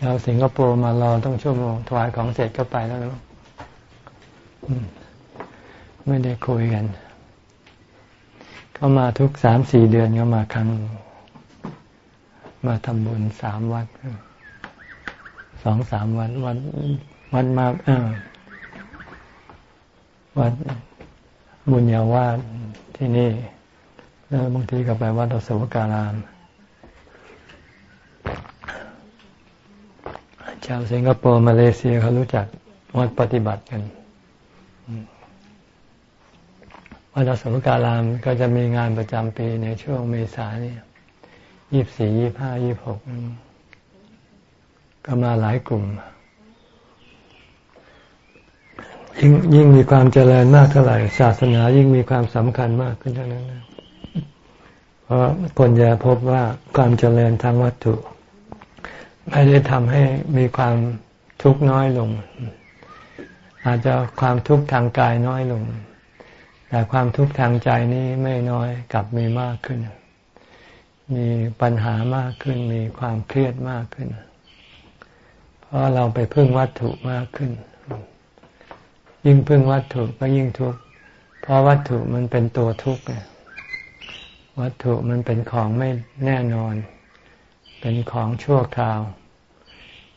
ชาวสิงคโปร์มารอต้องชั่วโมงถวายของเสร็จก็ไปแล้วไม่ได้คุยกันเขามาทุกสามสี่เดือนก็มาครั้ง มาทำบุญสามวัดสองสามวันวันวันมาวัดบุญญาวาสที่นี่ แล้วบางทีก็ไปวัดอสวการาม ชาวสิงคโปร์มาเลเซียเขารู้จักวัดปฏิบัติกันวัดอสวการามก็จะมีงานประจำปีในช่วงเมษาเนี่ยยี่บสี่ยี่ห้ายี่หกก็มาหลายกลุ่ม ยิ่งยิ่งมีความเจริญมากเท่าไหร่ ศาสนายิ่งมีความสำคัญมากขึ้นเท่านั้นนะเพราะคนจะพบว่าความเจริญทางวัตถุ ไม่ได้ทำให้มีความทุกข์น้อยลง อาจจะความทุกข์ทางกายน้อยลง แต่ความทุกข์ทางใจนี้ไม่น้อยกลับมีมากขึ้น มีปัญหามากขึ้น มีความเครียดมากขึ้น เพราะเราไปพึ่งวัตถุมากขึ้น ยิ่งพึ่งวัตถุก็ยิ่งทุกข์เพราะวัตถุมันเป็นตัวทุกข์วัตถุมันเป็นของไม่แน่นอน เป็นของชั่วคราว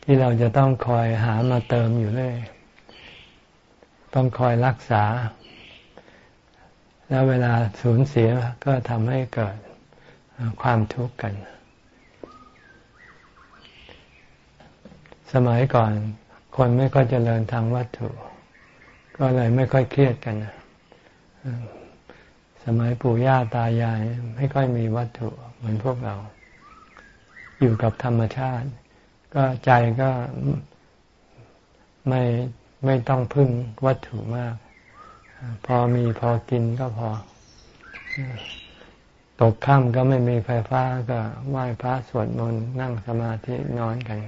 ที่เราจะต้องคอยหามาเติมอยู่เรื่อยต้องคอยรักษา แล้วเวลาสูญเสียก็ทำให้เกิดความทุกข์กัน สมัยก่อน คนไม่ค่อยเจริญทางวัตถุ ก็เลยไม่ค่อยเครียดกัน สมัยปู่ย่าตายายไม่ค่อยมีวัตถุเหมือนพวกเรา อยู่กับธรรมชาติ ก็ใจก็ไม่ไม่ต้องพึ่งวัตถุมาก พอมีพอกินก็พอ ตกค่ำก็ไม่มีไฟฟ้าก็ไหว้พระสวดมนต์นั่งสมาธินอนกัน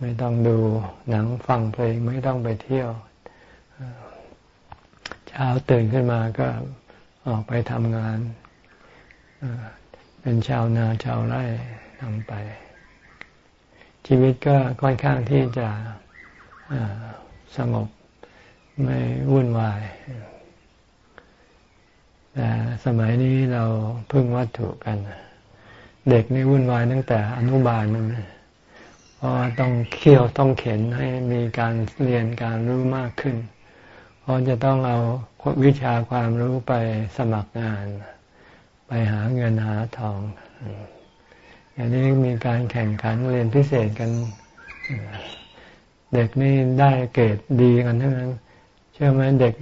ไม่ต้องดูหนังฟังเพลงไม่ต้องไปเที่ยว เช้าตื่นขึ้นมาก็ออกไปทำงานเป็นชาวนาชาวไร่ ทำไป ชีวิตก็ค่อนข้างที่จะสงบไม่วุ่นวาย แต่สมัยนี้เราพึ่งวัตถุกัน เด็กนี่วุ่นวายตั้งแต่อนุบาลมันเพราะต้องเคี่ยวต้องเข็นให้มีการเรียนการรู้มากขึ้น เพราะจะต้องเอาวิชาความรู้ไปสมัครงาน ไปหาเงินหาทอง อย่างนี้มีการแข่งขันเรียนพิเศษกัน เด็กนี่ได้เกรดดีกันทั้งนั้น เชื่อไหมเด็ก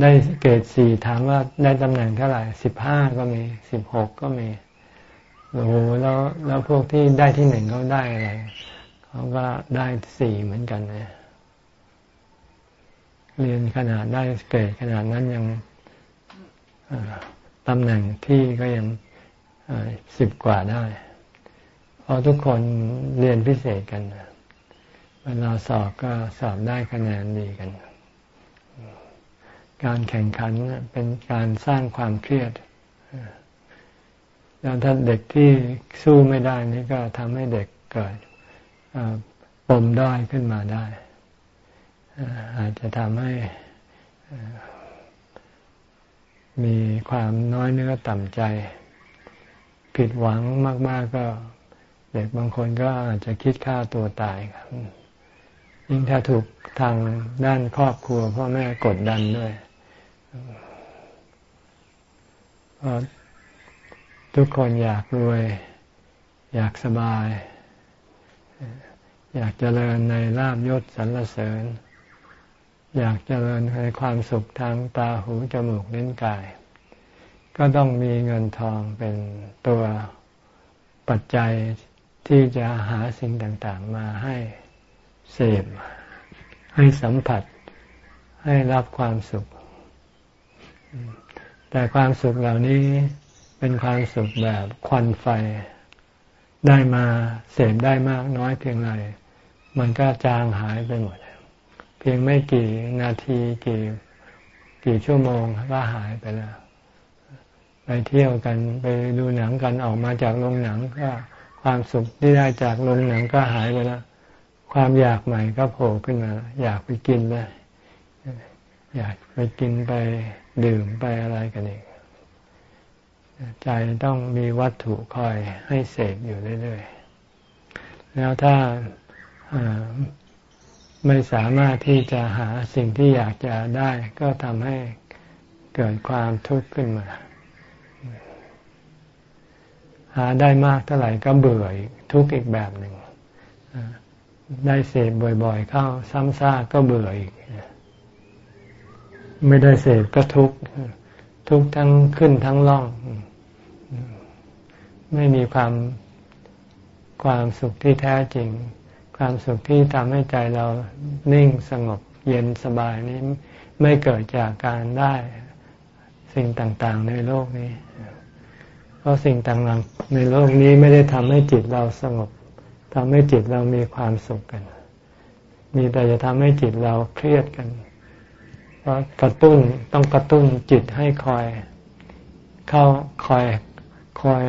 ได้เกรดสี่ถามว่าได้ตำแหน่งเท่าไหร่สิบห้าก็มีสิบหกก็มีโอ้โหแล้วแล้วพวกที่ได้ที่หนึ่งเขาได้อะไรเขาก็ได้สี่เหมือนกันนะเรียนขนาดได้เกรดขนาดนั้นยังตำแหน่งที่ก็ยัง สิบกว่าได้ เพราะทุกคนเรียนพิเศษกัน เวลาสอบก็สอบได้คะแนนดีกัน การแข่งขันเป็นการสร้างความเครียดแล้วถ้าเด็กที่สู้ไม่ได้นี่ก็ทำให้เด็กเกิดปมด้อยขึ้นมาได้ อาจจะทำให้มีความน้อยเนื้อต่ำใจ ผิดหวังมาก ๆก็เด็กบางคนก็อาจจะคิดฆ่าตัวตายครับยิ่งถ้าถูกทางด้านครอบครัวพ่อแม่กดดันด้วยทุกคนอยากรวย อยากสบาย อยากเจริญในลาบยศสรรเสริญ อยากเจริญในความสุขทางตาหูจมูกเลิ้นกาย ก็ต้องมีเงินทองเป็นตัวปัจจัยที่จะหาสิ่งต่างๆ มาให้เสพให้สัมผัสให้รับความสุข แต่ความสุขเหล่านี้เป็นความสุขแบบควันไฟ ได้มาเสพได้มากน้อยเพียงไรมันก็จางหายไปหมด เพียงไม่กี่นาทีกี่กี่ชั่วโมงก็หายไปแล้ว ไปเที่ยวกันไปดูหนังกันออกมาจากโรงหนังก็ความสุขที่ได้จากโรงหนังก็หายไปแล้วความอยากใหม่ก็โผล่ขึ้นมา อยากไปกินเลยอยากไปกินไปดื่มไปอะไรกันอีกใจต้องมีวัตถุคอยให้เสพอยู่เรื่อยๆ แล้วถ้าไม่สามารถที่จะหาสิ่งที่อยากจะได้ ก็ทำให้เกิดความทุกข์ขึ้นมา หาได้มากเท่าไหร่ก็เบื่อทุกข์อีกแบบหนึ่งได้เสพบ่อยๆ เข้าซ้ำซากก็เบื่ออีก ไม่ได้เสพก็ทุกข์ทุกข์ทั้งขึ้นทั้งล่อง ไม่มีความความสุขที่แท้จริง ความสุขที่ทำให้ใจเรานิ่งสงบเย็นสบายนี้ ไม่เกิดจากการได้สิ่งต่างๆในโลกนี้ ราะสิ่งต่างๆในโลกนี้ไม่ได้ทำให้จิตเราสงบทำให้จิตเรามีความสุขกัน มีแต่จะทำให้จิตเราเครียดกัน เพราะกระตุ้นต้องกระตุ้นจิตให้คอย เข้าคอยคอย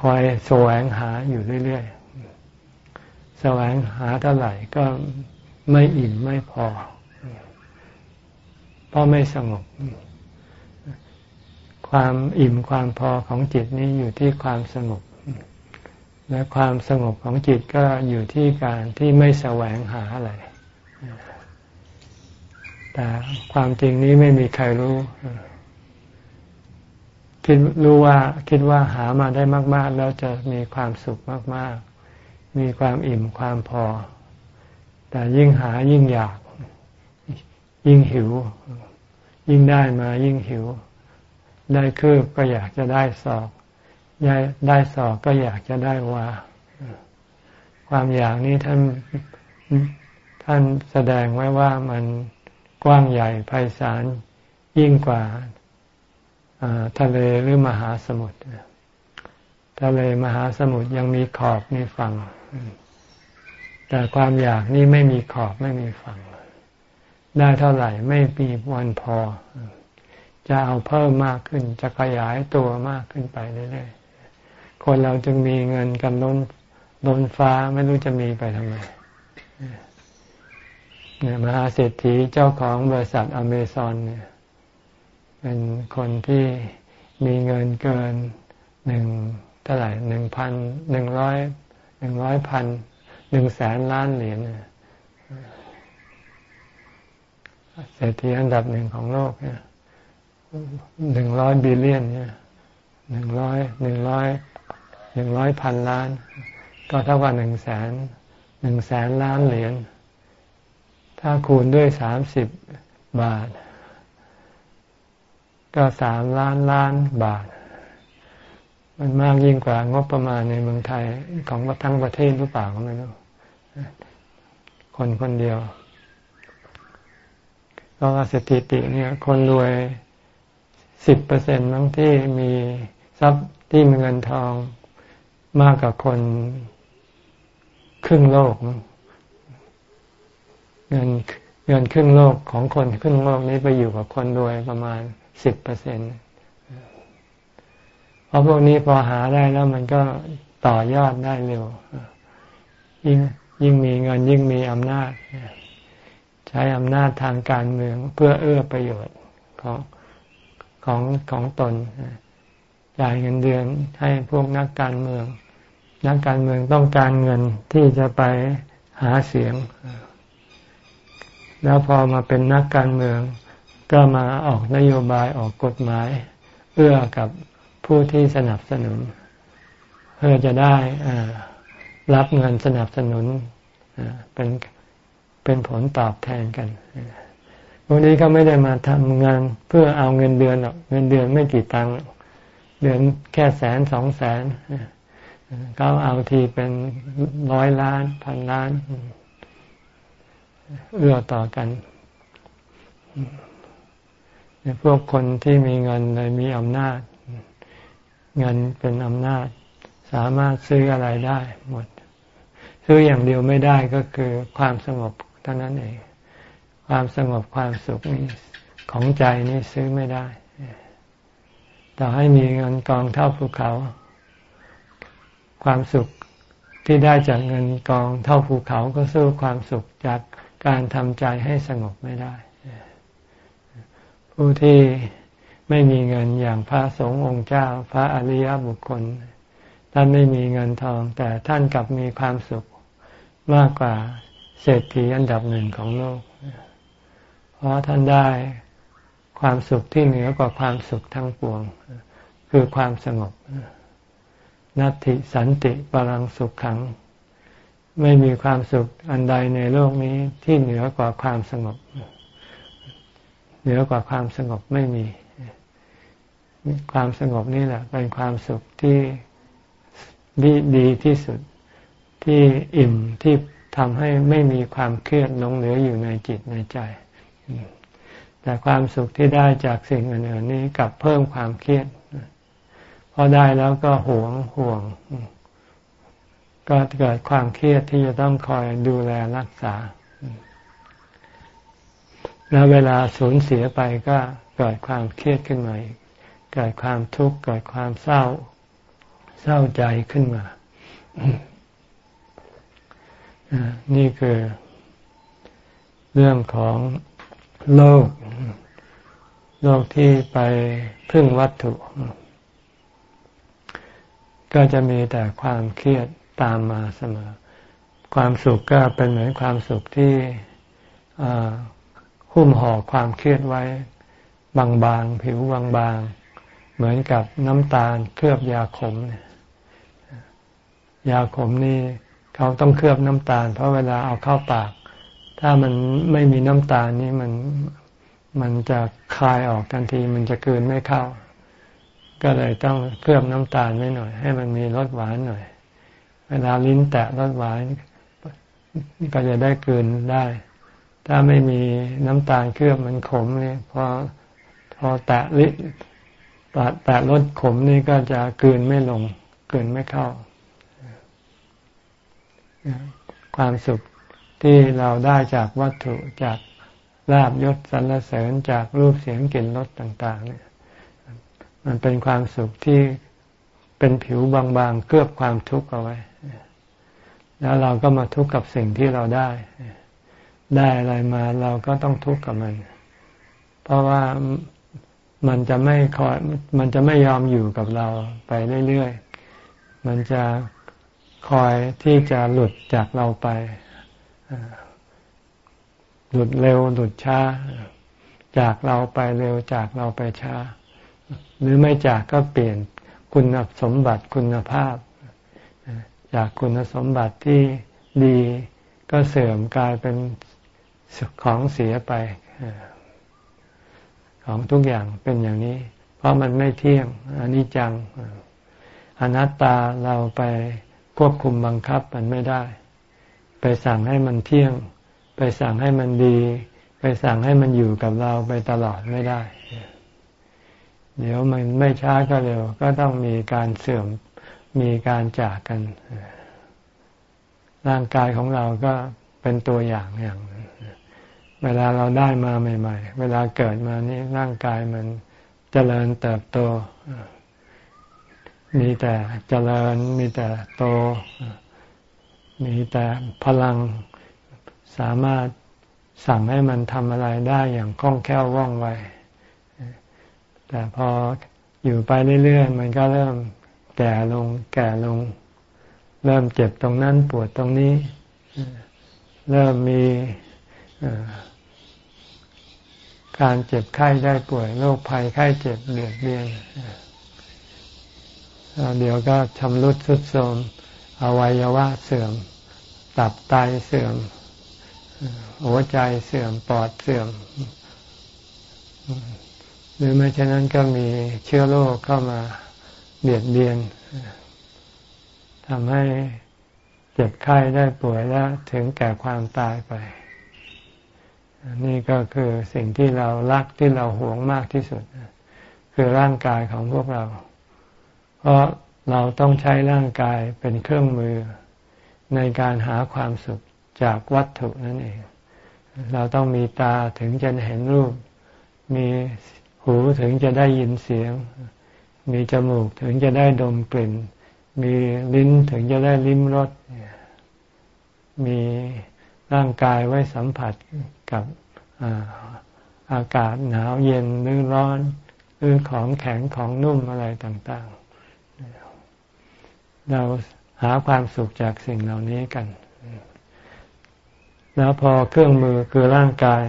คอยแสวงหาอยู่เรื่อยๆ แสวงหาเท่าไหร่ก็ไม่อิ่มไม่พอ เพราะไม่สงบ ความอิ่มความพอของจิตนี้อยู่ที่ความสงบ และความสงบของจิตก็อยู่ที่การที่ไม่แสวงหาอะไร แต่ความจริงนี้ไม่มีใครรู้ คิดรู้ว่าคิดว่าหามาได้มาก ๆ แล้วจะมีความสุขมาก ๆ มีความอิ่มความพอ แต่ยิ่งหายิ่งอยาก ยิ่งหิว ยิ่งได้มายิ่งหิว ได้คืบก็อยากจะได้ศอกได้ศอกก็อยากจะได้วา ความอยากนี้ท่านท่านแสดงไว้ว่ามันกว้างใหญ่ไพศาลยิ่งกว่าทะเลหรือมหาสมุทรทะเลมหาสมุทรยังมีขอบมีฝั่ง แต่ความอยากนี้ไม่มีขอบไม่มีฝั่ง ได้เท่าไหร่ไม่มีวันพอ จะเอาเพิ่มมากขึ้น จะขยายตัวมากขึ้นไปเรื่อยๆ คนเราจึงมีเงินกันล้นล้นฟ้าไม่รู้จะมีไปทำไมเนี่ยมหาเศรษฐีเจ้าของบริษัทอเมซอนเนี่ยเป็นคนที่มีเงินเกินหนึ่งเท่าไหร่หนึ่งพันหนึ่งร้อยหนึ่งร้อยพันหนึ่งแสนล้านเหรียญเศรษฐีอันดับหนึ่งของโลกเนี่ย หนึ่งร้อยบิลเลียนเนี่ยหนึ่งร้อยหนึ่งร้อยหนึ่งร้อยพันล้าน ก็เท่ากับหนึ่งแสนหนึ่งแสนล้านเหรียญถ้าคูณด้วยสามสิบบาท ก็สามล้านล้านบาท มันมากยิ่งกว่างบประมาณในเมืองไทยของทั้งประเทศหรือเปล่าก็ไม่รู้คนคนเดียวก็สถิติเนี่ย คนรวย สิบเปอร์เซ็นต์ทั้งที่มีทรัพย์ที่มีเงินทองมากกว่าคนครึ่งโลก เงินเงินครึ่งโลกของคนครึ่งโลกนี้ไปอยู่กับคนรวยประมาณสิบเปอร์เซ็นต์เพราะพวกนี้พอหาได้แล้วมันก็ต่อยอดได้เร็ว ยิ่งยิ่งมีเงินยิ่งมีอำนาจ ใช้อำนาจทางการเมืองเพื่อเอื้อประโยชน์ของ ของของตนจ่ายเงินเดือนให้พวกนักการเมือง นักการเมืองต้องการเงินที่จะไปหาเสียง แล้วพอมาเป็นนักการเมือง ก็มาออกนโยบายออกกฎหมาย เอื้อกับผู้ที่สนับสนุน เพื่อจะได้รับเงินสนับสนุนเป็นเป็นผลตอบแทนกัน วันนี้เขาไม่ได้มาทำงานเพื่อเอาเงินเดือนหรอกเงินเดือนไม่กี่ตังค์เดือนแค่แสนสองแสนเขาเอาทีเป็นร้อยล้านพันล้าน เอื้อต่อกันพวกคนที่มีเงินเลยมีอำนาจ เงินเป็นอำนาจ สามารถซื้ออะไรได้หมด ซื้ออย่างเดียวไม่ได้ก็คือความสงบเท่านั้นเอง ความสงบความสุขนี้ของใจนี่ซื้อไม่ได้ ต่อให้มีเงินกองเท่าภูเขาคความสุขที่ได้จากเงินกองเท่าภูเขาก็สู้ความสุขจากการทำใจให้สงบไม่ได้ ผู้ที่ไม่มีเงินอย่างพระสงฆ์องค์เจ้า พระอริยบุคคล ท่านไม่มีเงินทอง แต่ท่านกลับมีความสุขมากกว่าเศรษฐีอันดับหนึ่งของโลก เพราะท่านได้ความสุขที่เหนือกว่าความสุขทั้งปวง คือความสงบนัตติสันติปรังสุขขัง ไม่มีความสุขอันใดในโลกนี้ที่เหนือกว่าความสงบ เหนือกว่าความสงบไม่มี ความสงบนี่แหละ เป็นความสุขที่ดีดีที่สุดที่อิ่มที่ทำให้ไม่มีความเครียดลงเหลืออยู่ในจิตในใจ แต่ความสุขที่ได้จากสิ่งอื่นๆนี้กลับเพิ่มความเครียดพอได้แล้วก็หวงห่วง ก็เกิดความเครียดที่จะต้องคอยดูแลรักษา แล้วเวลาสูญเสียไปก็เกิดความเครียดขึ้นมาเกิดความทุกข์เกิดความเศร้า เศร้าใจขึ้นมา นี่คือเรื่องของ โลก โลกที่ไปพึ่งวัตถุ ก็จะมีแต่ความเครียดตามมาเสมอ ความสุขก็เป็นเหมือนความสุขที่หุ้มห่อความเครียดไว้ บางๆ ผิวบางๆ เหมือนกับน้ำตาลเคลือบยาขมยาขมนี่เขาต้องเคลือบน้ำตาล เพราะเวลาเอาเข้าปาก ถ้ามันไม่มีน้ำตาลนี่มันมันจะคายออกทันที มันจะกืนไม่เข้า ก็เลยต้องเคลือบน้ำตาลไว้หน่อย ให้มันมีรสหวานหน่อย เวลาลิ้นแตะรสหวาน ก็จะได้กืนได้ ถ้าไม่มีน้ำตาลเคลือบมันขมนี่พอพอแตะลิ้นแตะรสขมนี่ก็จะกืนไม่ลงกืนไม่เข้า ความสุข ที่เราได้จากวัตถุจากลาบยศสรรเสริญจากรูปเสียงกลิ่นรสต่าง ๆ เนี่ย มันเป็นความสุขที่เป็นผิวบางๆเคลือบความทุกข์เอาไว้ แล้วเราก็มาทุกข์กับสิ่งที่เราได้ ได้อะไรมาเราก็ต้องทุกข์กับมัน เพราะว่ามันจะไม่คอยมันจะไม่ยอมอยู่กับเราไปเรื่อยๆ มันจะคอยที่จะหลุดจากเราไป หลุดเร็วหลุดช้า จากเราไปเร็วจากเราไปช้า หรือไม่จากก็เปลี่ยนคุณสมบัติคุณภาพ จากคุณสมบัติที่ดีก็เสื่อมกลายเป็นของเสียไป ของทุกอย่างเป็นอย่างนี้ เพราะมันไม่เที่ยงอันนี้จังอนัตตาเราไปควบคุมบังคับมันไม่ได้ ไปสั่งให้มันเที่ยง ไปสั่งให้มันดี ไปสั่งให้มันอยู่กับเราไปตลอดไม่ได้ เดี๋ยวมันไม่ช้าก็เร็ว ก็ต้องมีการเสื่อมมีการจากกัน ร่างกายของเราก็เป็นตัวอย่างอย่าง เวลาเราได้มาใหม่ ๆ เวลาเกิดมานี่ร่างกายมันเจริญเติบโต มีแต่เจริญมีแต่โต มีแต่พลังสามารถสั่งให้มันทำอะไรได้อย่างคล่องแคล่วว่องไว แต่พออยู่ไปเรื่อยๆ มันก็เริ่มแก่ลง แก่ลง เริ่มเจ็บตรงนั้นปวดตรงนี้ เริ่มมีการเจ็บไข้ได้ป่วยโรคภัยไข้เจ็บเบียดเบียนเดี๋ยวก็ชำรุดสุดโทรมอวัยวะเสื่อม ตับไตเสื่อม หัวใจเสื่อม ปอดเสื่อม หรือไม่เช่นนั้นก็มีเชื้อโรคเข้ามาเบียดเบียนทำให้เจ็บไข้ได้ป่วยแล้วถึงแก่ความตายไป นี่ก็คือสิ่งที่เรารักที่เราหวงมากที่สุด คือร่างกายของพวกเรา เพราะเราต้องใช้ร่างกายเป็นเครื่องมือ ในการหาความสุขจากวัตถุนั่นเอง เราต้องมีตาถึงจะเห็นรูป มีหูถึงจะได้ยินเสียง มีจมูกถึงจะได้ดมกลิ่น มีลิ้นถึงจะได้ลิ้มรส มีร่างกายไว้สัมผัสกับอากาศหนาวเย็นหรือร้อนหรือของแข็งของนุ่มอะไรต่าง ๆ เรา หาความสุขจากสิ่งเหล่านี้กัน แล้วพอเครื่องมือคือร่างกาย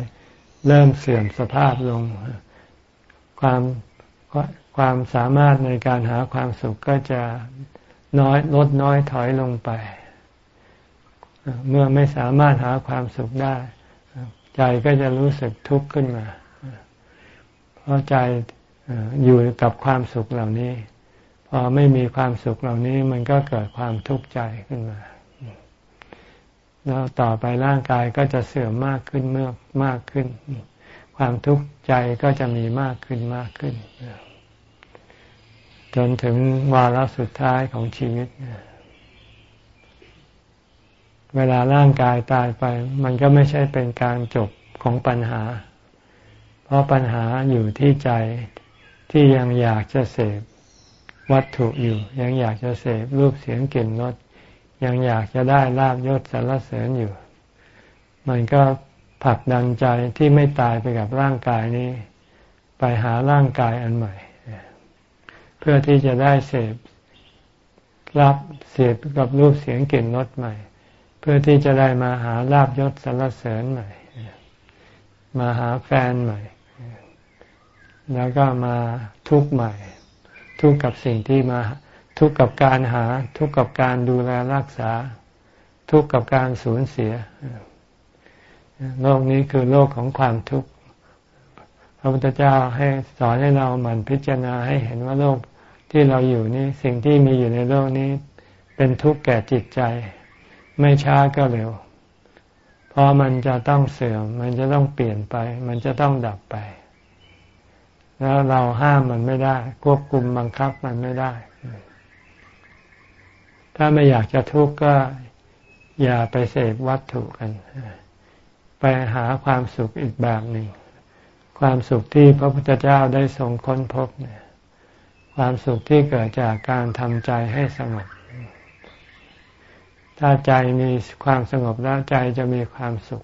เริ่มเสื่อมสภาพลง ความความสามารถในการหาความสุขก็จะน้อยลดน้อยถอยลงไป เมื่อไม่สามารถหาความสุขได้ ใจก็จะรู้สึกทุกข์ขึ้นมา เพราะใจอยู่กับความสุขเหล่านี้ พอไม่มีความสุขเหล่านี้มันก็เกิดความทุกข์ใจขึ้นมา แล้วต่อไปร่างกายก็จะเสื่อมมากขึ้นเมื่อมากขึ้น ความทุกข์ใจก็จะมีมากขึ้นมากขึ้น จนถึงวาระสุดท้ายของชีวิต เวลาร่างกายตายไป มันก็ไม่ใช่เป็นการจบของปัญหา เพราะปัญหาอยู่ที่ใจที่ยังอยากจะเสพ วัตถุอยู่ ยังอยากจะเสพรูปเสียงกลิ่นรสยังอยากจะได้ลาบยศสรรเสริญอยู่ มันก็ผลักดันใจที่ไม่ตายไปกับร่างกายนี้ ไปหาร่างกายอันใหม่ เพื่อที่จะได้เสพรับเสพกับรูปเสียงกลิ่นรสใหม่ เพื่อที่จะได้มาหาลาบยศสรรเสริญใหม่ มาหาแฟนใหม่ แล้วก็มาทุกข์ใหม่ ทุกข์กับสิ่งที่มา ทุกข์กับการหา ทุกข์กับการดูแลรักษา ทุกข์กับการสูญเสีย โลกนี้คือโลกของความทุกข์ พระพุทธเจ้าให้สอนให้เราหมั่นพิจารณาให้เห็นว่าโลกที่เราอยู่นี่สิ่งที่มีอยู่ในโลกนี้ เป็นทุกข์แก่จิตใจ ไม่ช้าก็เร็วเพราะมันจะต้องเสื่อม มันจะต้องเปลี่ยนไป มันจะต้องดับไป แล้วเราห้ามมันไม่ได้ ควบคุมบังคับมันไม่ได้ ถ้าไม่อยากจะทุกข์ก็อย่าไปเสพวัตถุกัน ไปหาความสุขอีกแบบหนึ่ง ความสุขที่พระพุทธเจ้าได้ทรงค้นพบเนี่ย ความสุขที่เกิดจากการทำใจให้สงบ ถ้าใจมีความสงบแล้วใจจะมีความสุข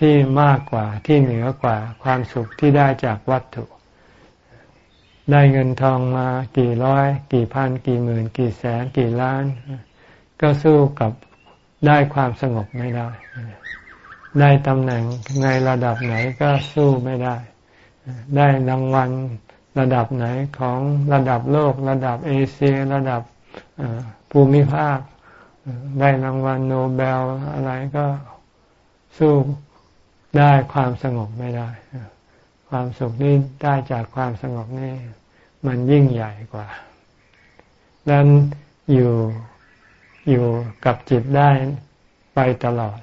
ที่มากกว่าที่เหนือกว่าความสุขที่ได้จากวัตถุ ได้เงินทองมากี่ร้อย กี่พัน กี่หมื่น กี่แสน กี่ล้าน ก็สู้กับได้ความสงบไม่ได้ ได้ตำแหน่งในระดับไหนก็สู้ไม่ได้ ได้รางวัลระดับไหนของระดับโลก ระดับเอเชีย ระดับภูมิภาค ได้รางวัลโนเบลอะไรก็สู้ได้ความสงบไม่ได้ ความสุขนี้ได้จากความสงบนี่มันยิ่งใหญ่กว่าดังนั้นอยู่อยู่กับจิตได้ไปตลอด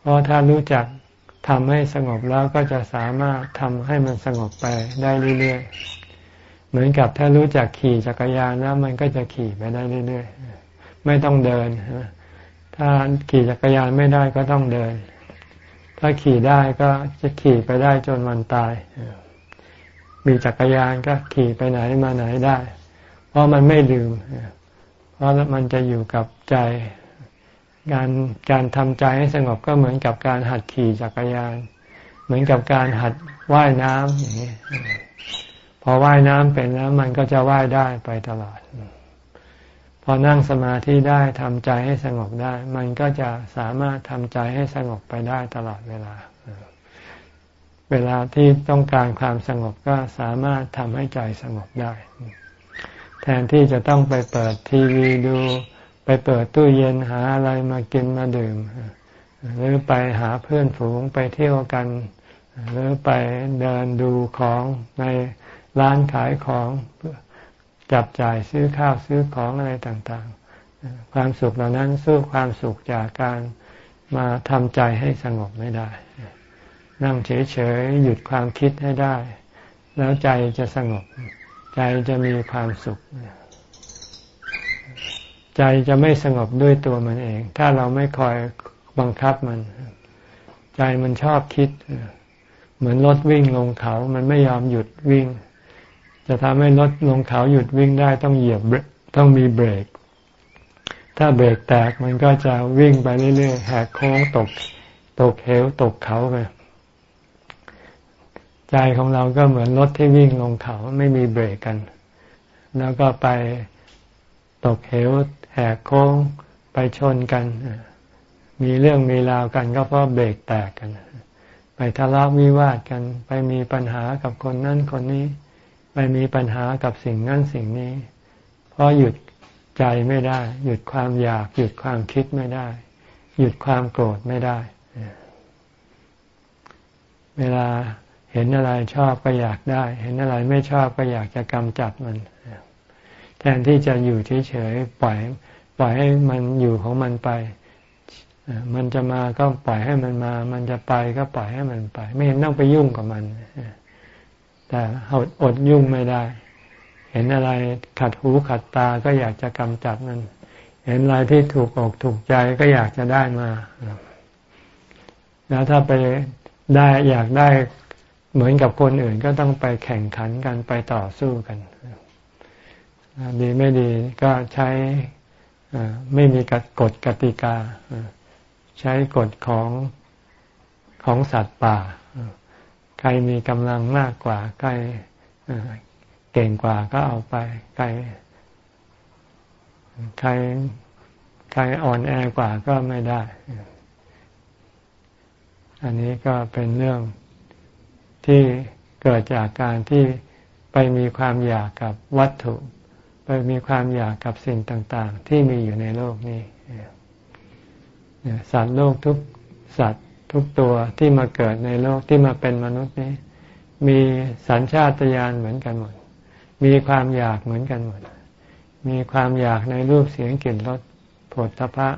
เพราะถ้ารู้จักทำให้สงบแล้วก็จะสามารถทำให้มันสงบไปได้เรื่อยๆ เหมือนกับถ้ารู้จักขี่จักรยานแล้วมันก็จะขี่ไปได้เรื่อยๆ ไม่ต้องเดิน ถ้าขี่จักรยานไม่ได้ก็ต้องเดิน ถ้าขี่ได้ก็จะขี่ไปได้จนวันตาย มีจักรยานก็ขี่ไปไหนมาไหนได้ เพราะมันไม่ลืม เพราะมันจะอยู่กับใจ การการทำใจให้สงบก็เหมือนกับการหัดขี่จักรยาน เหมือนกับการหัดว่ายน้ำอย่างนี้พอว่ายน้ำเป็นแล้วมันก็จะว่ายได้ไปตลอด อนั่งสมาธิได้ทำใจให้สงบได้ มันก็จะสามารถทำใจให้สงบไปได้ตลอดเวลา เวลาที่ต้องการความสงบก็สามารถทำให้ใจสงบได้ แทนที่จะต้องไปเปิดทีวีดู ไปเปิดตู้เย็นหาอะไรมากินมาดื่ม หรือไปหาเพื่อนฝูงไปเที่ยวกัน หรือไปเดินดูของในร้านขายของ จับจ่ายซื้อข้าวซื้อของอะไรต่างๆ ความสุขเหล่านั้นสู้ความสุขจากการมาทำใจให้สงบไม่ได้ นั่งเฉยๆหยุดความคิดให้ได้ แล้วใจจะสงบ ใจจะมีความสุข ใจจะไม่สงบด้วยตัวมันเอง ถ้าเราไม่คอยบังคับมัน ใจมันชอบคิด เหมือนรถวิ่งลงเขา มันไม่ยอมหยุดวิ่ง จะทำให้รถลงเขาหยุดวิ่งได้ต้องเหยียบต้องมีเบรก ถ้าเบรกแตกมันก็จะวิ่งไปเรื่อยๆแหกโค้งตก ตกเหวตกเขาไปใจของเราก็เหมือนรถที่วิ่งลงเขาไม่มีเบรกกัน แล้วก็ไปตกเหวแหกโค้งไปชนกัน มีเรื่องมีราวกันก็เพราะเบรกแตกกัน ไปทะเลาะวิวาทกัน ไปมีปัญหากับคนนั้นคนนี้ ไปมีปัญหากับสิ่งนั้นสิ่งนี้ เพราะหยุดใจไม่ได้ หยุดความอยาก หยุดความคิดไม่ได้ หยุดความโกรธไม่ได้ เวลาเห็นอะไรชอบก็อยากได้ เห็นอะไรไม่ชอบก็อยากจะกำจัดมัน แทนที่จะอยู่เฉยๆปล่อย ปล่อยให้มันอยู่ของมันไป มันจะมาก็ปล่อยให้มันมา มันจะไปก็ปล่อยให้มันไป ไม่เห็นต้องไปยุ่งกับมัน แต่อดยุ่งไม่ได้ เห็นอะไรขัดหูขัดตาก็อยากจะกำจัดมัน เห็นอะไรที่ถูกอกถูกใจก็อยากจะได้มา แล้วถ้าไปได้อยากได้เหมือนกับคนอื่นก็ต้องไปแข่งขันกันไปต่อสู้กัน ดีไม่ดีก็ใช้ไม่มีกฎกติกา ใช้กฎของของสัตว์ป่า ใครมีกำลังมากกว่า ใครเก่งกว่าก็เอาไป ใคร ใครใครอ่อนแอกว่าก็ไม่ได้ อันนี้ก็เป็นเรื่องที่เกิดจากการที่ไปมีความอยากกับวัตถุ ไปมีความอยากกับสิ่งต่าง ๆ ที่มีอยู่ในโลกนี้สัตว์โลกทุกสัตว์ ทุกตัวที่มาเกิดในโลกที่มาเป็นมนุษย์นี้ มีสัญชาตญาณเหมือนกันหมด มีความอยากเหมือนกันหมด มีความอยากในรูปเสียงกลิ่นรสผลทพะ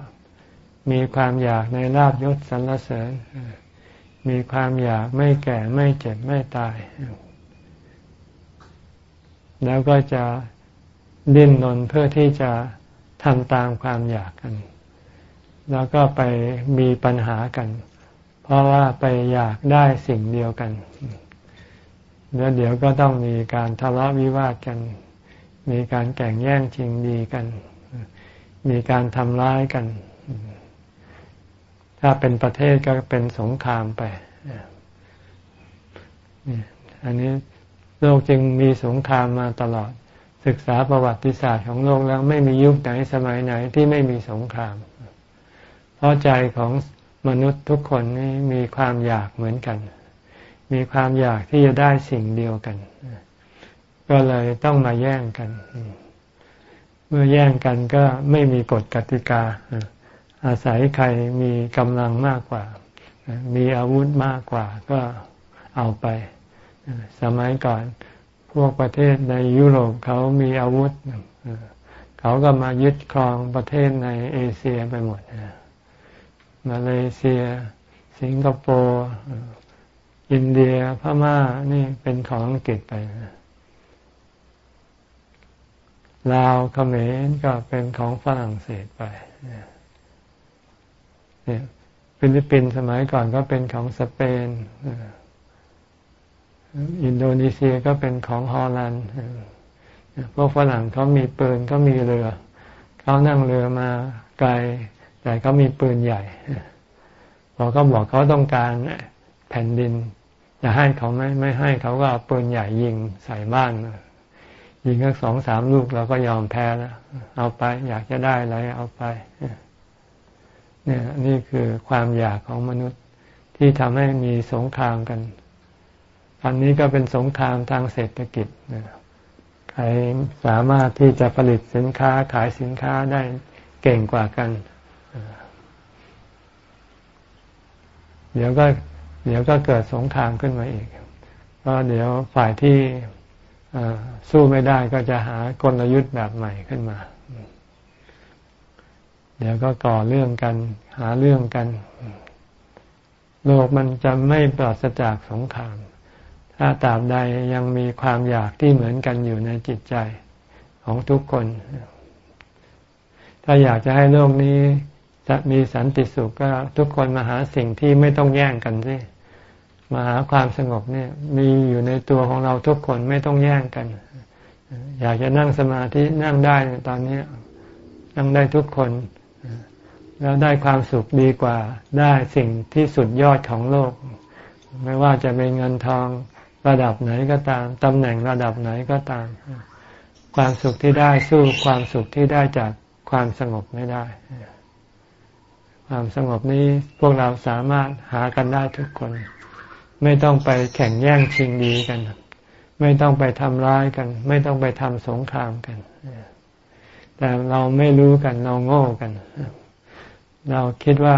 มีความอยากในลาบยศสรรเสริญ มีความอยากไม่แก่ไม่เจ็บไม่ตาย แล้วก็จะดิ้นรนเพื่อที่จะทำตามความอยากกัน แล้วก็ไปมีปัญหากัน เพราะว่าไปอยากได้สิ่งเดียวกัน แล้วเดี๋ยวก็ต้องมีการทะเลาะวิวาทกัน มีการแข่งแย่งชิงดีกัน มีการทำร้ายกัน ถ้าเป็นประเทศก็เป็นสงครามไป อันนี้โลกจึงมีสงครามมาตลอด ศึกษาประวัติศาสตร์ของโลกแล้วไม่มียุคไหนสมัยไหนที่ไม่มีสงคราม เพราะใจของ มนุษย์ทุกคนนี่มีความอยากเหมือนกัน มีความอยากที่จะได้สิ่งเดียวกัน ก็เลยต้องมาแย่งกัน เมื่อแย่งกันก็ไม่มีกฎกติกา อาศัยใครมีกำลังมากกว่า มีอาวุธมากกว่าก็เอาไป สมัยก่อนพวกประเทศในยุโรปเขามีอาวุธ เขาก็มายึดครองประเทศในเอเชียไปหมด มาเลเซีย สิงคโปร์อินเดียพม่านี่เป็นของอังกฤษไปลาวเขมรก็เป็นของฝรั่งเศสไปฟิลิปปินส์สมัยก่อนก็เป็นของสเปน อินโดนีเซียก็เป็นของฮอลแลนด์พวกฝรั่งเขามีปืนเขามีเรือ เขานั่งเรือมาไกล แต่เขามีปืนใหญ่พอเขาบอกเขาต้องการแผ่นดินจะให้เขาไม่ไม่ให้เขาก็เอาปืนใหญ่ยิงใส่บ้านยิงแค่สองสามลูกเราก็ยอมแพ้แล้วเอาไป อยากจะได้อะไรเอาไปเนี่ยนี่คือความอยากของมนุษย์ที่ทำให้มีสงครามกัน อันนี้ก็เป็นสงครามทางเศรษฐกิจใครสามารถที่จะผลิตสินค้าขายสินค้าได้เก่งกว่ากัน เดี๋ยวก็เดี๋ยวก็เกิดสงครามขึ้นมาอีกเพราะเดี๋ยวฝ่ายที่สู้ไม่ได้ก็จะหากลยุทธ์แบบใหม่ขึ้นมา เดี๋ยวก็ก่อเรื่องกัน หาเรื่องกัน โลกมันจะไม่ปราศจากสงคราม ถ้าตราบใดยังมีความอยากที่เหมือนกันอยู่ในจิตใจของทุกคน ถ้าอยากจะให้โลกนี้ จะมีสันติสุขก็ทุกคนมาหาสิ่งที่ไม่ต้องแย่งกันสิมาหาความสงบเนี่ย มีอยู่ในตัวของเราทุกคนไม่ต้องแย่งกัน อยากจะนั่งสมาธินั่งได้ตอนนี้นั่งได้ทุกคน แล้วได้ความสุขดีกว่า ได้สิ่งที่สุดยอดของโลก ไม่ว่าจะเป็นเงินทองระดับไหนก็ตามตำแหน่งระดับไหนก็ตาม ความสุขที่ได้สู้ความสุขที่ได้จากความสงบไม่ได้ ความสงบนี้พวกเราสามารถหากันได้ทุกคน ไม่ต้องไปแข่งแย่งชิงดีกัน ไม่ต้องไปทำร้ายกัน ไม่ต้องไปทำสงครามกัน แต่เราไม่รู้กันเราโง่กัน เราคิดว่า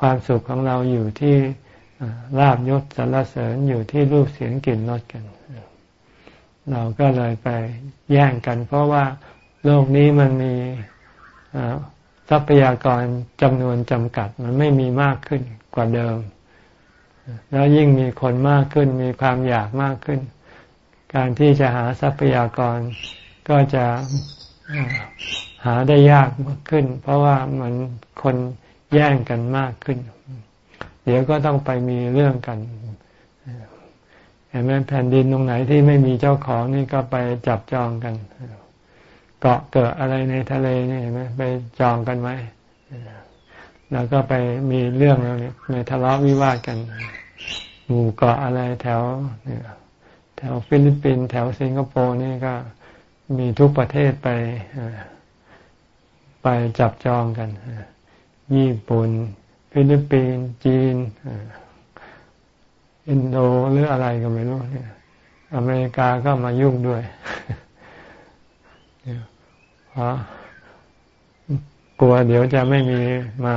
ความสุขของเราอยู่ที่ลาบยศสรรเสริญอยู่ที่รูปเสียงกลิ่นรสกัน เราก็เลยไปแย่งกัน เพราะว่าโลกนี้มันมี ทรัพยากรจำนวนจำกัด มันไม่มีมากขึ้นกว่าเดิม แล้วยิ่งมีคนมากขึ้น มีความอยากมากขึ้น การที่จะหาทรัพยากรก็จะหาได้ยากมากขึ้น เพราะว่ามันคนแย่งกันมากขึ้น เดี๋ยวก็ต้องไปมีเรื่องกันเห็นไหมแผ่นดินตรงไหนที่ไม่มีเจ้าของนี่ก็ไปจับจองกัน เกาะเกิดอะไรในทะเลนี่เห็นไหมไปจองกันไว้แล้วก็ไปมีเรื่องแล้วเนี่ยในทะเลาะวิวาทกัน หมู่เกาะอะไรแถวแถวฟิลิปปินส์แถวสิงคโปร์นี่ก็มีทุกประเทศไปไปจับจองกัน ญี่ปุ่น ฟิลิปปินส์จีนอินโดหรืออะไรก็ไม่รู้เนี่ยอเมริกาก็มายุ่งด้วย เพราะกลัวเดี๋ยวจะไม่มีมา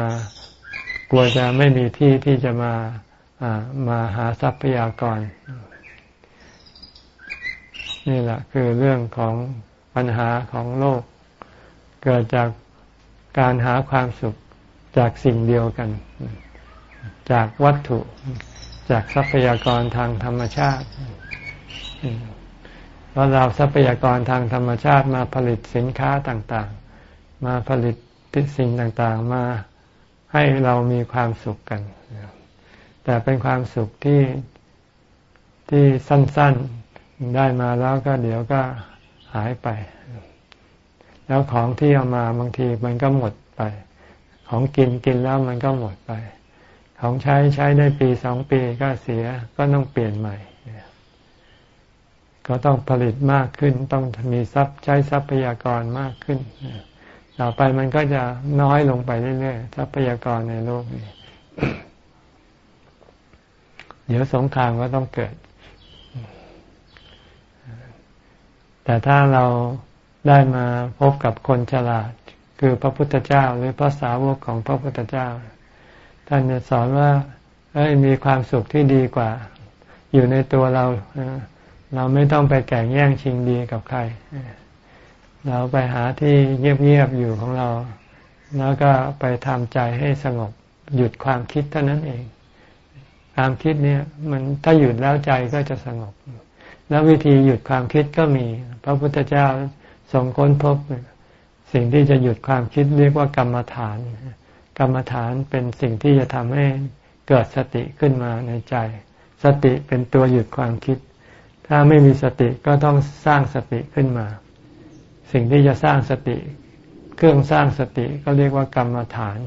กลัวจะไม่มีที่ที่จะมามาหาทรัพยากร นี่แหละคือเรื่องของปัญหาของโลก เกิดจากการหาความสุขจากสิ่งเดียวกัน จากวัตถุ จากทรัพยากรทางธรรมชาติ เราเราทรัพยากรทางธรรมชาติมาผลิตสินค้าต่างๆ มาผลิตสิ่งต่างๆมาให้เรามีความสุขกัน แต่เป็นความสุขที่ที่สั้นๆได้มาแล้วก็เดี๋ยวก็หายไป แล้วของที่เอามาบางทีมันก็หมดไป ของกินกินแล้วมันก็หมดไป ของใช้ใช้ได้ปีสองปีก็เสียก็ต้องเปลี่ยนใหม่ ก็ต้องผลิตมากขึ้น ต้องมีทรัพย์ใช้ทรัพยากรมากขึ้นต่อไปมันก็จะน้อยลงไปเรื่อยๆทรัพยากรในโลกนี้เดี๋ยวสงครามก็ต้องเกิด แต่ถ้าเราได้มาพบกับคนฉลาด คือพระพุทธเจ้า หรือพระสาวกของพระพุทธเจ้า ท่านจะสอนว่า เอ้ยมีความสุขที่ดีกว่า อยู่ในตัวเรา เราไม่ต้องไปแข่งแย่งชิงดีกับใคร เราไปหาที่เงียบๆอยู่ของเรา แล้วก็ไปทำใจให้สงบหยุดความคิดเท่านั้นเอง ความคิดเนี่ย มันถ้าหยุดแล้วใจก็จะสงบ แล้ววิธีหยุดความคิดก็มี พระพุทธเจ้าทรงค้นพบ สิ่งที่จะหยุดความคิดเรียกว่ากรรมฐาน กรรมฐานเป็นสิ่งที่จะทำให้เกิดสติขึ้นมาในใจ สติเป็นตัวหยุดความคิด ถ้าไม่มีสติก็ต้องสร้างสติขึ้นมา สิ่งที่จะสร้างสติ เครื่องสร้างสติก็เรียกว่ากรรมฐาน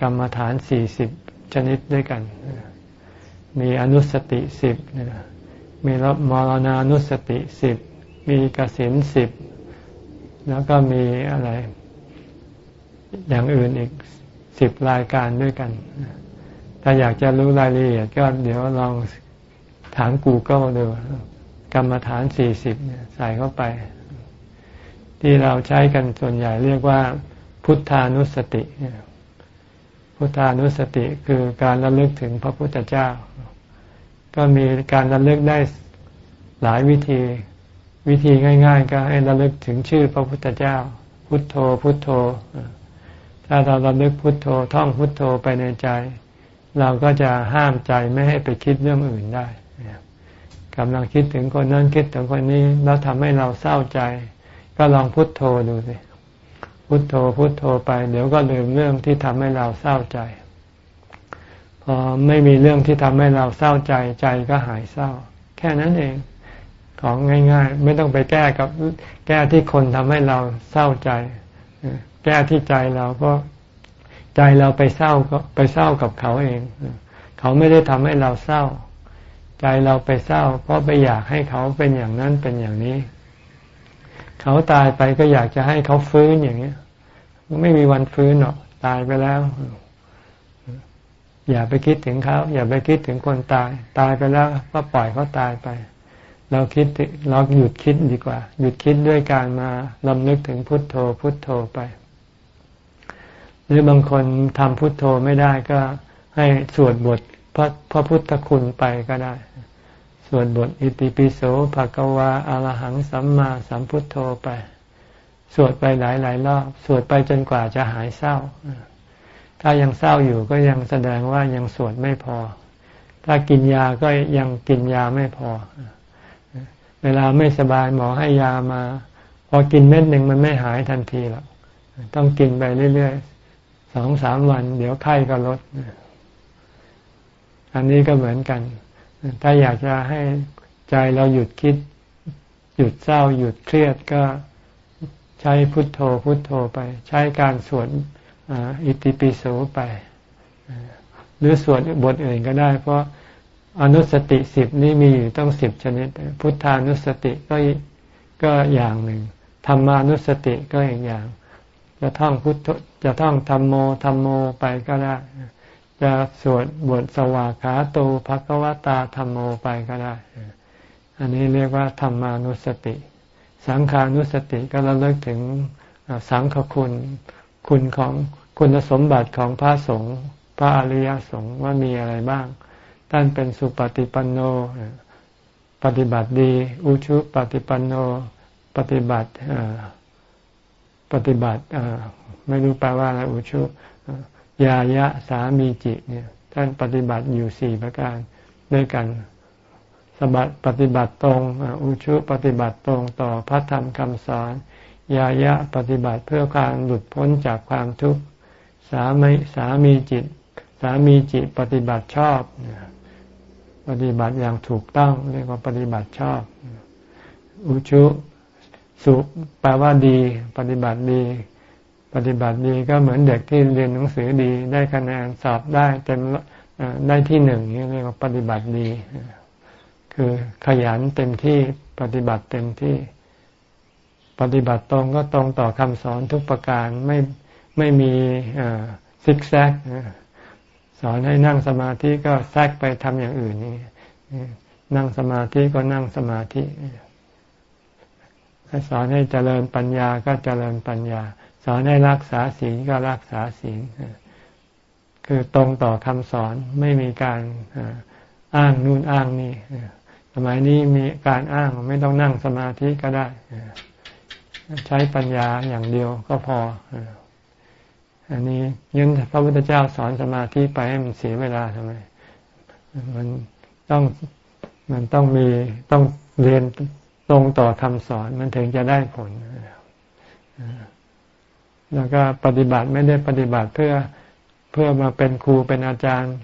กรรมฐานสี่สิบชนิดด้วยกัน มีอนุสติสิบมีมรณานุสติสิบมีกสินสิบแล้วก็มีอะไร อย่างอื่นอีกสิบรายการด้วยกัน ถ้าอยากจะรู้รายละเอียดก็เดี๋ยวลอง ถามกูก็ดูกรรมฐานสี่สิบใส่เข้าไป ที่เราใช้กันส่วนใหญ่เรียกว่า พุทธานุสติ พุทธานุสติคือการระลึกถึงพระพุทธเจ้า ก็มีการระลึกได้หลายวิธี วิธีง่าย ๆ ก็ให้ระลึกถึงชื่อพระพุทธเจ้า พุทโธ พุทโธ ถ้าเราระลึกพุทโธ ท่องพุทโธไปในใจ เราก็จะห้ามใจไม่ให้ไปคิดเรื่องอื่นได้ กำลังคิดถึงคนนั้นคิดถึงคนนี้ แล้วทำให้เราเศร้าใจ ก็ลองพุทโธดูสิพุทโธพุทโธไป เดี๋ยวก็ลืมเรื่องที่ทำให้เราเศร้าใจ พอไม่มีเรื่องที่ทำให้เราเศร้าใจใจก็หายเศร้า แค่นั้นเองของง่าย ๆ ไม่ต้องไปแก้กับ แก้ที่คนทำให้เราเศร้าใจ แก้ที่ใจเราก็ใจเราไปเศร้าก็ไปเศร้ากับเขาเอง เขาไม่ได้ทำให้เราเศร้า ใจเราไปเศร้า เพราะไปอยากให้เขาเป็นอย่างนั้นเป็นอย่างนี้ เขาตายไปก็อยากจะให้เขาฟื้นอย่างนี้ไม่มีวันฟื้นหรอกตายไปแล้ว อย่าไปคิดถึงเขาอย่าไปคิดถึงคนตาย ตายไปแล้ว ก็ปล่อยเขาตายไป เราคิดเราหยุดคิดดีกว่า หยุดคิดด้วยการมาลำลึกถึงพุทโธ พุทโธไป หรือบางคนทำพุทโธไม่ได้ก็ให้สวดบทพระพระพุทธคุณไปก็ได้ สวดบทอิติปิโสภะกวาอารหังสัมมาสัมพุทโธไป สวดไปหลายหลายรอบ สวดไปจนกว่าจะหายเศร้า ถ้ายังเศร้าอยู่ก็ยังแสดงว่ายังสวดไม่พอ ถ้ากินยาก็ยังกินยาไม่พอ เวลาไม่สบายหมอให้ยามา พอกินเม็ดหนึ่งมันไม่หายทันทีหรอกต้องกินไปเรื่อยๆสองสามวัน เดี๋ยวไข้ก็ลด อันนี้ก็เหมือนกัน ถ้าอยากจะให้ใจเราหยุดคิด หยุดเศร้า หยุดเครียดก็ใช้พุทโธพุทโธไป ใช้การสวดอิติปิโสไป หรือสวดบทอื่นก็ได้ เพราะอนุสติสิบนี่มีอยู่ต้องสิบชนิด พุทธานุสติก็ก็อย่างหนึ่งธรรมานุสติก็อีกอย่าง จะท่องพุทธจะท่องธรรมโมธรรมโมไปก็ได้ จะสวดบทสวากขาตูภควตาธรรมโมไปก็ได้ อันนี้เรียกว่าธรรมานุสติ สังขานุสติก็ระลึกถึงสังฆคุณคุณของคุณสมบัติของพระสงฆ์พระอริยสงฆ์ว่ามีอะไรบ้าง ท่านเป็นสุปฏิปันโน ปฏิบัติดี อุชุปฏิปันโน ปฏิบัติปฏิบัติไม่รู้แปลว่าอะไรอุชุ ยายะสามีจิเนี่ยท่านปฏิบัติอยู่สี่ประการด้วยกันสบัติปฏิบัติตรง อุชุปฏิบัติตรงต่อพระธรรมคำสอน ยายะปฏิบัติเพื่อการหลุดพ้นจากความทุกข์สามีสามีจิต สามีจิตปฏิบัติชอบ ปฏิบัติอย่างถูกต้องเรียกว่าปฏิบัติชอบ อุชุสุแปลว่าดี ปฏิบัติดี ปฏิบัติดีก็เหมือนเด็กที่เรียนหนังสือดี ได้คะแนนสอบได้เต็มได้ที่หนึ่งนี่เรียกว่าปฏิบัติดี คือขยันเต็มที่ปฏิบัติเต็มที่ ปฏิบัติตรงก็ตรงต่อคำสอนทุกประการไม่ไม่มีซิกแซกสอนให้นั่งสมาธิก็แซกไปทำอย่างอื่นนี่นั่งสมาธิก็นั่งสมาธิสอนให้เจริญปัญญาก็เจริญปัญญา สอนให้รักษาศีลก็รักษาศีลคือตรงต่อคำสอนไม่มีการอ้างนู่นอ้างนี่สมัยนี้มีการอ้างไม่ต้องนั่งสมาธิก็ได้ ใช้ปัญญาอย่างเดียวก็พอ อันนี้ยันพระพุทธเจ้าสอนสมาธิไปให้มันเสียเวลาทำไม มันต้องมันต้องมีต้องเรียนตรงต่อคำสอนมันถึงจะได้ผล แล้วก็ปฏิบัติไม่ได้ปฏิบัติเพื่อเพื่อมาเป็นครูเป็นอาจารย์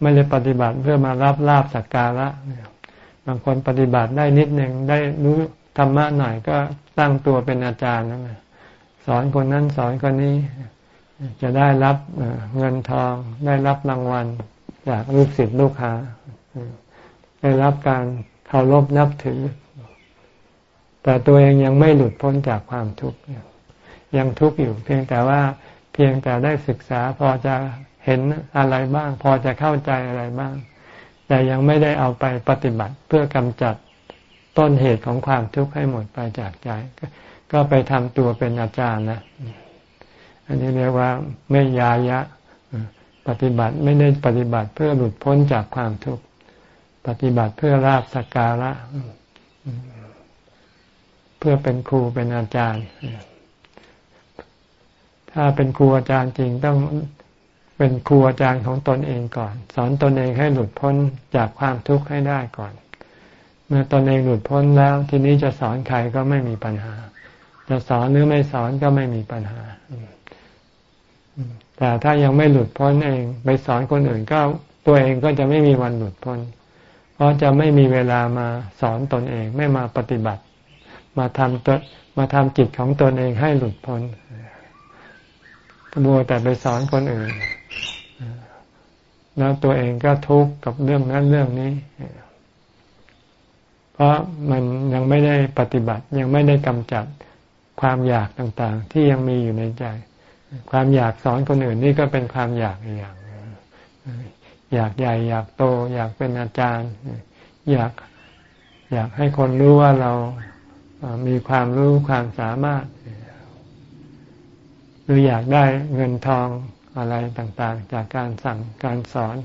ไม่ได้ปฏิบัติเพื่อมารับลาบสักการะบางคนปฏิบัติได้นิดหนึ่งได้รู้ธรรมะหน่อยก็ตั้งตัวเป็นอาจารย์แล้วสอนคนนั้นสอนคนนี้ จะได้รับเงินทอง ได้รับรางวัลจากลูกศิษย์ลูกหาได้รับการเคารพนับถือ แต่ตัวเองยังไม่หลุดพ้นจากความทุกข์ ยังทุกข์อยู่ เพียงแต่ว่าเพียงแต่ได้ศึกษาพอจะเห็นอะไรบ้าง พอจะเข้าใจอะไรบ้าง แต่ยังไม่ได้เอาไปปฏิบัติเพื่อกำจัดต้นเหตุของความทุกข์ให้หมดไปจากใจ ก็ไปทำตัวเป็นอาจารย์นะ อันนี้เรียกว่าไม่ยายะ ปฏิบัติไม่ได้ปฏิบัติเพื่อหลุดพ้นจากความทุกข์ปฏิบัติเพื่อราบสักการะ เพื่อเป็นครูเป็นอาจารย์ ถ้าเป็นครูอาจารย์จริงต้องเป็นครูอาจารย์ของตนเองก่อน สอนตนเองให้หลุดพ้นจากความทุกข์ให้ได้ก่อน เมื่อตนเองหลุดพ้นแล้ว ทีนี้จะสอนใครก็ไม่มีปัญหา จะสอนหรือไม่สอนก็ไม่มีปัญหา แต่ถ้ายังไม่หลุดพ้นเอง ไปสอนคนอื่นก็ตัวเองก็จะไม่มีวันหลุดพ้น เพราะราะจะไม่มีเวลามาสอนตนเองไม่มาปฏิบัติ มาทำตัวมาทำจิตของตนเองให้หลุดพ้น มัวแต่ไปสอนคนอื่น แล้วตัวเองก็ทุกข์กับเรื่องนั้นเรื่องนี้ เพราะมันยังไม่ได้ปฏิบัติยังไม่ได้กำจัดความอยากต่างๆ ที่ยังมีอยู่ในใจ ความอยากสอนคนอื่นนี่ก็เป็นความอยากอย่าง อยากใหญ่ อยากโต อยากเป็นอาจารย์ อยากอยากให้คนรู้ว่าเรามีความรู้ความสามารถ หรืออยากได้เงินทองอะไรต่างๆ จากการสั่งการสอน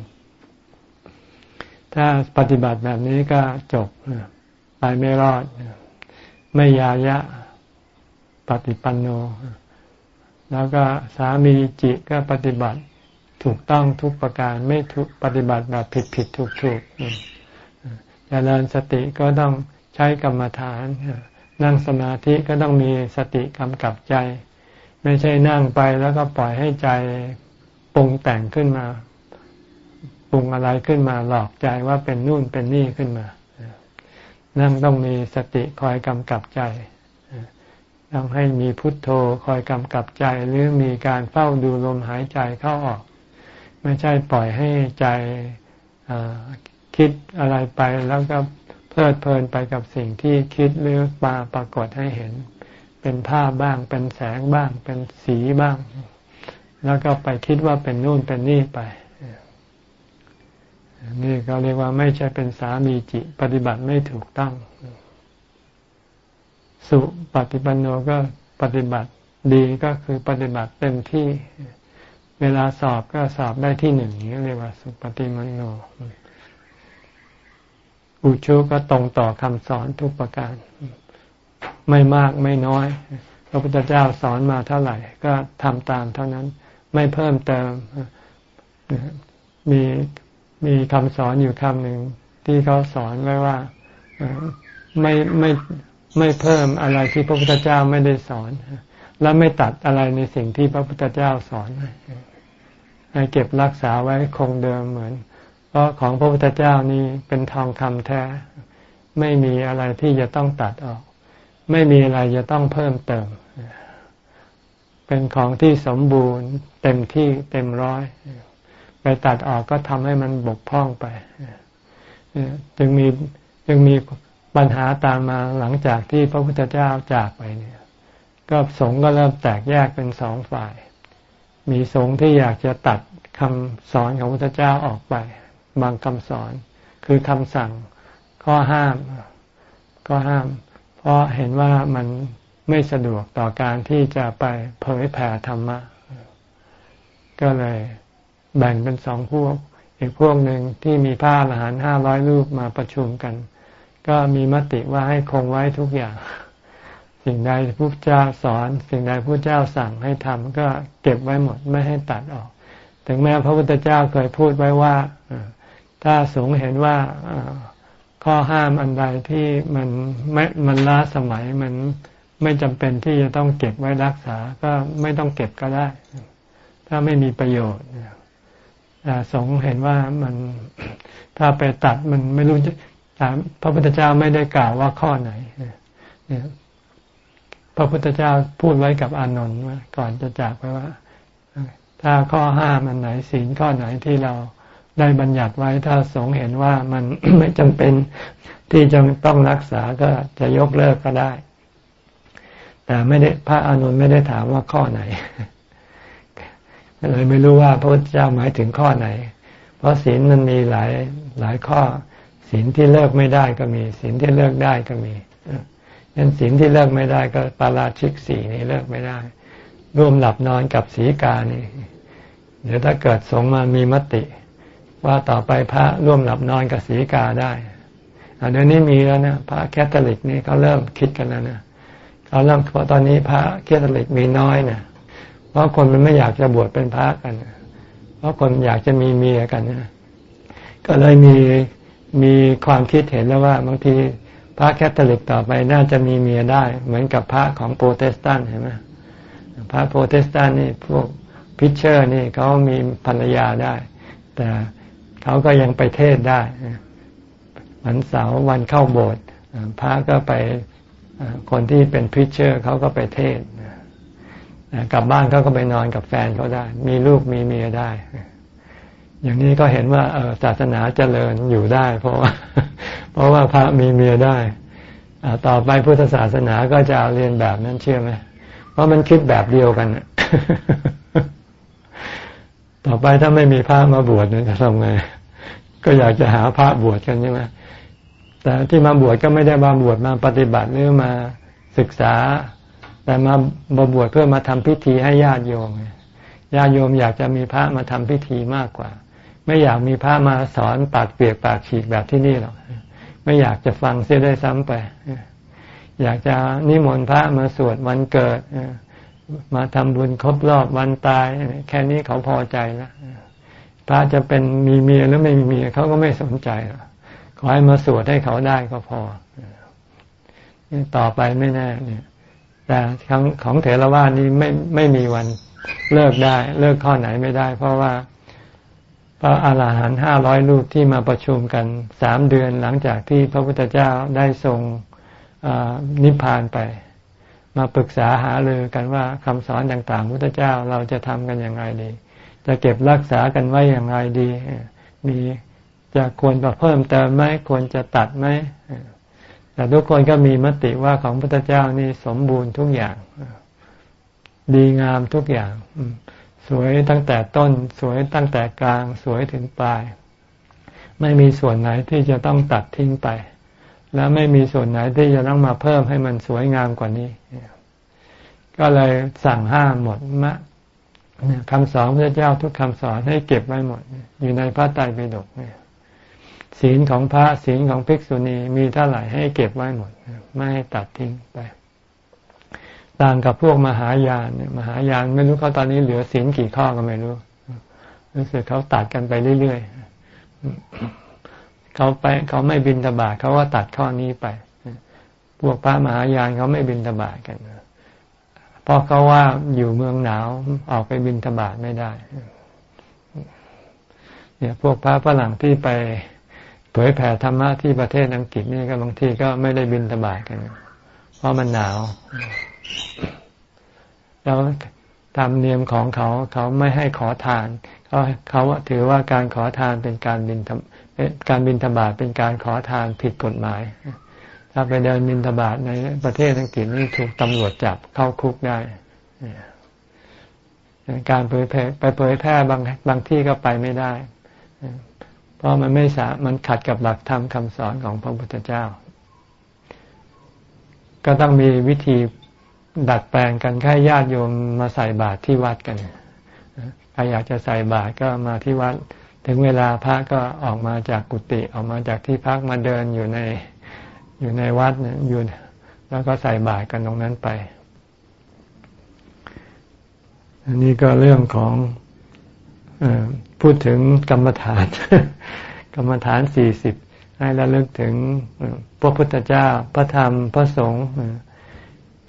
ถ้าปฏิบัติแบบนี้ก็จบไปไม่รอด ไม่ยายะปฏิปันโน แล้วก็สามีจิก็ปฏิบัติถูกต้องทุกประการไม่ถูกปฏิบัติแบบผิดผิดถูกถูกเจริญสติก็ต้องใช้กรรมฐาน นั่งสมาธิก็ต้องมีสติกำกับใจ ไม่ใช่นั่งไปแล้วก็ปล่อยให้ใจปรุงแต่งขึ้นมา ปรุงอะไรขึ้นมาหลอกใจว่าเป็นนู่นเป็นนี่ขึ้นมา นั่งต้องมีสติคอยกำกับใจต้องให้มีพุทโธคอยกำกับใจหรือมีการเฝ้าดูลมหายใจเข้าออก ไม่ใช่ปล่อยให้ใจคิดอะไรไปแล้วก็เพลิดเพลินไปกับสิ่งที่คิดหรือปาปรากฏให้เห็น เป็นภาพบ้าง เป็นแสงบ้าง เป็นสีบ้าง แล้วก็ไปคิดว่าเป็นนู่นเป็นนี่ไป นี่ก็เรียกว่าไม่ใช่เป็นสามีจิปฏิบัติไม่ถูกต้อง สุปฏิปันโนก็ปฏิบัติดีก็คือปฏิบัติเต็มที่เวลาสอบก็สอบได้ที่หนึ่งนี่เรียกว่า สุปฏิมันโนอุชุก็ตรงต่อคำสอนทุกประการ ไม่มากไม่น้อย พระพุทธเจ้าสอนมาเท่าไหร่ ก็ทำตามเท่านั้น ไม่เพิ่มเติมมีมีคำสอนอยู่คำหนึ่งที่เขาสอนไว้ว่าไม่ไม่ไม่เพิ่มอะไรที่พระพุทธเจ้าไม่ได้สอน และไม่ตัดอะไรในสิ่งที่พระพุทธเจ้าสอนให้เก็บรักษาไว้คงเดิมเหมือน เพราะของพระพุทธเจ้านี่เป็นทองคำแท้ ไม่มีอะไรที่จะต้องตัดออก ไม่มีอะไรจะต้องเพิ่มเติม เป็นของที่สมบูรณ์ เต็มที่เต็มร้อย ไปตัดออกก็ทำให้มันบกพร่องไป จึงมีจึงมีปัญหาตามมาหลังจากที่พระพุทธเจ้าจากไปเนี่ย ก็สงฆ์ก็เริ่มแตกแยกเป็นสองฝ่าย มีสงฆ์ที่อยากจะตัดคำสอนของพระพุทธเจ้าออกไป บางคำสอนคือคำสั่งข้อห้ามก็ห้าม ราะเห็นว่ามันไม่สะดวกต่อการที่จะไปเผยแผ่ธรรมะ ก็เลยแบ่งเป็นสองพวก อีกพวกหนึ่งที่มีผ้าอรหันห้าร้อยรูปมาประชุมกัน ก็มีมติว่าให้คงไว้ทุกอย่าง สิ่งใดพระเจ้าสอน สิ่งใดพระเจ้าสั่งให้ทำก็เก็บไว้หมดไม่ให้ตัดออก ถึงแม้พระพุทธเจ้าเคยพูดไว้ว่าถ้าสงเห็นว่า ข้อห้ามอันใดที่มันไม่มันล้าสมัยมันไม่จำเป็นที่จะต้องเก็บไว้รักษา ก็ไม่ต้องเก็บก็ได้ ถ้าไม่มีประโยชน์แต่สงเห็นว่ามันถ้าไปตัดมันไม่รู้จะพระพุทธเจ้าไม่ได้กล่าวว่าข้อไหนเนี่ยพระพุทธเจ้าพูดไว้กับอานนท์ว่าก่อนจะจากไปว่า ถ้าข้อห้ามอันไหนศีลข้อไหนที่เรา ได้บัญญัติไว้ถ้าสงเห็นว่ามันไม่จำเป็นที่จะต้องรักษาก็จะยกเลิกก็ได้ แต่ไม่ได้พระอานนท์ไม่ได้ถามว่าข้อไหนเลยไม่รู้ว่าพระพุทธเจ้าหมายถึงข้อไหน เพราะศีลมันมีหลายหลายข้อศีลที่เลิกไม่ได้ก็มีศีลที่เลิกได้ก็มีเช่นศีลที่เลิกไม่ได้ก็ปาราชิกสี่นี่เลิกไม่ได้ ร่วมหลับนอนกับสีกานี่เดี๋ยวถ้าเกิดสงมามีมติ ว่าต่อไปพระร่วมหลับนอนกับสีกาได้เดี๋ยวนี้มีแล้วนะพระแคทอลิกนี่เขาเริ่มคิดกันแล้วนะเขาเริ่มเพราะตอนนี้พระแคทอลิกมีน้อยนะเพราะคนมันไม่อยากจะบวชเป็นพระกัน เพราะคนอยากจะมีเมียกันนะก็เลยมีมีความคิดเห็นแล้วว่าบางทีพระแคทอลิกต่อไปน่าจะมีเมียได้ เหมือนกับพระของโปรเตสแตนต์เห็นไหมพระโปรเตสแตนต์นี่พวก preacher นี่เขามีภรรยาได้ แต่ เขาก็ยังไปเทศได้วันเสาร์วันเข้าโบสถ์พระก็ไปคนที่เป็นพิเชอร์เขาก็ไปเทศกลับบ้านเขาก็ไปนอนกับแฟนเขาได้ มีลูกมีเมียได้ อย่างนี้ก็เห็นว่าศาสนาเจริญอยู่ได้ เพราะว่า เพราะว่าพระมีเมียได้ต่อไปพุทธศาสนาก็จะเรียนแบบนั้นเชื่อไหมเพราะมันคิดแบบเดียวกันต่อไปถ้าไม่มีพระมาบวชเนี่ยจะทำไง ก็อยากจะหาพระบวชกันใช่ไหมแต่ที่มาบวชก็ไม่ได้มาบวชมาปฏิบัติหรือมาศึกษา แต่มาบวชเพื่อมาทำพิธีให้ญาติโยมญาติโยมอยากจะมีพระมาทำพิธีมากกว่า ไม่อยากมีพระมาสอนปากเปียกปากฉีกแบบที่นี่หรอกไม่อยากจะฟังเสียได้ซ้ำไป อยากจะนิมนต์พระมาสวดวันเกิดมาทำบุญครบรอบวันตาย แค่นี้เขาพอใจแล้ว พระจะเป็นมีเมียหรือไม่มีเมียเขาก็ไม่สนใจขอให้มาสวดให้เขาได้ก็พอนี่ต่อไปไม่แน่เนี่ย แต่ของของเถรวาทนี้ไม่ไม่มีวันเลิกได้ เลิกข้อไหนไม่ได้ เพราะว่าพระอาหารหันต์ห้าร้อยรูปที่มาประชุมกันสามเดือนหลังจากที่พระพุทธเจ้าได้ทรงนิพพานไป มาปรึกษาหารือกันว่าคำสอนต่างๆ พุทธเจ้าเราจะทำกันอย่างไรดี จะเก็บรักษากันไว้อย่างไรดี มีจะควรจะเพิ่มเติมไหมควรจะตัดไหมแต่ทุกคนก็มีมติว่าของพุทธเจ้านี่สมบูรณ์ทุกอย่าง ดีงามทุกอย่าง สวยตั้งแต่ต้น สวยตั้งแต่กลาง สวยถึงปลาย ไม่มีส่วนไหนที่จะต้องตัดทิ้งไป และไม่มีส่วนไหนที่จะต้องมาเพิ่มให้มันสวยงามกว่านี้ ก็เลยสั่งห้ามหมดมะ คำสอนพระเจ้าทุกคำสอนให้เก็บไว้หมด อยู่ในพระไตรปิฎกศีลของพระศีลของภิกษุณีมีเท่าไหร่ให้เก็บไว้หมด ไม่ให้ตัดทิ้งไปต่างกับพวกมหายานเนี่ยมหายานไม่รู้เขาตอนนี้เหลือศีลกี่ข้อก็ไม่รู้รู้สึกเขาตัดกันไปเรื่อยๆเขาไปเขาไม่บินทบาทเขาก็ตัดข้อนี้ไป พวกพระมหายานเขาไม่บินทบาทกัน เพราะเขาว่าอยู่เมืองหนาวออกไปบินทบาทไม่ได้ เนี่ยพวกพระฝรั่งที่ไปเผยแผ่ธรรมะที่ประเทศอังกฤษนี่ก็บางทีก็ไม่ได้บินทบาทกัน เพราะมันหนาว แล้วตามเนียมของเขาเขาไม่ให้ขอทานเขาเขาถือว่าการขอทานเป็นการบินการบินธบาตเป็นการขอทานผิดกฎหมาย ถ้าไปเดินบินธบาตในประเทศอังกฤษนี่ถูกตำรวจจับเข้าคุกได้การเผยแพร่ไปเผยแพร่บางบางที่ก็ไปไม่ได้ เพราะมันไม่สามันขัดกับหลักธรรมคำสอนของพระพุทธเจ้า ก็ต้องมีวิธีดัดแปลงกันแค่ญาติโยมมาใส่บาตรที่วัดกันใครอยากจะใส่บาตรก็มาที่วัด ถึงเวลาพระก็ออกมาจากกุฏิออกมาจากที่พักมาเดินอยู่ใน อยู่ในวัดเนี่ยอยู่แล้วก็ใส่บาตรกันตรงนั้นไป อันนี้ก็เรื่องของอพูดถึงกรรมฐาน กรรมฐานสี่สิบให้ระลึกถึงพระพุทธเจ้าพระธรรมพระสงฆ์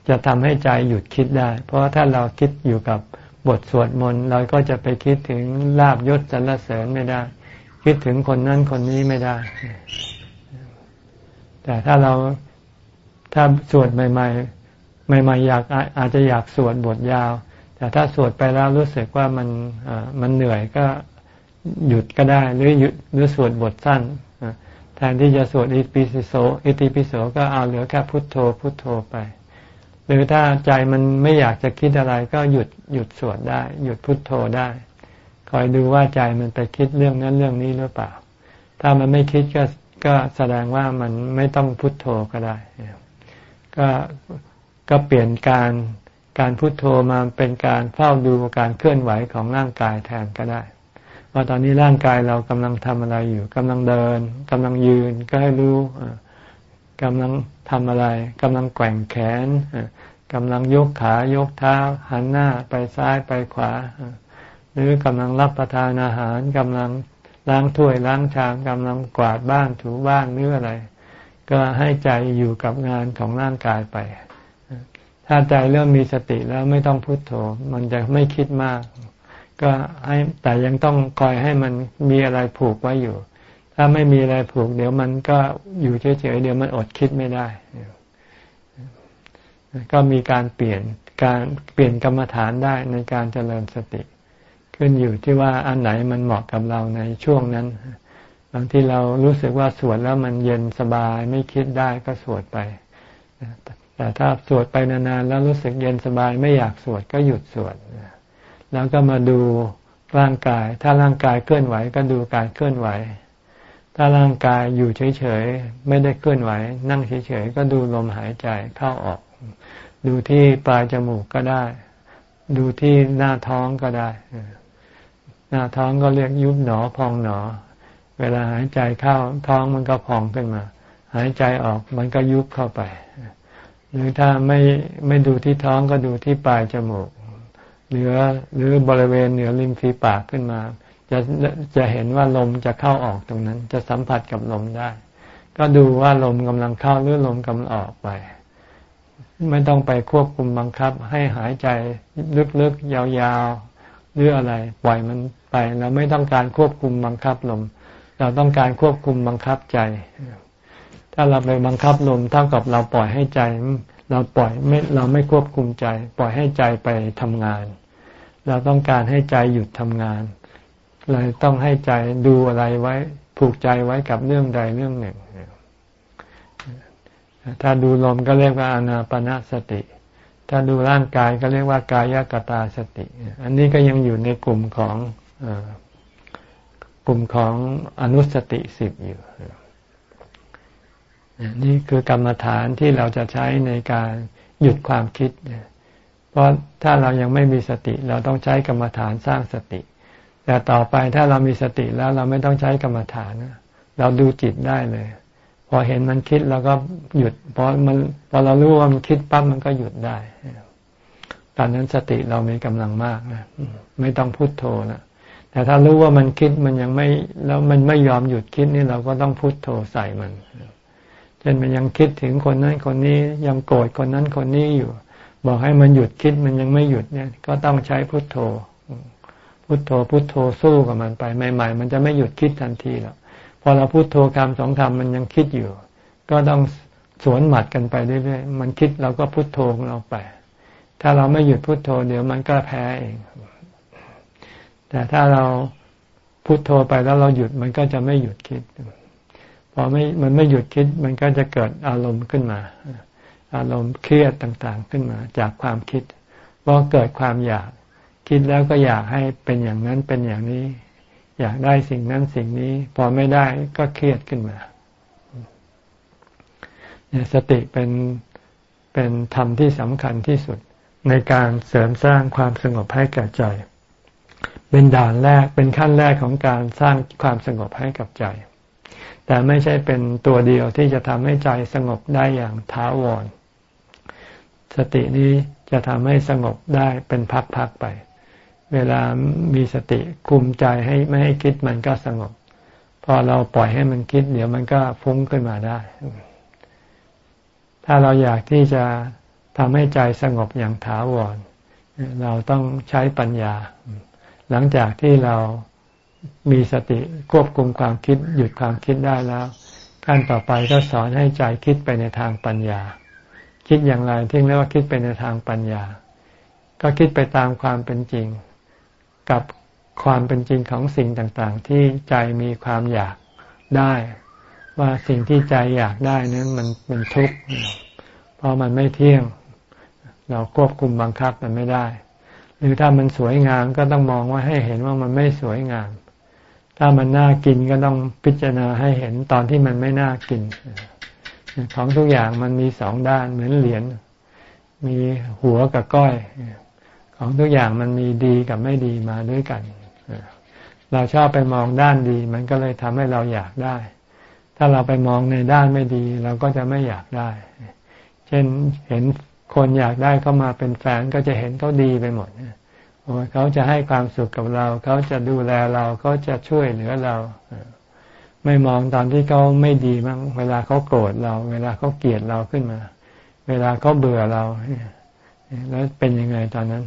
จะทำให้ใจหยุดคิดได้ เพราะถ้าเราคิดอยู่กับบทสวดมนต์เราก็จะไปคิดถึงลาบยศสรรเสริญไม่ได้ คิดถึงคนนั้นคนนี้ไม่ได้ แต่ถ้าเราถ้าสวดใหม่ ๆ ใหม่ ๆ อยากอาจจะอยากสวดบทยาว แต่ถ้าสวดไปแล้วรู้สึกว่ามันมันเหนื่อยก็หยุดก็ได้หรือหยุดหรือสวดบทสั้นแทนที่จะสวดอิติปิโสอิติปิโสก็เอาเหลือแค่พุทโธ พุทโธไป หรือถ้าใจมันไม่อยากจะคิดอะไรก็หยุดหยุดสวดได้ หยุดพุทโธได้ คอยดูว่าใจมันไปคิดเรื่องนั้นเรื่องนี้หรือเปล่า ถ้ามันไม่คิดก็ ก็แสดงว่ามันไม่ต้องพุทโธก็ได้ ก็ก็เปลี่ยนการการพุทโธมาเป็นการเฝ้าดูการเคลื่อนไหวของร่างกายแทนก็ได้ ว่าตอนนี้ร่างกายเรากำลังทำอะไรอยู่กำลังเดินกำลังยืนก็ให้รู้กำลังทำอะไรกำลังแกว่งแขนกำลังยกขายกเท้า หันหน้าไปซ้ายไปขวา หรือกำลังรับประทานอาหารกำลัง ล้างถ้วยล้างชามกำลังกวาดบ้านถูบ้านหรืออะไร ก็ให้ใจอยู่กับงานของร่างกายไป ถ้าใจเริ่มมีสติแล้วไม่ต้องพุโทโธ มันจะไม่คิดมาก ก็ให้แต่ยังต้องคอยให้มันมีอะไรผูกไว้อยู่ ถ้ถ้าไม่มีอะไรผูก เดี๋ยวมันก็อยู่เฉยๆเดี๋ยวมันอดคิดไม่ได้ ก็มีการเปลี่ยนการเปลี่ยนกรรมฐานได้ในการเจริญสติ ขึ้นอยู่ที่ว่าอันไหนมันเหมาะกับเราในช่วงนั้น บางที่เรารู้สึกว่าสวดแล้วมันเย็นสบายไม่คิดได้ก็สวดไป แต่ถ้าสวดไปนานๆแล้วรู้สึกเย็นสบายไม่อยากสวดก็หยุดสวด แล้วก็มาดูร่างกาย ถ้าร่างกายเคลื่อนไหวก็ดูการเคลื่อนไหว ถ้าร่างกายอยู่เฉยๆไม่ได้เคลื่อนไหว นั่งเฉยๆก็ดูลมหายใจเข้าออก ดูที่ปลายจมูกก็ได้ ดูที่หน้าท้องก็ได้ หน้าท้องก็เรียกยุบหนอพองหนอ เวลาหายใจเข้าท้องมันก็พองขึ้นมา หายใจออกมันก็ยุบเข้าไป หรือถ้าไม่ไม่ดูที่ท้องก็ดูที่ปลายจมูกหนือหรือบริเวณเหนือริมฝีปากขึ้นมา จะจะเห็นว่าลมจะเข้าออกตรงนั้น จะสัมผัสกับลมได้ ก็ดูว่าลมกำลังเข้าหรือลมกำลังออกไป ไม่ต้องไปควบคุมบังคับ ให้หายใจลึกๆยาวๆหรืออะไร ปล่อยมัน ไป เราไม่ต้องการควบคุมบังคับลม เราต้องการควบคุมบังคับใจ ถ้าเราไปบังคับลมเท่ากับเราปล่อยให้ใจ เราปล่อยไม่เราไม่ควบคุมใจ ปล่อยให้ใจไปทำงาน เราต้องการให้ใจหยุดทำงานเลยต้องให้ใจดูอะไรไว้ ผูกใจไว้กับเรื่องใดเรื่องหนึ่ง ถ้าดูลมก็เรียกว่าอนาปนาสติ ถ้าดูร่างกายก็เรียกว่ากายกตาสติ อันนี้ก็ยังอยู่ในกลุ่มของ กลุ่มของอนุสติสิบอยู่ นี่คือกรรมฐานที่เราจะใช้ในการหยุดความคิด เพราะถ้าเรายังไม่มีสติ เราต้องใช้กรรมฐานสร้างสติ แต่ต่อไปถ้าเรามีสติแล้วเราไม่ต้องใช้กรรมฐาน เราดูจิตได้เลย พอเห็นมันคิดเราก็หยุด พอมันพอเรารู้ว่ามันคิดปั๊บมันก็หยุดได้ตอนนั้นสติเรามีกำลังมากนะไม่ต้องพุโทโธนะ แต่ถ้ารู้ว่ามันคิดมันยังไม่แล้วมันไม่ยอมหยุดคิดนี่เราก็ต้องพุโทโธใส่มันเช่นมันยังคิดถึงคนนั้นคนนี้ยังโกรธคนนั้นคนนี้อยู่ บอกให้มันหยุดคิดมันยังไม่หยุดเนี่ย ก็ต้องใช้พุทโธ พุทโธพุทโธสู้กับมันไปใหม่ ๆ มันจะไม่หยุดคิดทันทีหรอกพอเราพุทโธคำสองคำมันยังคิดอยู่ ก็ต้องสวนหมัดกันไปเรื่อยๆมันคิดเราก็พุทโธของเราไป ถ้าเราไม่หยุดพุทโธเดี๋ยวมันก็แพ้เอง แต่ถ้าเราพุทโธไปแล้วเราหยุดมันก็จะไม่หยุดคิด พอไม่มันไม่หยุดคิด มันก็จะเกิดอารมณ์ขึ้นมา อารมณ์เครียดต่างๆขึ้นมาจากความคิดเพราะเกิดความอยากคิดแล้วก็อยากให้เป็นอย่างนั้นเป็นอย่างนี้ อยากได้สิ่งนั้นสิ่งนี้ พอไม่ได้ก็เครียดขึ้นมาเนี่ยสติเป็นเป็นธรรมที่สำคัญที่สุดในการเสริมสร้างความสงบให้แกับใจ เป็นด่านแรกเป็นขั้นแรกของการสร้างความสงบให้กับใจ แต่ไม่ใช่เป็นตัวเดียวที่จะทำให้ใจสงบได้อย่างท้าวร สตินี้จะทำให้สงบได้เป็นพักๆไป เวลามีสติคุมใจให้ไม่ให้คิดมันก็สงบ พอเราปล่อยให้มันคิด เดี๋ยวมันก็ฟุ้งขึ้นมาได้ ถ้าเราอยากที่จะทำให้ใจสงบอย่างถาวร เราต้องใช้ปัญญา หลังจากที่เรามีสติควบคุมความคิดหยุดความคิดได้แล้วขั้นต่อไปก็สอนให้ใจคิดไปในทางปัญญา คิดอย่างไรที่เรียกว่าคิดไปในทางปัญญา ก็คิดไปตามความเป็นจริง กับความเป็นจริงของสิ่งต่างๆ ที่ใจมีความอยากได้ ว่าสิ่งที่ใจอยากได้นั้นมันเป็นทุกข์เพราะมันไม่เที่ยง เราควบคุมบังคับมันไม่ได้ หรือถ้ามันสวยงามก็ต้องมองว่าให้เห็นว่ามันไม่สวยงาม ถ้ามันน่ากินก็ต้องพิจารณาให้เห็นตอนที่มันไม่น่ากิน ของทุกอย่างมันมีสองด้านเหมือนเหรียญมีหัวกับก้อย ของทุกอย่างมันมีดีกับไม่ดีมาด้วยกัน เราชอบไปมองด้านดี มันก็เลยทำให้เราอยากได้ ถ้าเราไปมองในด้านไม่ดี เราก็จะไม่อยากได้ เช่นเห็น คนอยากได้เข้ามาเป็นแฟนก็จะเห็นเขาดีไปหมดเขาจะให้ความสุขกับเรา เขาจะดูแลเราเขาจะช่วยเหลือเรา ไม่มองตอนที่เขาไม่ดีมั้งเวลาเขาโกรธเรา เวลาเขาเกลียดเราขึ้นมา เวลาเขาเบื่อเราแล้วเป็นยังไงตอนนั้น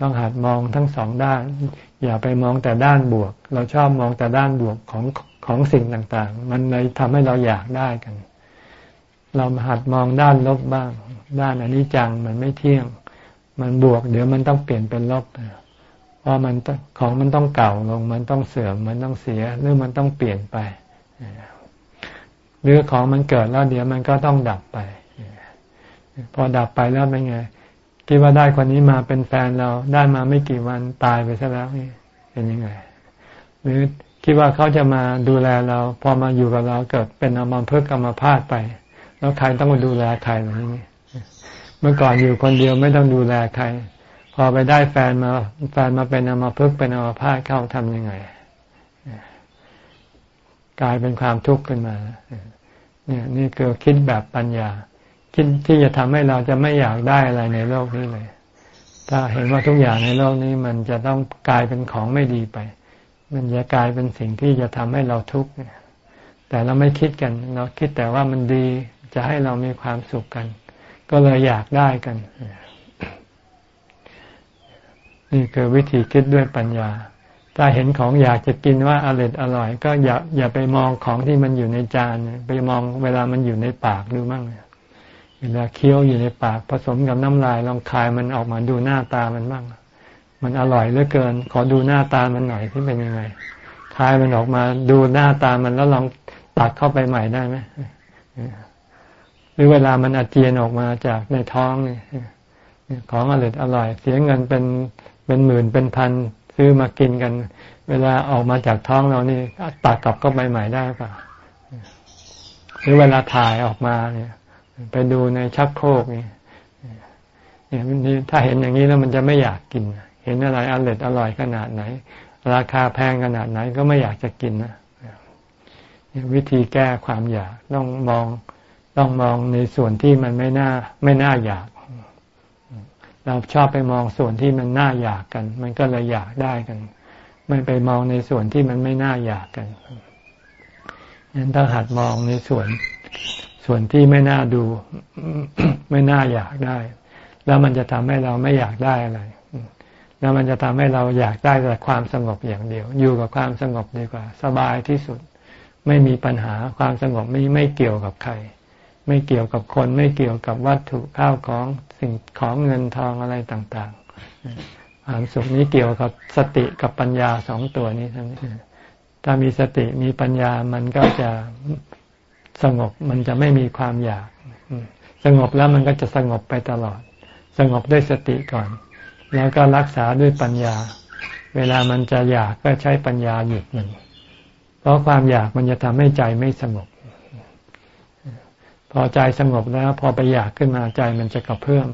ต้องหัดมองทั้งสองด้าน อย่าไปมองแต่ด้านบวก เราชอบมองแต่ด้านบวกของของสิ่งต่าง ๆ มันเลยทำให้เราอยากได้กัน เราหัดมองด้านลบบ้าง ด้านอนิจจังมันไม่เที่ยง มันบวก เดี๋ยวมันต้องเปลี่ยนเป็นลบเพราะมันของมันต้องเก่าลง มันต้องเสื่อมมันต้องเสียหรือมันต้องเปลี่ยนไปหรือของมันเกิดแล้วเดี๋ยวมันก็ต้องดับไปพอดับไปแล้วเป็นไงคิดว่าได้คนนี้มาเป็นแฟนเราได้มาไม่กี่วันตายไปซะแล้วนี่เป็นยังไง หรือคิดว่าเขาจะมาดูแลเรา พอมาอยู่กับเราเกิดเป็นอมรพิกกรรมพาดไป แล้วใครต้องมาดูแลใครแบบนี้เมื่อก่อนอยู่คนเดียวไม่ต้องดูแลใคร พอไปได้แฟนมาแฟนมาเป็นอมรพิกเป็นอมรพาดเข้าทำยังไง กลายเป็นความทุกข์ขึ้นมา เนี่ย นี่คือคิดแบบปัญญา คิดที่จะทำให้เราจะไม่อยากได้อะไรในโลกนี้เลย ถ้าเห็นว่าทุกอย่างในโลกนี้ มันจะต้องกลายเป็นของไม่ดีไป มันจะกลายเป็นสิ่งที่จะทำให้เราทุกข์แต่เราไม่คิดกัน เราคิดแต่ว่ามันดี จะให้เรามีความสุขกัน ก็เลยอยากได้กัน นี่คือวิธีคิดด้วยปัญญา ถ้าเห็นของอยากจะกินว่าอร่อยอร่อย ก็อย่าอย่าไปมองของที่มันอยู่ในจานไปมองเวลามันอยู่ในปากดูมั่งเวลาเคี้ยวอยู่ในปาก ผสมกับน้ำลายลองคายมันออกมาดูหน้าตามันบ้างมันอร่อยเหลือเกิน ขอดูหน้าตามันหน่อยที่เป็นยังไงคายมันออกมาดูหน้าตามันแล้วลองตักเข้าไปใหม่ได้ไหม รือเวลามันอาเจียนออกมาจากในท้องนี่ของอร่อยอร่อยเสียเงินเป็นเป็นหมื่นเป็นพันซื้อมากินกัน เวลาออกมาจากท้องเรานี่ตักกลับก็ไปใหม่ได้ป่ะหรือเวลาถ่ายออกมาเนี่ย ไปดูในชักโครกนี่เนี่ยถ้าเห็นอย่างนี้แล้วมันจะไม่อยากกิน เห็นอะไรอร่อยอร่อยขนาดไหน ราคาแพงขนาดไหนก็ไม่อยากจะกินนะวิธีแก้ความอยากต้องมอง ต้องมองในส่วนที่มันไม่น่าไม่น่าอยาก เราชอบไปมองส่วนที่มันน่าอยากกัน มันก็เลยอยากได้กัน ไม่ไปมองในส่วนที่มันไม่น่าอยากกันงั้นต้องหัดมองในส่วนส่วนที่ไม่น่าดู ไม่น่าอยากได้ แล้วมันจะทำให้เราไม่อยากได้อะไรแล้วมันจะทำให้เราอยากได้แต่ความสงบอย่างเดียว อยู่กับความสงบดีกว่า สบายที่สุด ไม่มีปัญหาความสงบไม่ไม่เกี่ยวกับใคร ไม่เกี่ยวกับคนไม่เกี่ยวกับวัตถุข้าวของสิ่งของเงินทองอะไรต่างๆ ความสุขนี้เกี่ยวกับสติกับปัญญาสองตัวนี้ทั้งนี้ถ้ามีสติมีปัญญามันก็จะสงบมันจะไม่มีความอยาก สงบแล้วมันก็จะสงบไปตลอด สงบด้วยสติก่อน แล้วก็รักษาด้วยปัญญา เวลามันจะอยากก็ใช้ปัญญาหยุดมัน เพราะความอยากมันจะทำให้ใจไม่สงบ อใจสงบแล้ว พอไปอยากขึ้นมาใจมันจะกระเพื่อม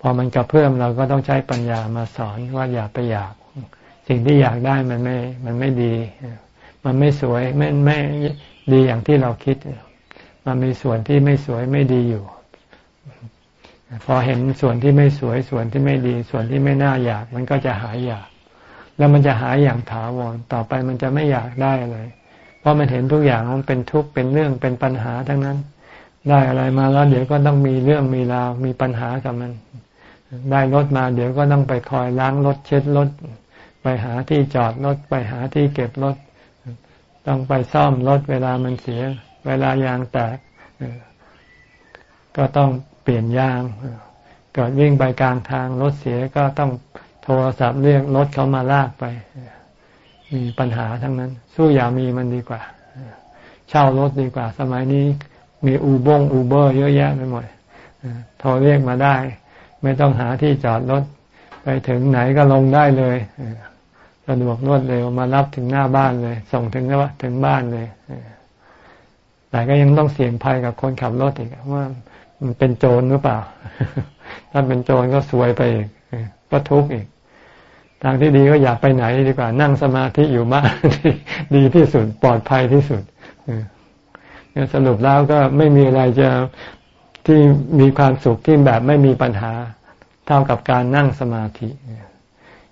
พอมันกระเพื่อมเราก็ต้องใช้ปัญญามาสอนว่าอย่าไปอยาก สิ่งที่อยากได้มันไม่ มันไม่ดี มันไม่สวยไม่ไม่ดีอย่างที่เราคิด มันมีส่วนที่ไม่สวยไม่ดีอยู่ พอเห็นส่วนที่ไม่สวยส่วนที่ไม่ดี ส่วนที่ไม่น่าอยาก มันก็จะหายอยาก แล้วมันจะหายอย่างถาวรต่อไปมันจะไม่อยากได้เลย เพราะมันเห็นทุกอย่างมันเป็นทุกข์เป็นเรื่องเป็นปัญหาทั้งนั้น ได้อะไรมาแล้ว เดี๋ยวก็ต้องมีเรื่องมีราวมีปัญหากับมัน ได้รถมา เดี๋ยวก็ต้องไปคอยล้างรถเช็ดรถไปหาที่จอดรถไปหาที่เก็บรถต้องไปซ่อมรถเวลามันเสีย เวลายางแตกก็ต้องเปลี่ยนยางเกิดวิ่งไปกลางทางรถเสียก็ต้องโทรศัพท์เรียกรถเขามาลากไป มีปัญหาทั้งนั้น สู้อย่ามีมันดีกว่า เช่ารถดีกว่า สมัยนี้ มีอูบงอูเบอร์เยอะแยะไปหมดโทรเรียกมาได้ ไม่ต้องหาที่จอดรถ ไปถึงไหนก็ลงได้เลยสะดวกรวดเร็วมารับถึงหน้าบ้านเลย ส่งถึงว่าถึงบ้านเลยแต่ก็ยังต้องเสี่ยงภัยกับคนขับรถอีกว่ามันเป็นโจรหรือเปล่า ถ้าเป็นโจรก็สวยไปอีกก็ทุกข์อีก ทางที่ดีก็อยากไปไหนดีกว่า นั่งสมาธิอยู่บ้านดีที่สุดปลอดภัยที่สุด สรุปแล้วก็ไม่มีอะไรจะที่มีความสุขที่แบบไม่มีปัญหาเท่ากับการนั่งสมาธิ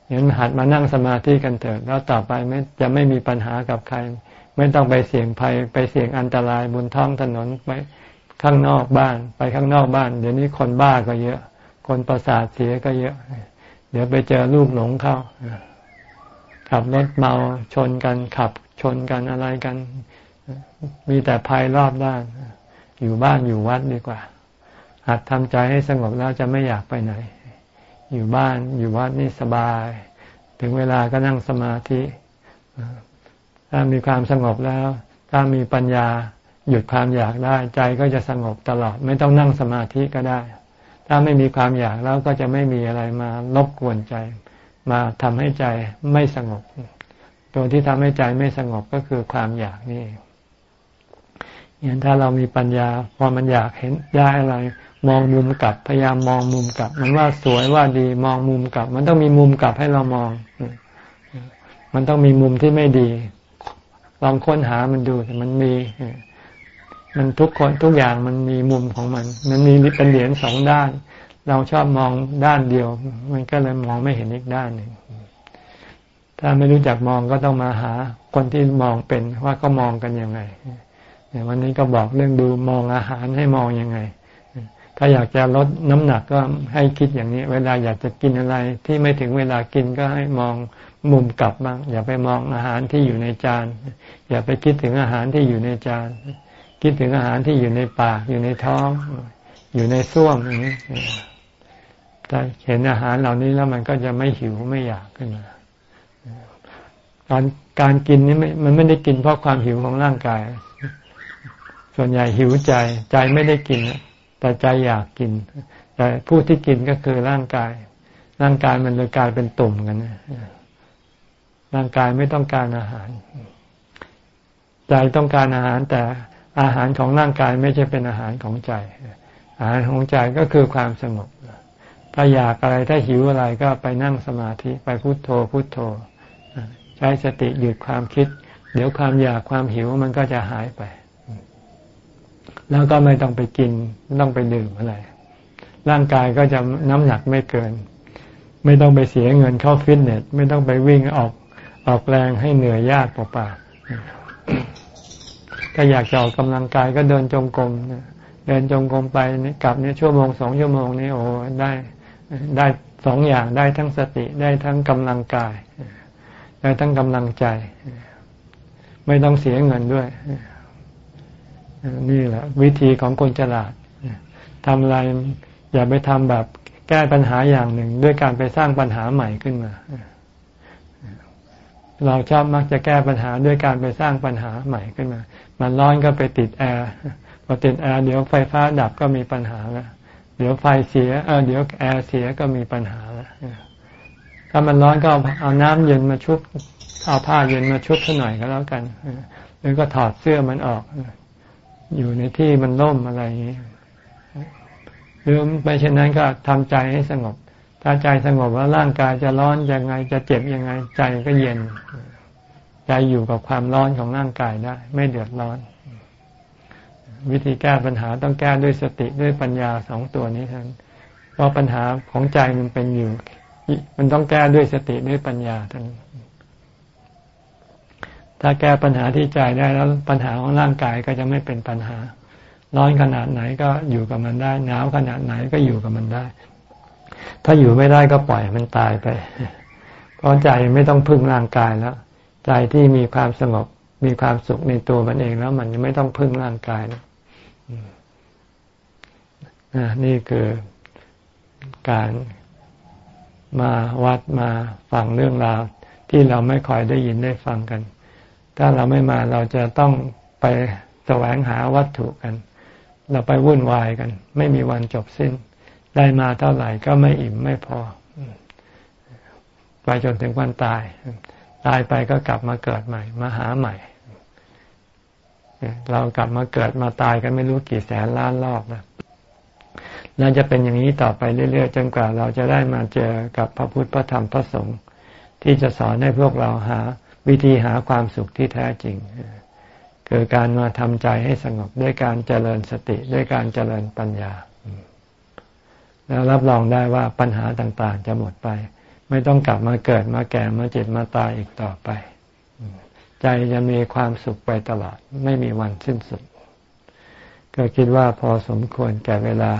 ย่างนั้นหัดมานั่งสมาธิกันเถิดแล้วต่อไปไม่จะไม่มีปัญหากับใคร ไม่ต้องไปเสี่ยงภัย ไปเสี่ยงอันตรายบนท้องถนนไปข้างนอกบ้าน ไปข้างนอกบ้าน เดี๋ยวนี้คนบ้าก็เยอะ คนประสาทเสียก็เยอะ เดี๋ยวไปเจอลูกหลงเข้าขับรถเมาชนกันขับชนกันอะไรกัน มีแต่ภัยรอบด้าน อยู่บ้านอยู่วัดดีกว่า หัดทำใจให้สงบแล้วจะไม่อยากไปไหน อยู่บ้านอยู่วัดนี่สบาย ถึงเวลาก็นั่งสมาธิ ถ้ามีความสงบแล้ว ถ้ามีปัญญาหยุดความอยากได้ ใจก็จะสงบตลอด ไม่ต้องนั่งสมาธิก็ได้ ถ้าไม่มีความอยากแล้วก็จะไม่มีอะไรมารบกวนใจ มาทำให้ใจไม่สงบ ตัวที่ทำให้ใจไม่สงบก็คือความอยากนี่อ ย่างถ้าเรามีปัญญาพอมันอยากเห็นได้อะไร มองมุมกลับพยายามมองมุมกลับ มันว่าสวยว่าดีมองมุมกลับ มันต้องมีมุมกลับให้เรามอง มันต้องมีมุมที่ไม่ดีลองค้นหามันดูมันมี มันทุกคนทุกอย่างมันมีมุมของมัน มันมีเป็นเหรียญสองด้าน เราชอบมองด้านเดียว มันก็เลยมองไม่เห็นอีกด้านหนึ่งถ้าไม่รู้จักมองก็ต้องมาหาคนที่มองเป็นว่าก็มองกันยังไง วันนี้ก็บอกเรื่องดูมองอาหารให้มองยังไง ถ้าอยากจะลดน้ำหนักก็ให้คิดอย่างนี้ เวลาอยากจะกินอะไรที่ไม่ถึงเวลากินก็ให้มองมุมกลับบ้างอย่าไปมองอาหารที่อยู่ในจาน อย่าไปคิดถึงอาหารที่อยู่ในจาน คิดถึงอาหารที่อยู่ในปากอยู่ในท้อง อยู่ในส้วมอย่างนี้ถ้าเห็นอาหารเหล่านี้แล้วมันก็จะไม่หิวไม่อยากขึ้นมาการการกินนี่มันไม่ได้กินเพราะความหิวของร่างกาย ส่วนใหญ่หิวใจ ใจไม่ได้กิน แต่ใจอยากกิน แต่ผู้ที่กินก็คือร่างกาย ร่างกายมันเลยกลายเป็นตุ่มกันร่างกายไม่ต้องการอาหาร ใจต้องการอาหารแต่อาหารของร่างกายไม่ใช่เป็นอาหารของใจ อาหารของใจก็คือความสงบถ้าอยากอะไรถ้าหิวอะไรก็ไปนั่งสมาธิไปพุโทโธพุโทโธ ใช้สติหยุดความคิด เดี๋ยวความอยากความหิวมันก็จะหายไป แล้วก็ไม่ต้องไปกินไม่ต้องไปดื่มอะไร ร่างกายก็จะน้ำหนักไม่เกิน ไม่ต้องไปเสียเงินเข้าฟิตเนสไม่ต้องไปวิ่งออกออกแรงให้เหนื่อยยากเปล่าๆถ้าอยากจะออกกำลังกายก็เดินจงกรมเดินจงกรมไปกลับเนี่ยชั่วโมงสองชั่วโมงนี้โอ้ได้ได้สองอย่างได้ทั้งสติได้ทั้งกำลังกาย ได้ทั้งกำลังใจ ไม่ต้องเสียเงินด้วย นี่แหละ วิธีของคนฉลาดทำอะไรอย่าไปทำแบบแก้ปัญหาอย่างหนึ่ง ด้วยการไปสร้างปัญหาใหม่ขึ้นมา เราชอบมักจะแก้ปัญหาด้วยการไปสร้างปัญหาใหม่ขึ้นมา มันร้อนก็ไปติดแอร์พอติดแอร์เดี๋ยวไฟฟ้าดับก็มีปัญหาแล้วเดี๋ยวไฟเสียเออเดี๋ยวแอร์เสียก็มีปัญหาแล้วถ้ามันร้อนก็เอาน้ำเย็นมาชุบเอาผ้าเย็นมาชุบสักหน่อยก็แล้วกันหรือก็ถอดเสื้อมันออก อยู่ในที่มันร่มอะไรอย่างนี้หรือไม่เช่นนั้นก็ทำใจให้สงบ ถ้าใจสงบแล้วร่างกายจะร้อนยังไง จะเจ็บยังไง ใจก็เย็น ใจอยู่กับความร้อนของร่างกายได้ ไม่เดือดร้อน วิธีแก้ปัญหาต้องแก้ด้วยสติด้วยปัญญาสองตัวนี้ท่านเพราะปัญหาของใจมันเป็นอยู่ มันต้องแก้ด้วยสติด้วยปัญญาท่าน ถ้าแก้ปัญหาที่ใจได้แล้วปัญหาของร่างกายก็จะไม่เป็นปัญหา ร้อนขนาดไหนก็อยู่กับมันได้ หนาวขนาดไหนก็อยู่กับมันได้ ถ้าอยู่ไม่ได้ก็ปล่อยมันตายไป เพราะใจไม่ต้องพึ่งร่างกายแล้ว ใจที่มีความสงบมีความสุขในตัวมันเองแล้ว มันไม่ต้องพึ่งร่างกายแล้วนี่คือการมาวัดมาฟังเรื่องราวที่เราไม่ค่อยได้ยินได้ฟังกัน ถ้าเราไม่มาเราจะต้องไปแสวงหาวัตถุกัน เราไปวุ่นวายกัน ไม่มีวันจบสิ้น ได้มาเท่าไหร่ก็ไม่อิ่มไม่พอ ไปจนถึงวันตาย ตายไปก็กลับมาเกิดใหม่ มาหาใหม่ เรากลับมาเกิดมาตายกันไม่รู้กี่แสนล้านรอบแล้วน่าจะเป็นอย่างนี้ต่อไปเรื่อยๆจนกว่าเราจะได้มาเจอกับพระพุทธพระธรรมพระสงฆ์ที่จะสอนให้พวกเราหา วิธีหาความสุขที่แท้จริงคือการมาทำใจให้สงบด้วยการเจริญสติด้วยการเจริญปัญญา แล้วรับรองได้ว่าปัญหาต่างๆ จะหมดไป ไม่ต้องกลับมาเกิดมาแก่มาเจ็บมาตายอีกต่อไป ใจจะมีความสุขไปตลอด ไม่มีวันสิ้นสุด ก็คิดว่าพอสมควรแก่เวลา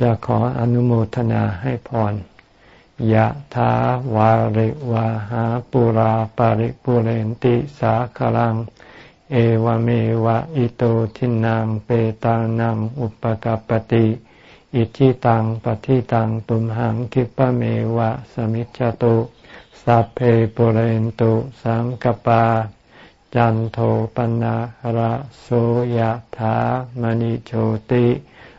จะขออนุโมทนาให้พร ยะถาวาริวาหาปุราปาริปุเรนติสาคลัง เอวเมวะอิโตทินังเปตานังอุปกปติอิทิตังปฏิตังตุมหังคิปะเมวะสมิจจตุสัพเพปุเรนตุสังกปา จันโทปนะระโสยะถามณิโชติ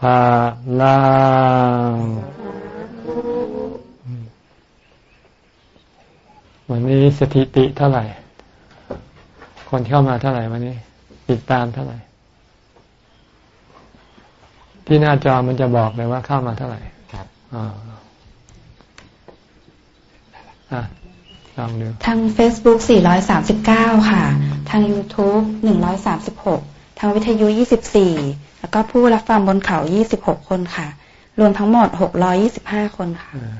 ภาลังวันนี้สถิติเท่าไหร่ คนเข้ามาเท่าไหร่วันนี้ ติดตามเท่าไหร่ ที่หน้าจอมันจะบอกเลยว่าเข้ามาเท่าไหร่ ครับอ่าอะลองดูทาง Facebook 439 ค่ะ ทาง YouTube 136 ทางวิทยุ 24แล้ว ก็ผู้รับฟังบนเขา 26 คนค่ะ รวมทั้งหมด 625 คนค่ะอ่า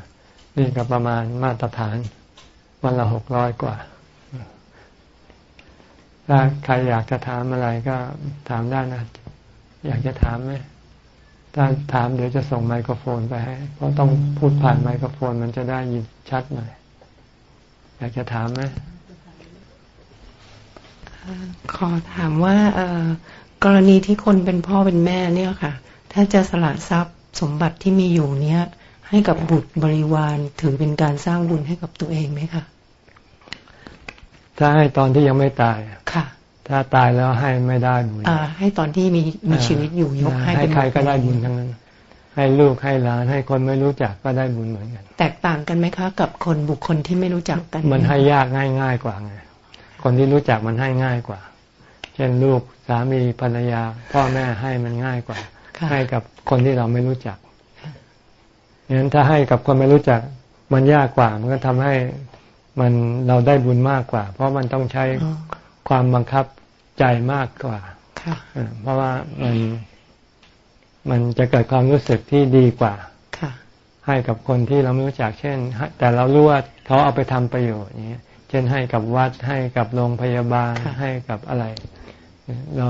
นี่ก็ประมาณมาตรฐาน วันละหกร้อยกว่า ถ้าใครอยากจะถามอะไรก็ถามได้นะ อยากจะถามไหมถ้าถามเดี๋ยวจะส่งไมโครโฟนไปให้ เพราะต้องพูดผ่านไมโครโฟนมันจะได้ยินชัดหน่อย อยากจะถามไหมขอถามว่าเอ่อ กรณีที่คนเป็นพ่อเป็นแม่เนี่ยค่ะ ถ้าจะสละทรัพย์สมบัติที่มีอยู่เนี้ยให้กับบุตรบริวารถือเป็นการสร้างบุญให้กับตัวเองไหมคะถ้าให้ตอนที่ยังไม่ตายค่ะ ถ้าตายแล้วให้ไม่ได้บุญอ่า ให้ตอนที่มีมีชีวิตอยู่ยกให้ให้เป็นใครก็ได้บุญทั้งนั้น ให้ลูกให้หลาน ให้คนไม่รู้จักก็ได้บุญเหมือนกัน แตกต่างกันไหมคะ กับคนบุคคลที่ไม่รู้จักกัน มันให้ยากง่ายง่ายกว่าไงคนที่รู้จักมันให้ง่ายกว่า เช่นลูกสามีภรรยา พ่อแม่ให้มันง่ายกว่าค่ะให้กับคนที่เราไม่รู้จักงั้นถ้าให้กับคนไม่รู้จักมันยากกว่า มันก็ทำให้มันเราได้บุญมากกว่า เพราะมันต้องใช้อ๋อความบังคับใจมากกว่าค่ะเออเพราะว่ามันมันจะเกิดความรู้สึกที่ดีกว่าค่ะให้กับคนที่เราไม่รู้จักเช่นให้แต่เรารู้ว่าเขาเอาไปทำประโยชน์อย่างเงี้ย เช่นให้กับวัดให้กับโรงพยาบาลค่ะให้กับอะไร เรา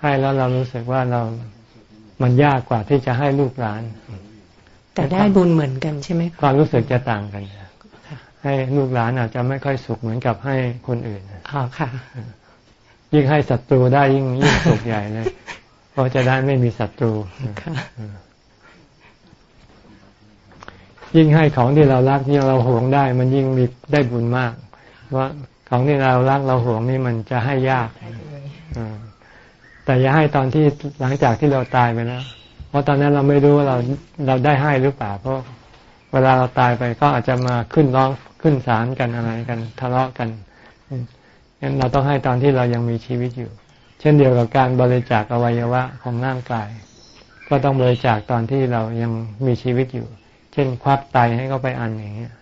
ให้แล้วเรารู้สึกว่าเรามันยากกว่าที่จะให้ลูกหลาน แต่ได้บุญเหมือนกันใช่ไหมคคะวามรู้สึกจะต่างกันให้ลูกหลานอาจจะไม่ค่อยสุขเหมือนกับให้คนอื่นอ๋อค่ะ ยิ่งให้ศัตรูได้ยิ่งยิ่งสุขใหญ่เลยเพราะจะได้ไม่มีศัตรูค่ะยิ่งให้ของที่เรารักที่เราหวงได้ มันยิ่งมีได้บุญมาก ว่า ของที่เรารักเราหวงนี่มันจะให้ยากแต่อย่าให้ตอนที่หลังจากที่เราตายไปแล้วเพราะตอนนั้นเราไม่รู้ว่าเราเราได้ให้หรือเปล่า เพราะเวลาเราตายไปก็อาจจะมาขึ้นร้องขึ้นศาลกันอะไรกันทะเลาะกันงั้นเราต้องให้ตอนที่เรายังมีชีวิตอยู่ เช่นเดียวกับการบริจาคอวัยวะของร่างกาย ก็ต้องบริจาคตอนที่เรายังมีชีวิตอยู่ เช่นควักไตให้เขาไปอันอย่างเงี้ย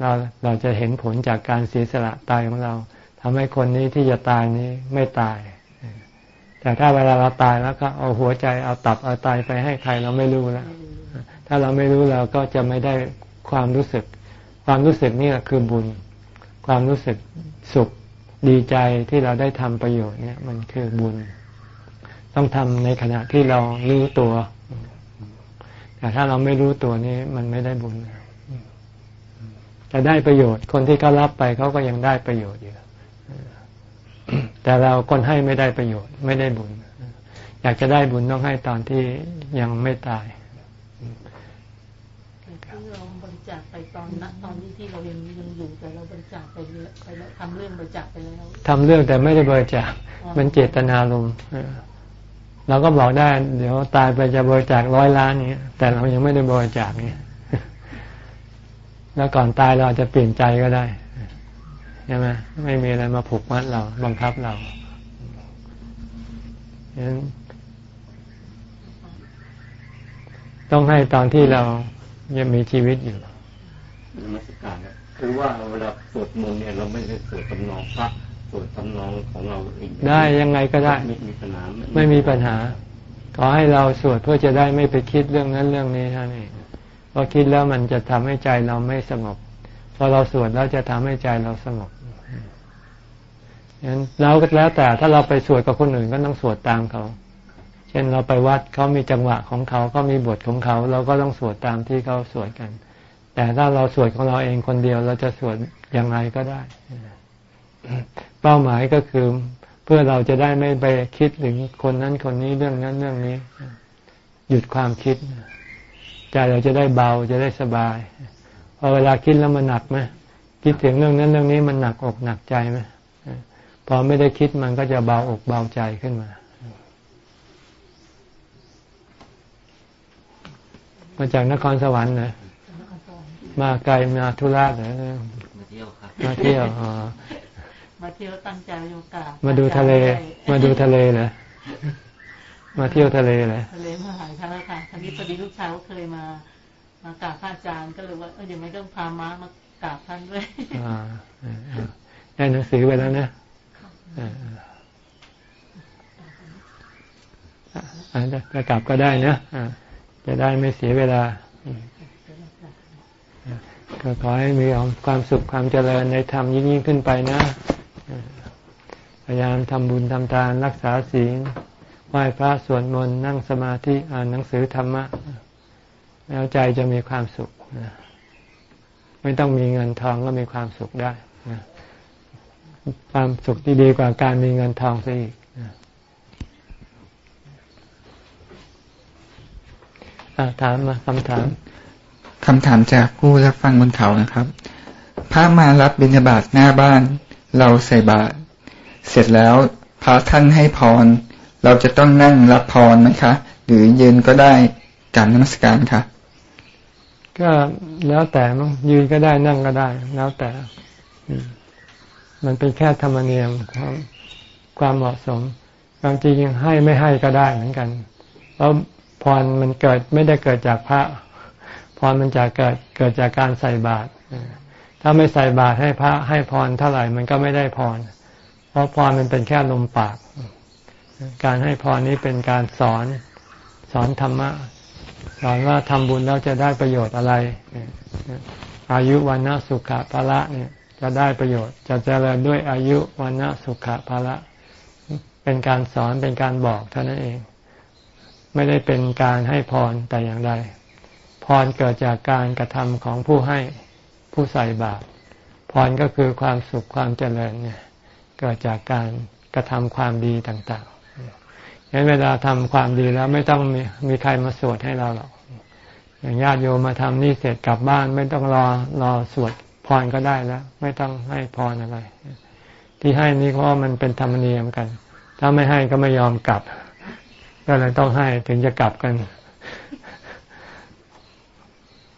เราเราจะเห็นผลจากการเสียสละไตของเราทำให้คนนี้ที่จะตายนี้ไม่ตาย แต่ถ้าเวลาเราตายแล้วก็เอาหัวใจเอาตับเอาไตไปให้ใครเราไม่รู้แล้วถ้าเราไม่รู้เราก็จะไม่ได้ความรู้สึก ความรู้สึกนี่แหละคือบุญ ความรู้สึกสุขดีใจที่เราได้ทำประโยชน์เนี่ย มันคือบุญ ต้องทำในขณะที่เรารู้ตัว แต่ถ้าเราไม่รู้ตัวนี้มันไม่ได้บุญ แต่ได้ประโยชน์ คนที่เขารับไปเขาก็ยังได้ประโยชน์อยู่แต่เราคนให้ไม่ได้ประโยชน์ไม่ได้บุญ อยากจะได้บุญต้องให้ตอนที่ยังไม่ตายที่เราบริจาคไปตอนณตอนนี้ที่เรายังยังอยู่แต่เราบริจาคไปแล้วไปแล้วทำเรื่องบริจาคไปแล้วทำเรื่องแต่ไม่ได้บริจาคอ๋อมันเจตนาลมณ์เออเราก็บอกได้ เดี๋ยวตายไปจะบริจาคร้อยล้านนี้ยแต่เรายังไม่ได้บริจาคเนี่ย แล้วก่อนตายเราอาจจะเปลี่ยนใจก็ได้ใช่ไหมไม่มีอะไรมาผูกมัดเรา บังคับเราฉะนั้นต้องให้ตอนที่เรายังมีชีวิตอยู่นมัสการครับคือว่าเวลาสวดมนต์เนี่ยเราไม่ได้สวดตำนองพระสวดตำนองของเราเองได้ยังไงก็ได้ไม่มีปัญหาไม่มีปัญหา ขอให้เราสวดเพื่อจะได้ไม่ไปคิดเรื่องนั้นเรื่องนี้เท่านี้ พอคิดแล้วมันจะทำให้ใจเราไม่สงบ พอเราสวดแล้วจะทำให้ใจเราสงบงั้นแล้วก็แล้วแต่ถ้าเราไปสวดกับคนอื่นก็ต้องสวดตามเขา เช่นเราไปวัดเขามีจังหวะของเขาก็มีบทของเขา เราก็ต้องสวดตามที่เขาสวดกัน แต่ถ้าเราสวดของเราเองคนเดียว เราจะสวดอย่างไรก็ได้ เป้าหมายก็คือเพื่อเราจะได้ไม่ไปคิดถึงคนนั้นคนนี้เรื่องนั้นเรื่องนี้ หยุดความคิด ใจเราจะได้เบาจะได้สบายพอเวลาคิดแล้วมันหนักไหมคิดถึงเรื่องนั้นเรื่องนี้มันหนักอกหนักใจไหมพอไม่ได้คิดมันก็จะเบาอกเบาใจขึ้นมามาจากนครสวรรค์นะมาไกลมาธุระเหรอมาเที่ยวครับมาเที่ยวอ๋อมาเที่ยวตั้งใจโอกาสมาดูทะเล มาดูทะเลเหรอ มาเที่ยวทะเลเหรอทะเลมาหลายครั้งแล้วค่ะครั้นี้พอดีลูกชายก็เคยมามากราบพระอาจารย์ก็เลยว่าเออเดี๋ยวไม่ต้องพาม้ามากราบท่านด้วยอ่าได้หนังสือไปแล้วนะอ่าอ่าจะกลับก็ได้นะอ่าจะได้ไม่เสียเวลา ก็ขอให้มีความสุขความเจริญในธรรมยิ่งยิ่งขึ้นไปนะ พยายามทำบุญทำทานรักษาศีล ไหว้พระสวดมนต์นั่งสมาธิอ่านหนังสือธรรมะ แล้วใจจะมีความสุขไม่ต้องมีเงินทองก็มีความสุขได้ความสุขที่ดีกว่าการมีเงินทองซะอีกถามมาคำถามคำถามจากผู้รับฟังบนเขานะครับ พระมารับบิณฑบาตหน้าบ้าน เราใส่บาตรเสร็จแล้วพระท่านให้พร เราจะต้องนั่งรับพรไหมคะ หรือยืนก็ได้การนมัสการคะก็แล้วแต่มั้งยืนก็ได้นั่งก็ได้ แล้วแต่มันเป็นแค่ธรรมเนียมความความเหมาะสมบางทียังให้ไม่ให้ก็ได้เหมือนกันเพราะพรมันเกิดไม่ได้เกิดจากพระพรมันจะเกิดเกิดจากการใส่บาตรถ้าไม่ใส่บาตรให้พระให้พรเท่าไหร่มันก็ไม่ได้พรเพราะพรมันเป็นแค่ลมปาก การให้พรนี้เป็นการสอนสอนธรรมะสอนว่าทำบุญแล้วจะได้ประโยชน์อะไร อายุวันนะสุขะภละเนี่ยจะได้ประโยชน์ จะเจริญด้วยอายุวันนะสุขะภละ เป็นการสอนเป็นการบอกเท่านั้นเอง ไม่ได้เป็นการให้พรแต่อย่างใดพรเกิดจากการกระทำของผู้ให้ผู้ใส่บาตรพรก็คือความสุขความเจริญเนี่ยเกิดจากการกระทำความดีต่าง งั้นเวลาทำความดีแล้วไม่ต้องมีมีใครมาสวดให้เราหรอกอย่างญาติโยมมาทำนี่เสร็จกลับบ้านไม่ต้องรอรอสวดพรก็ได้แล้ว ไม่ต้องให้พรอะไร ที่ให้นี่เพราะมันเป็นธรรมเนียมกัน ถ้าไม่ให้ก็ไม่ยอมกลับ ก็เลยต้องให้ถึงจะกลับกัน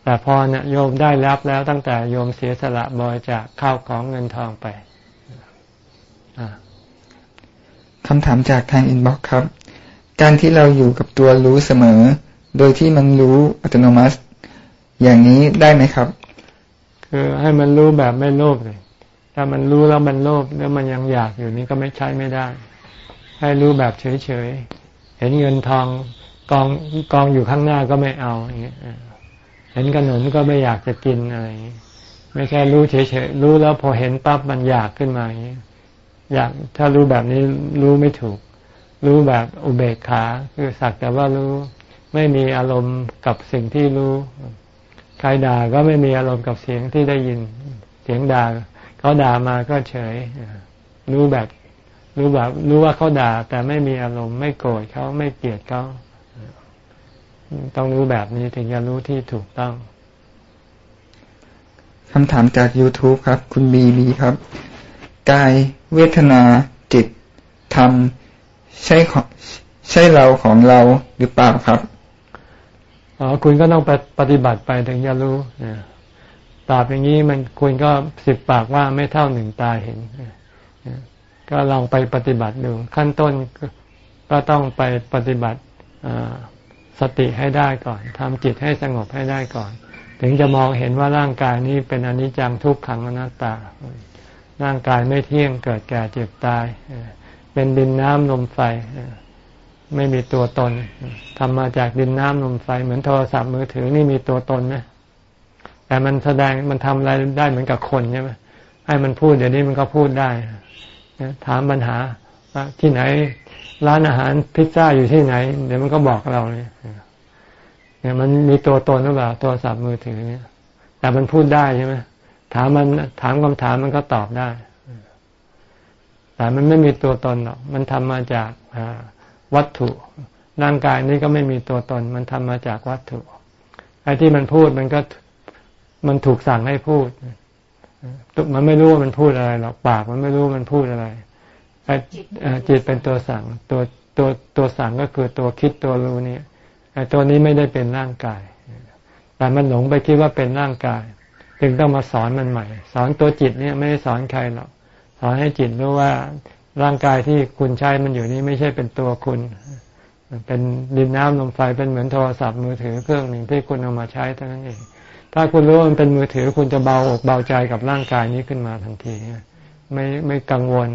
แต่พรเนี่ยโยมได้รับแล้วตั้งแต่โยมเสียสละบริจาคข้าวของเงินทองไปคำถามจากทาง inbox ครับ การที่เราอยู่กับตัวรู้เสมอ โดยที่มันรู้อัตโนมัติ อย่างนี้ได้ไหมครับ คือให้มันรู้แบบไม่โลภเลยถ้ามันรู้แล้วมันโลภแล้วมันยังอยากอยู่นี่ก็ไม่ใช้ไม่ได้ ให้รู้แบบเฉยๆ เห็นเงินทองกองกองอยู่ข้างหน้าก็ไม่เอาอย่างเงี้ยเห็นขนมก็ไม่อยากจะกินอะไรอย่างเงี้ยไม่ใช่รู้เฉยๆ รู้แล้วพอเห็นปั๊บมันอยากขึ้นมาอย่างเงี้อยากถ้ารู้แบบนี้รู้ไม่ถูก รู้แบบอุเบกขาคือสักแต่ว่ารู้ ไม่มีอารมณ์กับสิ่งที่รู้ ใครด่าก็ไม่มีอารมณ์กับเสียงที่ได้ยิน เสียงด่าเขาด่ามาก็เฉย รู้แบบ รู้แบบ รู้ว่าเขาด่า แต่ไม่มีอารมณ์ไม่โกรธเขาไม่เกลียดเขาต้องรู้แบบนี้ถึงจะรู้ที่ถูกต้องคำถามจาก YouTube ครับ คุณบีบีครับ กายเวทนาจิตธรรม ใช่ของใช่เราของเราหรือเปล่าครับอ๋อคุณก็ต้องไปปฏิบัติไปถึงจะรู้ตราบอย่างนี้มันคุณก็สิบปากว่าไม่เท่าหนึ่งตาเห็นก็ลองไปปฏิบัติดู ขั้นต้นก็ต้องไปปฏิบัติสติให้ได้ก่อนทำจิตให้สงบให้ได้ก่อน ถึงจะมองเห็นว่าร่างกายนี้เป็นอนิจจังทุกขังอนัตตา ร่างกายไม่เที่ยงเกิดแก่เจ็บตาย เป็นดินน้ำลมไฟไม่มีตัวตนทำมาจากดินน้ำลมไฟ เหมือนโทรศัพท์มือถือนี่มีตัวตนนะแต่มันแสดงมันทำอะไรได้เหมือนกับคนใช่ไหมให้มันพูดเดี๋ยวนี้มันก็พูดได้ถามปัญหาว่าที่ไหน ร้านอาหารพิซซ่าอยู่ที่ไหน เดี๋ยวมันก็บอกเราเนี่ยเนี่ยมันมีตัวตนหรือเปล่าโทรศัพท์มือถือเนี่ย แต่มันพูดได้ใช่ไหมถามมันถามคำถามมันก็ตอบได้ แต่มันไม่มีตัวตนหรอก มันทำมาจากวัตถุ ร่างกายนี้ก็ไม่มีตัวตน มันทำมาจากวัตถุไอ้ที่มันพูดมันก็มันถูกสั่งให้พูด มันไม่รู้ว่ามันพูดอะไรหรอกปากมันไม่รู้มันพูดอะไรจิตเป็นตัวสั่ง ตัวตัวตัวสั่งก็คือตัวคิดตัวรู้นี่ไอ้ตัวนี้ไม่ได้เป็นร่างกาย แต่มันหลงไปคิดว่าเป็นร่างกาย จึงต้องมาสอนมันใหม่ สอนตัวจิตเนี่ยไม่ได้สอนใครหรอกส อนให้จิตรู้ว่าร่างกายที่คุณใช้มันอยู่นี้ไม่ใช่เป็นตัวคุณ เป็นดินน้ำลมไฟเป็นเหมือนโทรศัพท์มือถือเครื่องหนึ่งที่คุณเอามาใช้เท่านั้นเอง ถ้าคุณรู้ว่ามันเป็นมือถือคุณจะเบาอกเบาใจกับร่างกายนี้ขึ้นมาทันทีไม่ไม่กังวล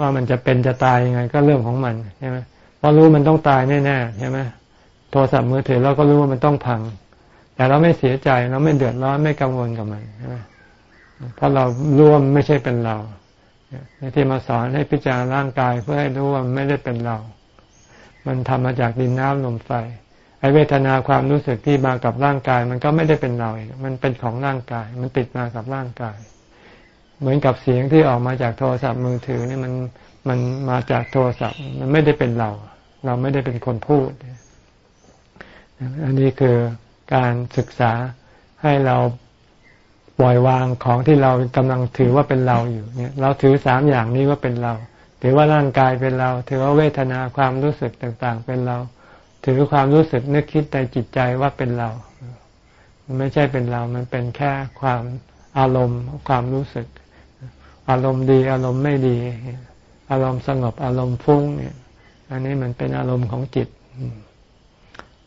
ว่ามันจะเป็นจะตายยังไง ก็เรื่องของมันใช่ไหมเพราะรู้มันต้องตายแน่ๆใช่ไหมโทรศัพท์มือถือเราก็รู้ว่ามันต้องพัง แต่เราไม่เสียใจเราไม่เดือดร้อนไม่กังวลกับมันใช่ไหมเพราะเรารู้ว่ามันไม่ใช่เป็นเรา ที่มาสอนให้พิจารณาร่างกายเพื่อให้รู้ว่าไม่ได้เป็นเรา มันทำมาจากดินน้ำลมไฟ ไอเวทนาความรู้สึกที่มากับร่างกาย มันก็ไม่ได้เป็นเราเองมันเป็นของร่างกาย มันติดมากับร่างกาย เหมือนกับเสียงที่ออกมาจากโทรศัพท์มือถือนี่มันมันมาจากโทรศัพท์ มันไม่ได้เป็นเรา เราไม่ได้เป็นคนพูด อันนี้คือการศึกษาให้เรา ปล่อยวางของที่เรากำลังถือว่าเป็นเราอยู่เนี่ย เราถือสามอย่างนี้ว่าเป็นเรา ถือว่าร่างกายเป็นเรา ถือว่าเวทนาความรู้สึกต่างๆ เป็นเรา ถือความรู้สึกนึกคิดในจิตใจว่าเป็นเรา มันไม่ใช่เป็นเรา มันเป็นแค่ความอารมณ์ ความรู้สึก อารมณ์ดี อารมณ์ไม่ดี อารมณ์สงบ อารมณ์ฟุ้งเนี่ย อันนี้มันเป็นอารมณ์ของจิต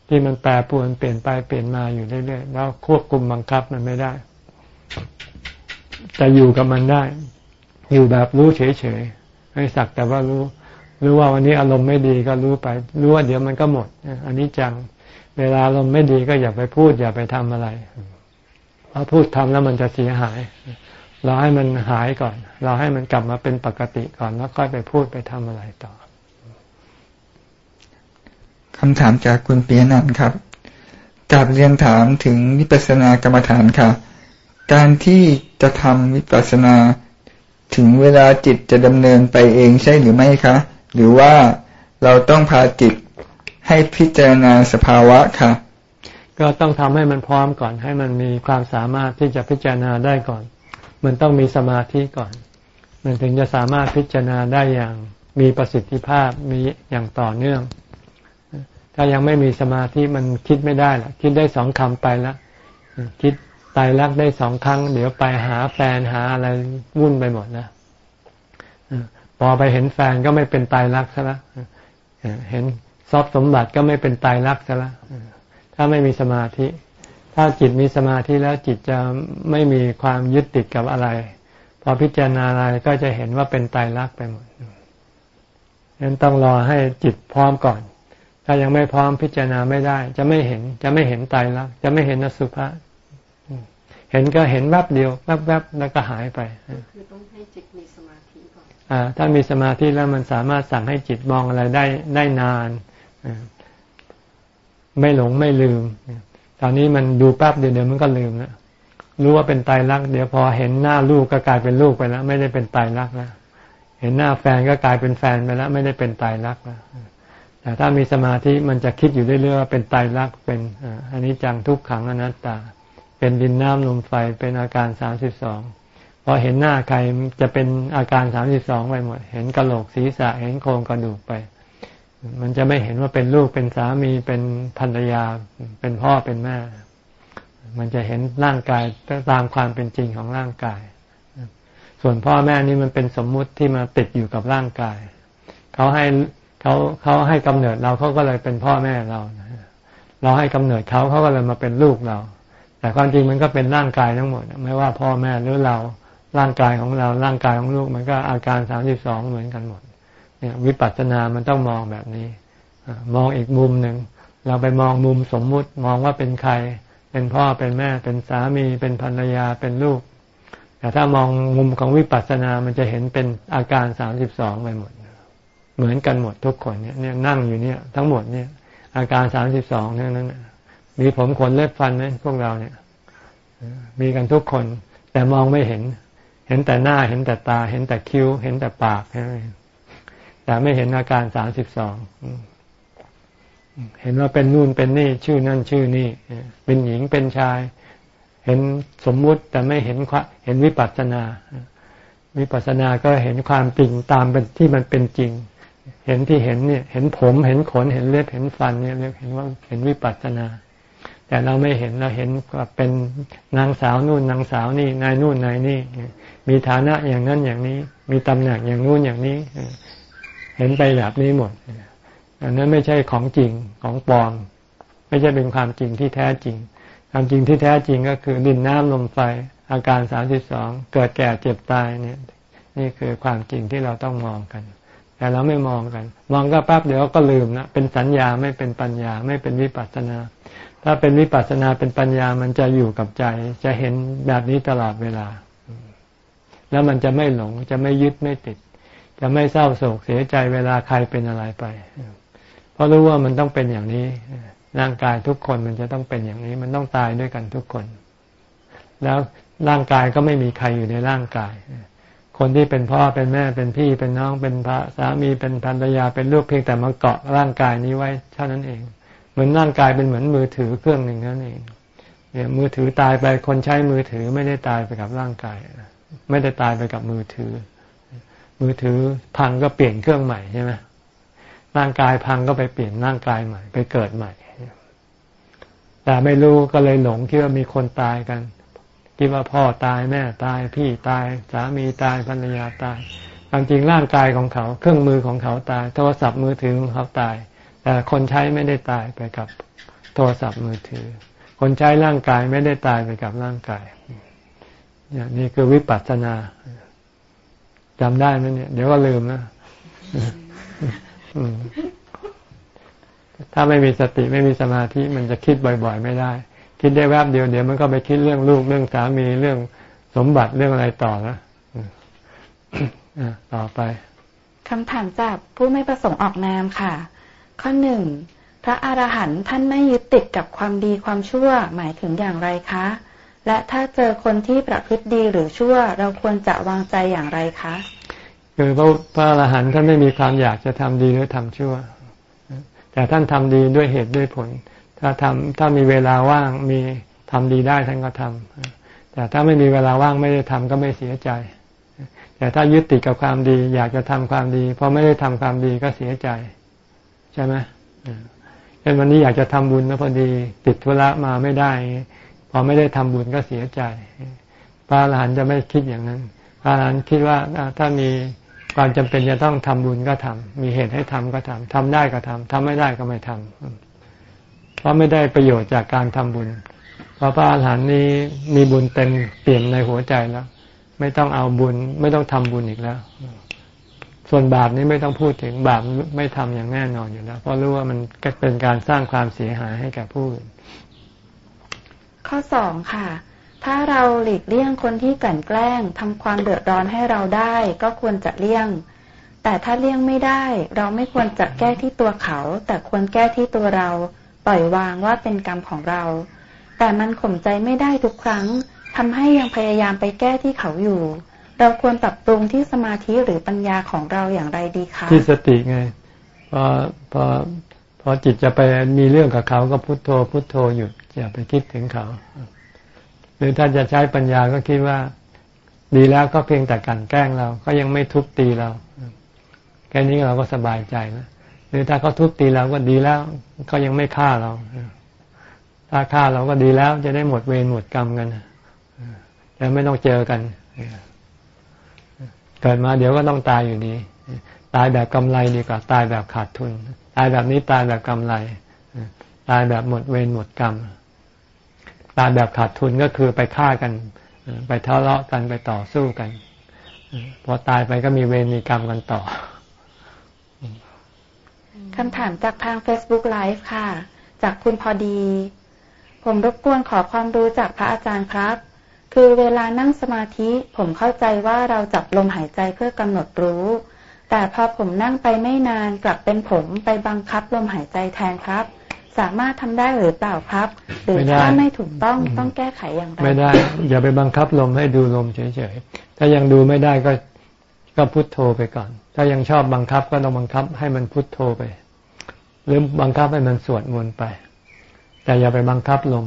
ที่มันแปรปรวนเปลี่ยนไปเปลี่ยนมาอยู่เรื่อยๆแล้วควบคุมบังคับมันไม่ได้ แต่อยู่กับมันได้ อยู่แบบรู้เฉยๆให้สักแต่ว่ารู้ รู้ว่าวันนี้อารมณ์ไม่ดีก็รู้ไป รู้ว่าเดี๋ยวมันก็หมด อันนี้จัง เวลาอารมณ์ไม่ดีก็อย่าไปพูด อย่าไปทำอะไรเพราะพูดทำแล้วมันจะเสียหาย เราให้มันหายก่อน เราให้มันกลับมาเป็นปกติก่อนแล้วค่อยไปพูดไปทำอะไรต่อคำถามจากคุณเปียนันครับกลับเรียนถามถึงวิปัสสนากรรมฐานค่ะ การที่จะทำวิปัสสนา ถึงเวลาจิตจะดำเนินไปเองใช่หรือไม่คะ หรือว่าเราต้องพาจิตให้พิจารณาสภาวะค่ะ ก็ต้องทำให้มันพร้อมก่อน ให้มันมีความสามารถที่จะพิจารณาได้ก่อน มันต้องมีสมาธิก่อน มันถึงจะสามารถพิจารณาได้อย่างมีประสิทธิภาพมีอย่างต่อเนื่อง ถ้ายังไม่มีสมาธิมันคิดไม่ได้หรอกคิดได้สองคำไปแล้วคิด ตายรักได้สองครั้ง เดี๋ยวไปหาแฟนหาอะไรวุ่นไปหมดนะพอไปเห็นแฟนก็ไม่เป็นตายรักซะละเห็นทรัพย์สมบัติก็ไม่เป็นตายรักซะละถ้าไม่มีสมาธิ ถ้าจิตมีสมาธิแล้วจิตจะไม่มีความยึดติดกับอะไรพอพิจารณาอะไรก็จะเห็นว่าเป็นตายรักไปหมดฉะนั้นต้องรอให้จิตพร้อมก่อน ถ้ายังไม่พร้อมพิจารณาไม่ได้ จะไม่เห็นจะไม่เห็นตายรักจะไม่เห็นนสุภะ เห็นก็เห็นแวบเดียวแวบๆแล้วก็หายไปคือต้องให้จิตมีสมาธิก่อนอ่า ถ้ามีสมาธิแล้วมันสามารถสั่งให้จิตมองอะไรได้ได้นานไม่หลงไม่ลืม ตอนนี้มันดูแป๊บเดียวเดี๋ยวมันก็ลืมแล้วรู้ว่าเป็นตายรักเดี๋ยวพอเห็นหน้าลูกก็กลายเป็นลูกไปแล้ว ไม่ได้เป็นตายรักแล้วเห็นหน้าแฟนก็กลายเป็นแฟนไปแล้ว ไม่ได้เป็นตายรักแล้วแต่ถ้ามีสมาธิมันจะคิดอยู่เรื่อยๆว่าเป็นตายรักเป็นอันนี้จังทุกขังอนัตตา เป็นดินน้ำลมไฟเป็นอาการสามสิบสองพอเห็นหน้าใครจะเป็นอาการสามสิบสองไปหมด เห็นกระโหลกศีรษะเห็นโครงกระดูกไป มันจะไม่เห็นว่าเป็นลูกเป็นสามีเป็นภรรยา เป็นพ่อเป็นแม่ มันจะเห็นร่างกายตามความเป็นจริงของร่างกาย ส่วนพ่อแม่นี่มันเป็นสมมุติที่มาติดอยู่กับร่างกาย เขาให้เขาเขาให้กำเนิดเราเขาก็เลยเป็นพ่อแม่เรา เราให้กำเนิดเขาเขาก็เลยมาเป็นลูกเรา แต่ความจริงมันก็เป็นร่างกายทั้งหมด ไม่ว่าพ่อแม่หรือเราร่างกายของเราร่างกายของลูกมันก็อาการสามสิบสองเหมือนกันหมดเนี่ยวิปัสสนามันต้องมองแบบนี้มองอีกมุมหนึ่งเราไปมองมุมสมมุติมองว่าเป็นใคร เป็นพ่อเป็นแม่ เป็นสามี เป็นภรรยาเป็นลูก แต่ถ้ามองมุมของวิปัสสนามันจะเห็นเป็นอาการสามสิบสองไปหมด เหมือนกันหมดทุกคนเนี่ยนั่งอยู่เนี่ย ทั้งหมดเนี่ย อาการสามสิบสองนั่นนั่น มีผมขนเล็บฟันไหมพวกเราเนี่ย มีกันทุกคน แต่มองไม่เห็น เห็นแต่หน้าเห็นแต่ตา เห็นแต่คิ้ว เห็นแต่ปากแต่ไม่เห็นอาการสามสิบสองเห็นว่าเป็นนู่นเป็นนี่ ชื่อนั่นชื่อนี่ เป็นหญิงเป็นชาย เห็นสมมุติแต่ไม่เห็นเห็นวิปัสสนา วิปัสสนาก็เห็นความจริงตามเป็นที่มันเป็นจริง เห็นที่เห็นเนี่ย เห็นผม เห็นขน เห็นเล็บ เห็นฟันเนี่ยเรียกเห็นว่าเห็นวิปัสสนา แต่เราไม่เห็นเราเห็นว่าเป็นนางสาวนู่นนางสาวนี่นายนู่นนายนี่ มีฐานะอย่างนั้นอย่างนี้ มีตำแหน่งอย่างนู่นอย่างนี้ เห็นไปแบบนี้หมดอันนั้นไม่ใช่ของจริงของปลอม ไม่ใช่เป็นความจริงที่แท้จริง ความจริงที่แท้จริงก็คือดินน้ำลมไฟอาการสามสิบสองเกิดแก่เจ็บตายเนี่ย นี่คือความจริงที่เราต้องมองกัน แต่เราไม่มองกัน มองก็แป๊บเดี๋ยวก็ลืมนะเป็นสัญญาไม่เป็นปัญญา ไม่เป็นวิปัสสนา ถ้าเป็นวิปัสสนาเป็นปัญญามันจะอยู่กับใจ จะเห็นแบบนี้ตลอดเวลา แล้วมันจะไม่หลง จะไม่ยึดไม่ติด จะไม่เศร้าโศกเสียใจเวลาใครเป็นอะไรไป เพราะรู้ว่ามันต้องเป็นอย่างนี้ ร่างกายทุกคนมันจะต้องเป็นอย่างนี้ มันต้องตายด้วยกันทุกคน แล้วร่างกายก็ไม่มีใครอยู่ในร่างกาย คนที่เป็นพ่อเป็นแม่เป็นพี่เป็นน้องเป็นพระสามีเป็นภรรยาเป็นลูกเพียงแต่มาเกาะร่างกายนี้ไว้เท่านั้นเอง เหมือนร่างกายเป็นเหมือนมือถือเครื่องหนึ่งนั่นเองเนี่ยมือถือตายไปคนใช้มือถือไม่ได้ตายไปกับร่างกาย ไม่ได้ตายไปกับมือถือ มือถือพังก็เปลี่ยนเครื่องใหม่ใช่ไหมร่างกายพังก็ไปเปลี่ยนร่างกายใหม่ ไปเกิดใหม่แต่ไม่รู้ก็เลยหลงคิดว่ามีคนตายกันคิดว่าพ่อตายแม่ตายพี่ตาย สามีตายภรรยาตายความจริงร่างกายของเขา เครื่องมือของเขาตาย โทรศัพท์มือถือของเขาตาย แต่คนใช้ไม่ได้ตายไปกับโทรศัพท์มือถือ คนใช้ร่างกายไม่ได้ตายไปกับร่างกายนี่คือวิปัสสนาจำได้ไหมเนี่ย เดี๋ยวก็ลืมนะถ้าไม่มีสติไม่มีสมาธิมันจะคิดบ่อย ๆ ไม่ได้ คิดได้แวบเดียวเดี๋ยวมันก็ไปคิดเรื่องลูกเรื่องสามีเรื่องสมบัติเรื่องอะไรต่อนะต่อไปคำถามจากผู้ไม่ประสงค์ออกนามค่ะ ข้อหนึ่งพระอรหันต์ท่านไม่ยึดติดกับความดีความชั่วหมายถึงอย่างไรคะ และถ้าเจอคนที่ประพฤติดีหรือชั่วเราควรจะวางใจอย่างไรคะคือพระพระอรหันต์ท่านไม่มีความอยากจะทำดีหรือทำชั่ว แต่ท่านทำดีด้วยเหตุด้วยผล ถ้าทำถ้ามีเวลาว่างมีทำดีได้ท่านก็ทำแต่ถ้าไม่มีเวลาว่างไม่ได้ทำก็ไม่เสียใจ แต่ถ้ายึดติดกับความดี อยากจะทำความดีพอไม่ได้ทำความดีก็เสียใจ ใช่ไหมเช่นวันนี้อยากจะทำบุญแล้วพอดีติดธุระมาไม่ได้ พอไม่ได้ทำบุญก็เสียใจ พระอรหันต์จะไม่คิดอย่างนั้น พระอรหันต์คิดว่าถ้ามีความจำเป็นจะต้องทำบุญก็ทำมีเหตุให้ทำก็ทำทำได้ก็ทำทำไม่ได้ก็ไม่ทำเพราะไม่ได้ประโยชน์จากการทำบุญ เพราะพระอรหันต์นี้มีบุญเต็มเปี่ยนในหัวใจแล้ว ไม่ต้องเอาบุญ ไม่ต้องทำบุญอีกแล้ว ส่วนบาปนี้ไม่ต้องพูดถึงบาปไม่ทำอย่างแน่นอนอยู่แล้วเพราะรู้ว่ามันเป็นการสร้างความเสียหายให้แก่ผู้อื่นข้อสองค่ะ ถ้าเราหลีกเลี่ยงคนที่กลั่นแกล้งทำความเดือดร้อนให้เราได้ ก็ควรจะเลี่ยง แต่ถ้าเลี่ยงไม่ได้ เราไม่ควรจะแก้ที่ตัวเขา แต่ควรแก้ที่ตัวเราปล่อยวางว่าเป็นกรรมของเรา แต่มันข่มใจไม่ได้ทุกครั้งทำให้ยังพยายามไปแก้ที่เขาอยู่ เราควรปรับปรุงที่สมาธิหรือปัญญาของเราอย่างไรดีคะที่สติไงพอพอพอจิตจะไปมีเรื่องกับเขาก็พุโทโธพุโทโธหยุดอย่าไปคิดถึงเขา หรือถ้าจะใช้ปัญญาก็คิดว่า ดีแล้วก็เพียงแต่กันแกล้งเรา ก็ยังไม่ทุบตีเราแค่นี้เราก็สบายใจนะหรือถ้าเขาทุบตีเราก็ดีแล้วก็ยังไม่ฆ่าเราถ้าฆ่าเราก็ดีแล้วจะได้หมดเวรหมดกรรมกันแต่ไม่ต้องเจอกัน เกิดมาเดี๋ยวก็ต้องตายอยู่ดี ตายแบบกำไรดีกว่า ตายแบบขาดทุน ตายแบบนี้ตายแบบกำไร ตายแบบหมดเวรหมดกรรม ตายแบบขาดทุนก็คือไปฆ่ากัน ไปทะเลาะกันไปต่อสู้กัน พอตายไปก็มีเวรมีกรรมกันต่อคำถามจากทาง Facebook Live ค่ะ จากคุณพอดี ผมรบกวนขอความรู้จากพระอาจารย์ครับ คือเวลานั่งสมาธิผมเข้าใจว่าเราจับลมหายใจเพื่อกำหนดรู้ แต่พอผมนั่งไปไม่นานกลับเป็นผมไปบังคับลมหายใจแทนครับ สามารถทำได้หรือเปล่าครับ หรือไม่ได้ถ้าไม่ถูกต้องต้องแก้ไขอย่างไรไม่ได้ อย่าไปบังคับลมให้ดูลมเฉยๆถ้ายังดูไม่ได้ก็ก็พุทโธไปก่อน ถ้ายังชอบบังคับก็ต้องบังคับให้มันพุทโธไป หรือบังคับให้มันสวดมนต์ไป แต่อย่าไปบังคับลม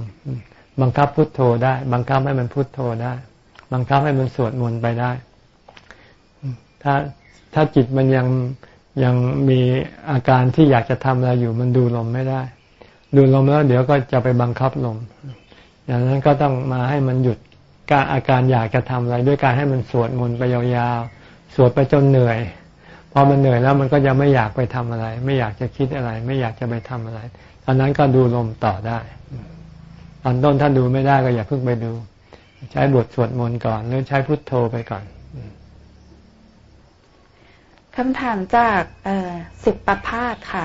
บังคับพุทโธได้ บังคับให้มันพุทโธได้ บังคับให้มันสวดมนต์ไปได้ ถ้าถ้าจิตมันยังยังมีอาการที่อยากจะทำอะไรอยู่มันดูลมไม่ได้ ดูลมแล้ว เดี๋ยวก็จะไปบังคับลมอย่างนั้นก็ต้องมาให้มันหยุดการอาการอยากจะทำอะไร ด้วยการให้มันสวดมนต์ไปยาวๆสวดไปจนเหนื่อยพอมันเหนื่อยแล้วมันก็จะไม่อยากไปทำอะไร ไม่อยากจะคิดอะไร ไม่อยากจะไปทำอะไรตอนนั้นก็ดูลมต่อได้ ตอนต้นถ้าดูไม่ได้ก็อย่าเพิ่งไปดู ใช้บทสวดมนต์ก่อนหรือใช้พุทโธไปก่อนคำถามจากเอ่อสิบประพาสค่ะ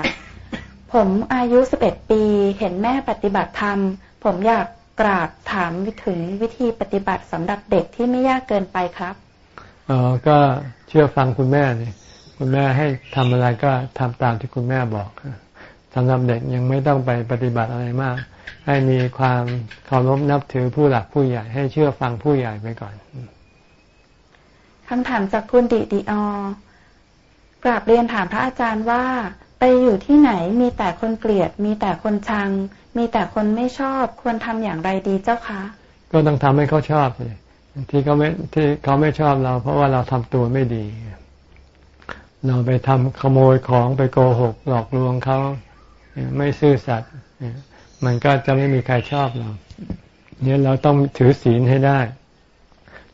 ผมอายุสิบเอ็ดปี เห็นแม่ปฏิบัติธรรม ผมอยากกราบถามถึงวิธีปฏิบัติสำหรับเด็กที่ไม่ยากเกินไปครับเออก็เชื่อฟังคุณแม่นี่คุณแม่ให้ทำอะไรก็ทำตามที่คุณแม่บอกสำหรับเด็กยังไม่ต้องไปปฏิบัติอะไรมาก ให้มีความเคารพนับถือผู้หลักผู้ใหญ่ ให้เชื่อฟังผู้ใหญ่ไปก่อนคำถามจากคุณดิดิออกราบเรียนถามพระอาจารย์ว่า ไปอยู่ที่ไหนมีแต่คนเกลียด มีแต่คนชัง มีแต่คนไม่ชอบ ควรทำอย่างไรดีเจ้าคะ ก็ต้องทำให้เขาชอบสิที่เขาไม่ที่เขาไม่ชอบเรา เพราะว่าเราทำตัวไม่ดี เราไปทำขโมยของไปโกหกหลอกลวงเขาไม่ซื่อสัตย์ มันก็จะไม่มีใครชอบเราเนี่ยเราต้องถือศีลให้ได้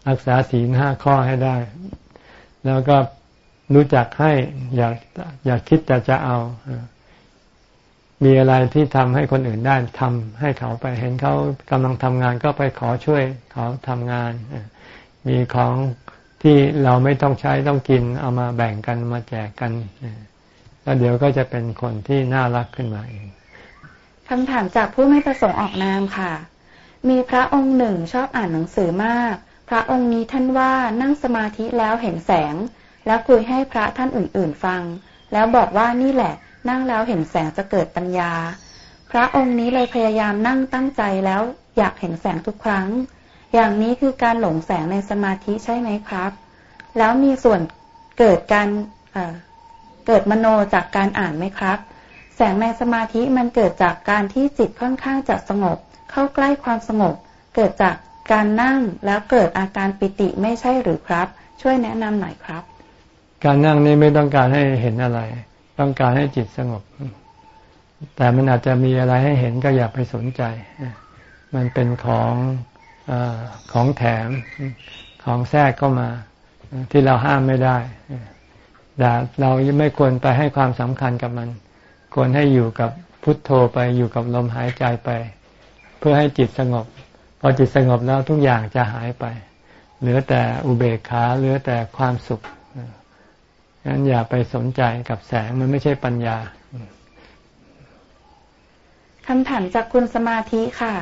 รักษาศีลห้าข้อให้ได้ แล้วก็รู้จักให้อย่าอย่าคิดแต่จะเอา มีอะไรที่ทำให้คนอื่นได้ทำให้เขาไปเห็นเขากำลังทำงานก็ไปขอช่วยเขาทำงาน มีของที่เราไม่ต้องใช้ต้องกินเอามาแบ่งกันมาแจกกันแล้วเดี๋ยวก็จะเป็นคนที่น่ารักขึ้นมาเอง คำถามจากผู้ไม่ประสงค์ออกนามค่ะ มีพระองค์หนึ่งชอบอ่านหนังสือมาก พระองค์นี้ท่านว่านั่งสมาธิแล้วเห็นแสง แล้วคุยให้พระท่านอื่น ๆ ฟัง แล้วบอกว่านี่แหละ นั่งแล้วเห็นแสงจะเกิดปัญญา พระองค์นี้เลยพยายามนั่งตั้งใจแล้วอยากเห็นแสงทุกครั้ง อย่างนี้คือการหลงแสงในสมาธิใช่ไหมครับ แล้วมีส่วนเกิดการเเกิดมโนจากการอ่านไหมครับ แสงในสมาธิมันเกิดจากการที่จิตค่อนข้างจะสงบ เข้าใกล้ความสงบ เกิดจากการนั่งแล้วเกิดอาการปิติไม่ใช่หรือครับ ช่วยแนะนำหน่อยครับ การนั่งนี่ไม่ต้องการให้เห็นอะไร ต้องการให้จิตสงบ แต่มันอาจจะมีอะไรให้เห็นก็อย่าไปสนใจ มันเป็นของอของแถมของแทรกเข้ามาที่เราห้ามไม่ได้แต่เราไม่ควรไปให้ความสำคัญกับมัน ควรให้อยู่กับพุทโธไปอยู่กับลมหายใจไป เพื่อให้จิตสงบ พอจิตสงบแล้วทุกอย่างจะหายไป เหลือแต่อุเบกขาเหลือแต่ความสุขงั้นอย่าไปสนใจกับแสงมันไม่ใช่ปัญญาคำถามจากคุณสมาธิค่ะ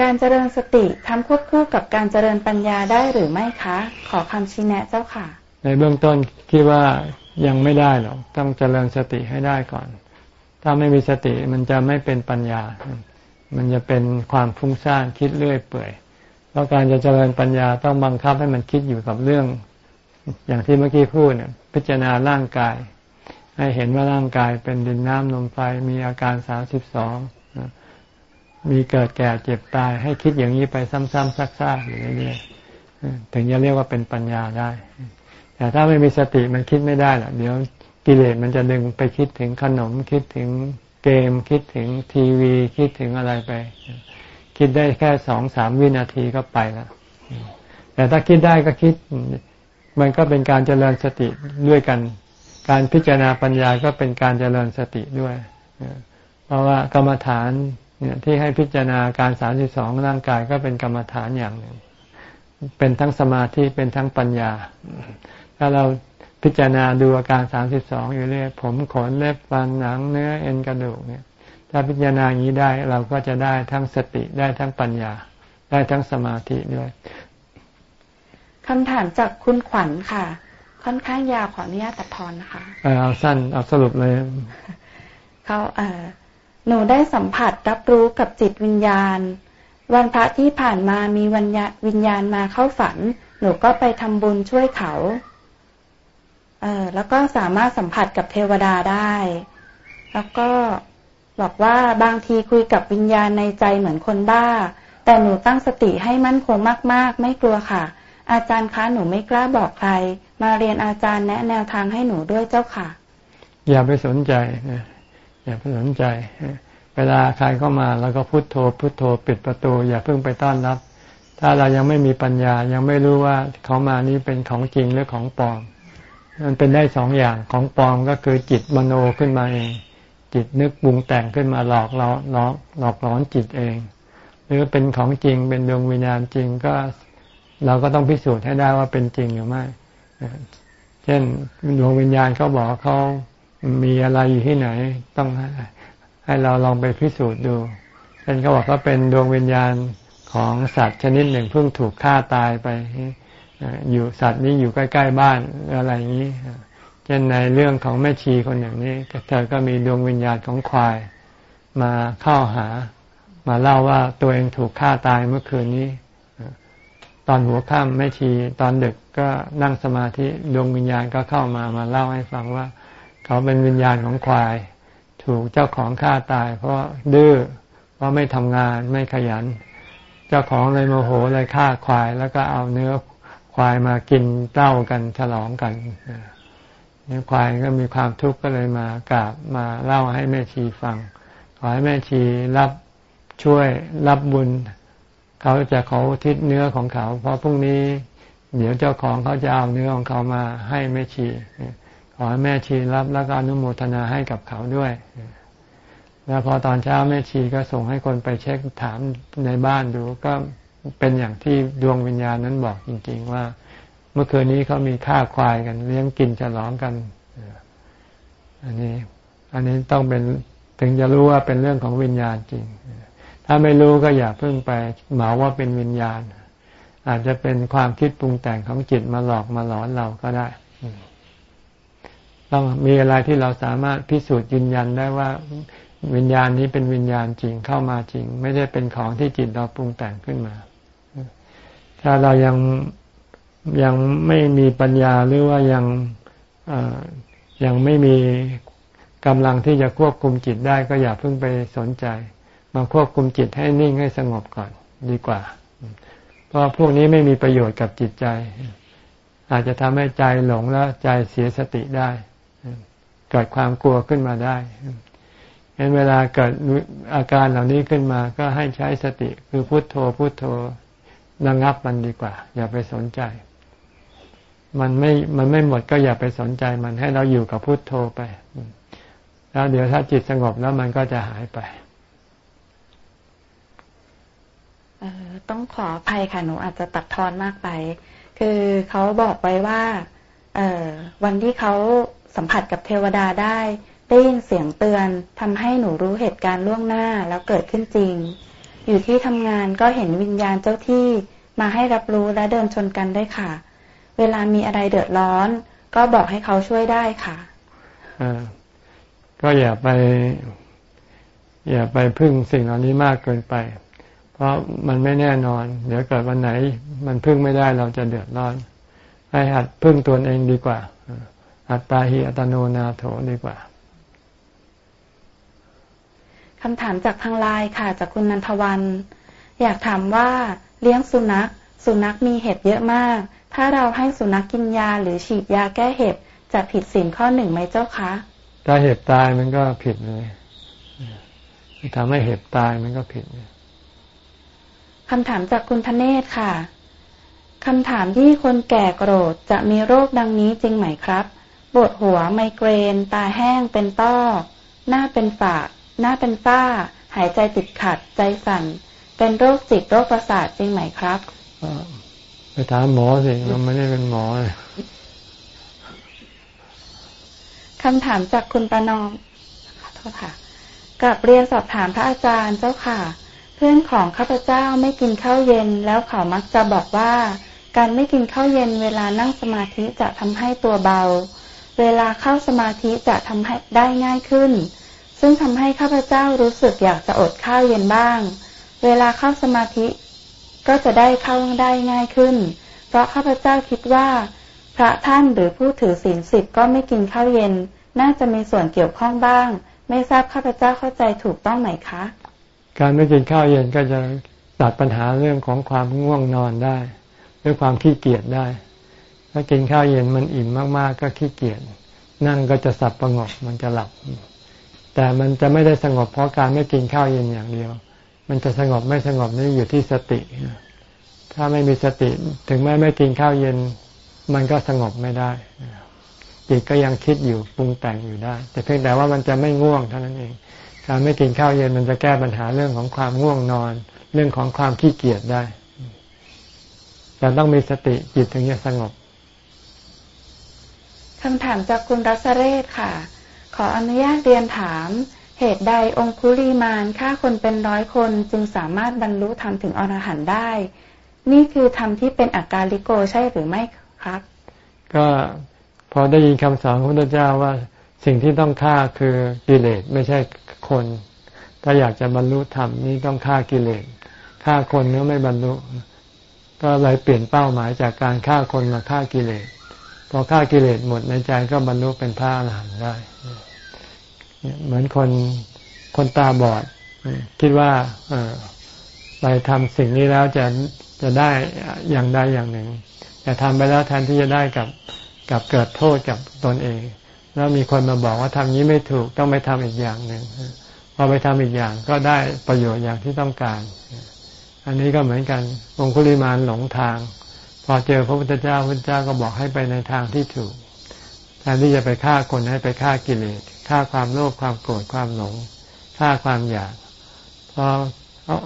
การเจริญสติทำควบคู่กับการเจริญปัญญาได้หรือไม่คะ ขอคำชี้แนะเจ้าค่ะ ในเบื้องต้นคิดว่า ยังไม่ได้หรอกต้องเจริญสติให้ได้ก่อน ถ้าไม่มีสติมันจะไม่เป็นปัญญา มันจะเป็นความฟุ้งซ่านคิดเรื่อยเปื่อยเพราะการจะเจริญปัญญาต้องบังคับให้มันคิดอยู่กับเรื่อง อย่างที่เมื่อกี้พูดเนี่ยพิจารณาร่างกาย ให้เห็นว่าร่างกายเป็นดินน้ำลมไฟมีอาการสามสิบสองมีเกิดแก่เจ็บตาย ให้คิดอย่างนี้ไปซ้ำๆซักๆอยู่เรื่อยๆถึงจะเรียกว่าเป็นปัญญาได้ แต่ถ้าไม่มีสติมันคิดไม่ได้หรอกเดี๋ยวกิเลสมันจะดึงไปคิดถึงขนม คิดถึงเกม คิดถึงทีวี คิดถึงอะไรไป คิดได้แค่สองสามวินาทีก็ไปแล้วแต่ถ้าคิดได้ก็คิด มันก็เป็นการเจริญสติด้วยกัน การพิจารณาปัญญาก็เป็นการเจริญสติด้วย เพราะว่ากรรมฐานเนี่ยที่ให้พิจารณาการสามสิบสองร่างกายก็เป็นกรรมฐานอย่างหนึ่ง เป็นทั้งสมาธิเป็นทั้งปัญญา ถ้าเราพิจารณาดูอาการสามสิบสองอยู่เรื่อยผมขนเล็บฟันหนังเนื้อเอ็นกระดูกเนี่ย ถ้าพิจารณาอย่างนี้ได้เราก็จะได้ทั้งสติได้ทั้งปัญญา ได้ทั้งสมาธิด้วยคำถามจากคุณขวัญค่ะ ค่อนข้างยาวขออนุญาตตัดทอนนะคะเอาสั้นเอาสรุปเลยเขาเออหนูได้สัมผัสรับรู้กับจิตวิญญาณ วันพระที่ผ่านมามีวิญญาวิญญาณมาเข้าฝัน หนูก็ไปทำบุญช่วยเขา เออแล้วก็สามารถสัมผัสกับเทวดาได้ แล้วก็บอกว่าบางทีคุยกับวิญญาณในใจเหมือนคนบ้า แต่หนูตั้งสติให้มั่นคงมาก ๆ ไม่กลัวค่ะ อาจารย์คะหนูไม่กล้าบอกใคร มาเรียนอาจารย์แนะแนวทางให้หนูด้วยเจ้าค่ะ อย่าไปสนใจอย่าไปสนใจ เวลาใครเข้ามาเราก็พุโทโธพุโทโธปิดประตู อย่าเพิ่งไปต้อนรับ ถ้าเรายังไม่มีปัญญายังไม่รู้ว่าเขามานี้เป็นของจริงหรือของปลอม มันเป็นได้สองอย่างของปลอมก็คือจิตมโนขึ้นมาเอง จิตนึกบุงแต่งขึ้นมาหลอกเราหลอกหลอกหลอนจิตเอง หรือเป็นของจริงเป็นดวงวิญญาณจริงก็เราก็ต้องพิสูจน์ให้ได้ว่าเป็นจริงหรือไม่เช่นดวงวิญญาณเขาบอกเขามีอะไรอยู่ที่ไหน ต้องให้เราลองไปพิสูจน์ดูเช่นเขาบอกว่าเป็นดวงวิญญาณของสัตว์ชนิดหนึ่งเพิ่งถูกฆ่าตายไป อยู่สัตว์นี้อยู่ใกล้ ๆ บ้านอะไรอย่างนี้เช่นในเรื่องของแม่ชีคนอย่างนี้เธอก็มีดวงวิญญาณของควาย มาเข้าหา มาเล่าว่าตัวเองถูกฆ่าตายเมื่อคืนนี้ ตอนหัวค่ำแม่ชีตอนดึกก็นั่งสมาธิดวงวิญญาณก็เข้ามามาเล่าให้ฟังว่า เขาเป็นวิญญาณของควาย ถูกเจ้าของฆ่าตาย เพราะดื้อเพราะไม่ทำงานไม่ขยัน เจ้าของเลยโมโหเลยฆ่าควาย แล้วก็เอาเนื้อ ควายมากินเต้ากันฉลองกันเนี่ยควายก็มีความทุกข์ก็เลยมากราบมาเล่าให้แม่ชีฟัง ขอให้แม่ชีรับช่วยรับบุญ เขาจะขอทิศเนื้อของเขา เพราะพรุ่งนี้เดี๋ยวเจ้าของเขาจะเอาเนื้อของเขามาให้แม่ชี ขอให้แม่ชีรับแล้วก็อนุโมทนาให้กับเขาด้วยแล้วพอตอนเช้าแม่ชีก็ส่งให้คนไปเช็คถามในบ้านดูก็ เป็นอย่างที่ดวงวิญญาณนั้นบอกจริง ๆ ว่า เมื่อคืนนี้เขามีฆ่าควายกัน เลี้ยงกินฉลองกันอันนี้ อันนี้ต้องเป็นถึงจะรู้ว่าเป็นเรื่องของวิญญาณจริง ถ้าไม่รู้ก็อย่าเพิ่งไปเหมาว่าเป็นวิญญาณ อาจจะเป็นความคิดปรุงแต่งของจิตมาหลอกมาหลอนเราก็ได้ต้องมีอะไรที่เราสามารถพิสูจน์ยืนยันได้ว่าวิญญาณนี้เป็นวิญญาณจริงเข้ามาจริง ไม่ได้เป็นของที่จิตเราปรุงแต่งขึ้นมา ถ้าเรายังยังไม่มีปัญญาหรือว่ายังยังไม่มีกำลังที่จะควบคุมจิตได้ก็อย่าเพิ่งไปสนใจ มาควบคุมจิตให้นิ่งให้สงบก่อนดีกว่า เพราะพวกนี้ไม่มีประโยชน์กับจิตใจ อาจจะทำให้ใจหลงแล้วใจเสียสติได้เกิดความกลัวขึ้นมาได้เห็นเวลาเกิดอาการเหล่านี้ขึ้นมาก็ให้ใช้สติคือพุโทโธพุโทโธ ระงับมันดีกว่า อย่าไปสนใจ มันไม่มันไม่หมดก็อย่าไปสนใจมันให้เราอยู่กับพุทโธไป แล้วเดี๋ยวถ้าจิตสงบแล้วมันก็จะหายไปออต้องขออภัยค่ะหนูอาจจะตัดทอนมากไป คือเขาบอกไว้ว่าเออวันที่เขาสัมผัสกับเทวดาได้ ได้ยินเสียงเตือนทำให้หนูรู้เหตุการณ์ล่วงหน้าแล้วเกิดขึ้นจริง อยู่ที่ทำงานก็เห็นวิญญาณเจ้าที่มาให้รับรู้และเดินชนกันได้ค่ะ เวลามีอะไรเดือดร้อน ก็บอกให้เขาช่วยได้ค่ะก็อย่าไป อย่าไปพึ่งสิ่งเหล่านี้มากเกินไป เพราะมันไม่แน่นอน เดี๋ยวเกิดวันไหน มันพึ่งไม่ได้เราจะเดือดร้อน ให้หัดพึ่งตัวเองดีกว่า อัตตาหิอัตโนนาโถดีกว่า คำถามจากทางไลน์ค่ะ จากคุณนันทวัน อยากถามว่าเลี้ยงสุนัข สุนัขมีเห็บเยอะมาก ถ้าเราให้สุนัขกกินยาหรือฉีดยาแก้เห็บจะผิดศีลข้อหนึ่งไหมเจ้าคะ ถ้าเห็บตายมันก็ผิดเลยทำให้เห็บตายมันก็ผิดคำถามจากคุณทเนศค่ะคำถามที่คนแก่โกรธจะมีโรคดังนี้จริงไหมครับปวดหัวไมเกรน ตาแห้งเป็นต้อ หน้าเป็นฝา หน้าเป็นฝ้า หายใจติดขัด ใจสั่น เป็นโรคจิตโรคประสาทจริงไหมครับไปถามหมอสิเราไม่ได้เป็นหมอเลยคำถามจากคุณประนอมขอโทษค่ะกลับเรียนสอบถามพระอาจารย์เจ้าค่ะ เพื่อนของข้าพเจ้าไม่กินข้าวเย็น แล้วเขามักจะบอกว่า การไม่กินข้าวเย็นเวลานั่งสมาธิจะทำให้ตัวเบา เวลาเข้าสมาธิจะทำให้ได้ง่ายขึ้น ซึ่งทำให้ข้าพเจ้ารู้สึกอยากจะอดข้าวเย็นบ้าง เวลาเข้าสมาธิ ก็จะได้เข้าได้ง่ายขึ้น เพราะข้าพเจ้าคิดว่า พระท่านหรือผู้ถือศีลสิบก็ไม่กินข้าวเย็น น่าจะมีส่วนเกี่ยวข้องบ้าง ไม่ทราบข้าพเจ้าเข้าใจถูกต้องไหมคะ การไม่กินข้าวเย็นก็จะตัดปัญหาเรื่องของความง่วงนอนได้หรือความขี้เกียจได้ ถ้ากินข้าวเย็นมันอิ่มมากๆ ก็ขี้เกียจนั่งก็จะสับประงกมันจะหลับ แต่มันจะไม่ได้สงบเพราะการไม่กินข้าวเย็นอย่างเดียว มันจะสงบไม่สงบนี่อยู่ที่สติ ถ้าไม่มีสติถึงแม้ไม่กินข้าวเย็น มันก็สงบไม่ได้จิตก็ยังคิดอยู่ปรุงแต่งอยู่ได้ แต่เพียงแต่ว่ามันจะไม่ง่วงเท่านั้นเอง การไม่กินข้าวเย็นมันจะแก้ปัญหาเรื่องของความง่วงนอน เรื่องของความขี้เกียจได้แต่ต้องมีสติจิตถึงจะสงบคำถามจากคุณรัสเรศค่ะ ออนุญาตเรียนถาม เหตุใดองคุลีมานฆ่าคนเป็นร้อยคนจึงสามารถบรรลุธรรมถึงอรหันต์ได้ นี่คือธรรมที่เป็นอาการลิโกใช่หรือไม่ครับ ก็พอได้ยินคำสอนของพระพุทธเจ้าว่าสิ่งที่ต้องฆ่าคือกิเลสไม่ใช่คน ถ้าอยากจะบรรลุธรรมนี่ต้องฆ่ากิเลสฆ่าคนเนื้อไม่บรรลุ ก็เลยเปลี่ยนเป้าหมายจากการฆ่าคนมาฆ่ากิเลสพอฆ่ากิเลสหมดในใจก็บรรลุเป็นพระอรหันต์ได้ เหมือนคนคนตาบอด คิดว่าไปทำสิ่งนี้แล้วจะจะได้อย่างใดอย่างหนึ่ง แต่ทำไปแล้วแทนที่จะได้กับกับเกิดโทษกับตนเอง แล้วมีคนมาบอกว่าทำนี้ไม่ถูกต้องไปทำอีกอย่างหนึ่งพอไปทำอีกอย่างก็ได้ประโยชน์อย่างที่ต้องการ อันนี้ก็เหมือนกันองคุลิมานหลงทาง พอเจอพระพุทธเจ้าพระพุทธเจ้าก็บอกให้ไปในทางที่ถูก แทนที่จะไปฆ่าคนให้ไปฆ่ากิเลสฆ่าความโลภความโกรธความหลงฆ่าความอยากพอ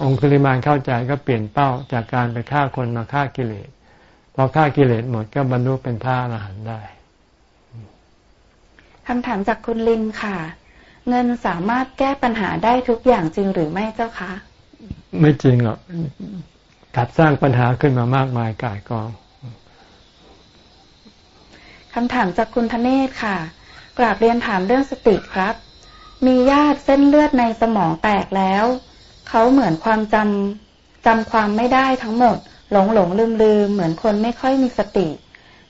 องคุลิมานเข้าใจก็เปลี่ยนเป้าจากการไปฆ่าคนมาฆ่ากิเลสพอฆ่ากิเลสหมดก็บรรลุเป็นพระอรหันต์ได้คำถามจากคุณลินค่ะ เงินสามารถแก้ปัญหาได้ทุกอย่างจริงหรือไม่เจ้าคะ ไม่จริงหรอกกัดสร้างปัญหาขึ้นมามากมายกายกอง คำถามจากคุณธเนศค่ะ กราบเรียนถามเรื่องสติครับ มีญาติเส้นเลือดในสมองแตกแล้ว เขาเหมือนความจำจำความไม่ได้ทั้งหมด หลงหลงลืมลืมเหมือนคนไม่ค่อยมีสติ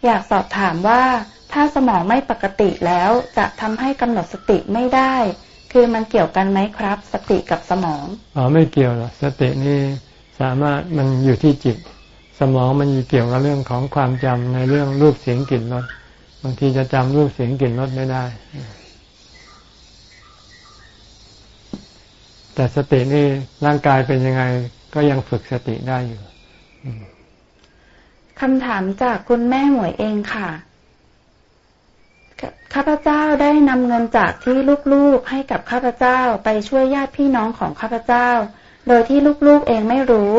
อยากสอบถามว่าถ้าสมองไม่ปกติแล้วจะทำให้กำหนดสติไม่ได้ คือมันเกี่ยวกันไหมครับ สติกับสมองอ๋อไม่เกี่ยวหรอกสตินี่สามารถมันอยู่ที่จิต สมองมันเกี่ยวกับเรื่องของความจำในเรื่องรูปเสียงกลิ่นรส บางทีจะจำรูปเสียงกลิ่นรสไม่ได้ แต่สตินี่ร่างกายเป็นยังไง ก็ยังฝึกสติได้อยู่คำถามจากคุณแม่หมวยเองค่ะข้าพเจ้าได้นำเงินจากที่ลูกๆให้กับข้าพเจ้าไปช่วยญาติพี่น้องของข้าพเจ้า โดยที่ลูกๆเองไม่รู้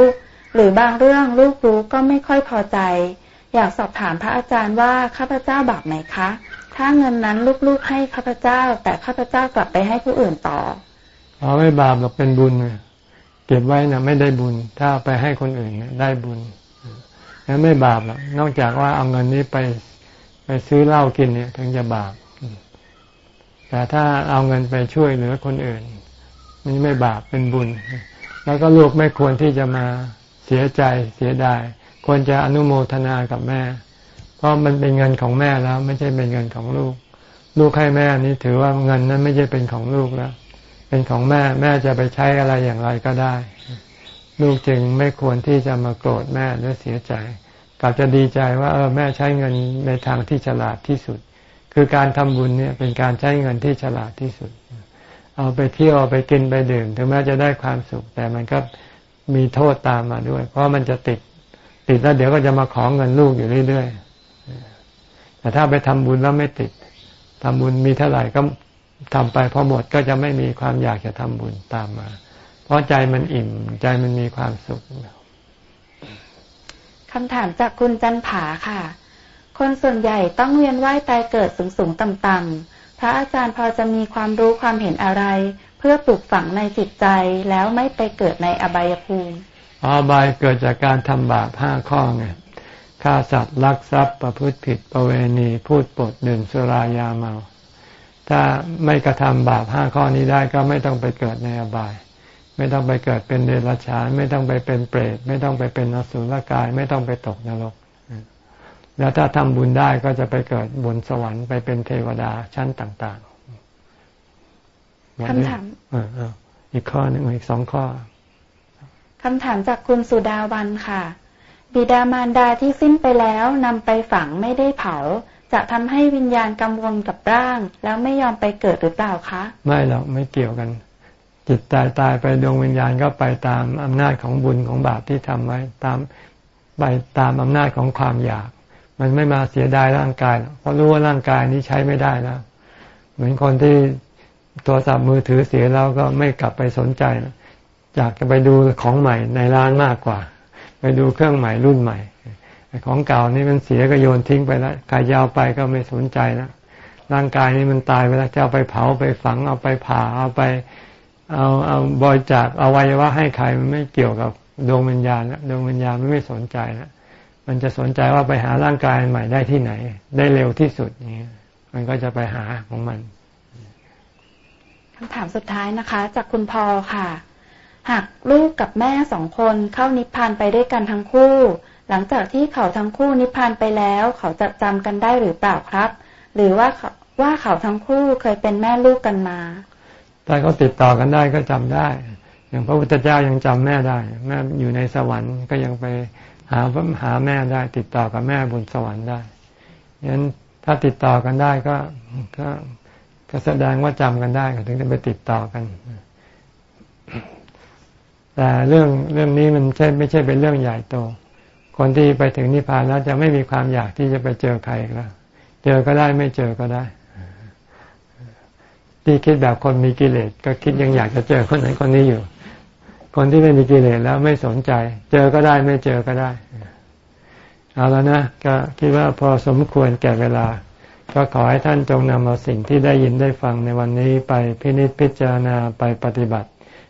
หรือบางเรื่องลูกรู้ก็ไม่ค่อยพอใจ อยากสอบถามพระอาจารย์ว่าข้าพเจ้าบาปไหมคะ ถ้าเงินนั้นลูกๆให้ข้าพเจ้า แต่ข้าพเจ้ากลับไปให้ผู้อื่นต่ออไม่บาปหรอกเป็นบุญเก็บไว้นะไม่ได้บุญ ถ้าไปให้คนอื่นได้บุญนั้นไม่บาปหรอกนอกจากว่าเอาเงินนี้ไปไปซื้อเหล้ากินเนี่ย ถึงจะบาปแต่ถ้าเอาเงินไปช่วยเหลือคนอื่นนี่ไม่บาปเป็นบุญ แล้วก็ลูกไม่ควรที่จะมาเสียใจเสียดาย ควรจะอนุโมทนากับแม่ เพราะมันเป็นเงินของแม่แล้ว ไม่ใช่เป็นเงินของลูก ลูกให้แม่นี้ถือว่าเงินนั้นไม่ใช่เป็นของลูกแล้ว เป็นของแม่แม่จะไปใช้อะไรอย่างไรก็ได้ ลูกจึงไม่ควรที่จะมาโกรธแม่หรือเสียใจกลับจะดีใจว่าเออแม่ใช้เงินในทางที่ฉลาดที่สุด คือการทำบุญเนี่ยเป็นการใช้เงินที่ฉลาดที่สุด เอาไปเที่ยวไปกินไปดื่ม ถึงแม้จะได้ความสุข แต่มันก็มีโทษตามมาด้วย เพราะมันจะติด ติดแล้วเดี๋ยวก็จะมาขอเงินลูกอยู่เรื่อยๆแต่ถ้าไปทำบุญแล้วไม่ติดทำบุญมีเท่าไหร่ก็ทำไปพอหมดก็จะไม่มีความอยากจะทำบุญตามมา เพราะใจมันอิ่ม ใจมันมีความสุขคำถามจากคุณจันผาค่ะ คนส่วนใหญ่ต้องเวียนว่ายตายเกิดสูงสูงต่ำต่ำพระอาจารย์พอจะมีความรู้ความเห็นอะไร เพื่อปลูกฝังในจิตใจแล้วไม่ไปเกิดในอบายภูมิ อบายเกิดจากการทำบาปห้าข้อไงฆ่าสัตว์ลักทรัพย์ประพฤติผิดประเวณีพูดปดดื่มสุรายาเมา ถ้าไม่กระทำบาปห้าข้อนี้ได้ก็ไม่ต้องไปเกิดในอบาย ไม่ต้องไปเกิดเป็นเดรัจฉาน ไม่ต้องไปเป็นเปรตไม่ต้องไปเป็นอสุรกาย ไม่ต้องไปตกนรกแล้วถ้าทำบุญได้ก็จะไปเกิดบนสวรรค์ไปเป็นเทวดาชั้นต่างๆคำถามอีกข้อหนึ่งอีกสองข้อ คำถามจากคุณสุดาวันค่ะ บิดามารดาที่สิ้นไปแล้วนำไปฝังไม่ได้เผา จะทำให้วิญญาณกังวลกับร่าง แล้วไม่ยอมไปเกิดหรือเปล่าคะ ไม่หรอกไม่เกี่ยวกัน จิตตายตายไปดวงวิญญาณก็ไปตามอำนาจของบุญของบาปที่ทำไว้ตามไปตามอำนาจของความอยาก มันไม่มาเสียดายร่างกายเพราะรู้ว่าร่างกายนี้ใช้ไม่ได้แล้วเหมือนคนที่โทรศัพท์มือถือเสียแล้วก็ไม่กลับไปสนใจ อยากจะไปดูของใหม่ในร้านมากกว่า ไปดูเครื่องใหม่รุ่นใหม่ของเก่านี่มันเสียก็โยนทิ้งไปแล้วกายยาวไปก็ไม่สนใจแล้วร่างกายนี้มันตายไปแล้วจะเอาไปเผาไปฝังเอาไปผ่าเอาไป เอาเอาบริจาคเอาไว้ว่าให้ใครมันไม่เกี่ยวกับดวงวิญญาณแล้วดวงวิญญาณไม่ไม่สนใจแล้วมันจะสนใจว่าไปหาร่างกายใหม่ได้ที่ไหน ได้เร็วที่สุดนี้มันก็จะไปหาของมันคำถามสุดท้ายนะคะ จากคุณพอค่ะ หากลูกกับแม่สองคนเข้านิพพานไปด้วยกันทั้งคู่ หลังจากที่เขาทั้งคู่นิพพานไปแล้ว เขาจะจำกันได้หรือเปล่าครับ หรือว่าว่าเขาทั้งคู่เคยเป็นแม่ลูกกันมาถ้าเขาติดต่อกันได้ก็จำได้ อย่างพระพุทธเจ้ายังจำแม่ได้ แม่อยู่ในสวรรค์ก็ยังไปหาหาแม่ได้ ติดต่อกับแม่บนสวรรค์ได้ยั้นถ้าติดต่อกันได้ก็ก็ก็แสดงว่าจำกันได้ถึงจะไปติดต่อกัน แต่เรื่องเรื่องนี้มันใช่ไม่ใช่เป็นเรื่องใหญ่โต คนที่ไปถึงนิพพานแล้วจะไม่มีความอยากที่จะไปเจอใครแล้ว เจอก็ได้ไม่เจอก็ได้ ที่คิดแบบคนมีกิเลสก็คิดยังอยากจะเจอคนนั้นคนนี้อยู่ คนที่ไม่มีกิเลสแล้วไม่สนใจ เจอก็ได้ไม่เจอก็ได้เอาแล้วนะก็คิดว่าพอสมควรแก่เวลา ก็ขอให้ท่านจงนำเอาสิ่งที่ได้ยินได้ฟังในวันนี้ไปพินิจพิจารณาไปปฏิบัติ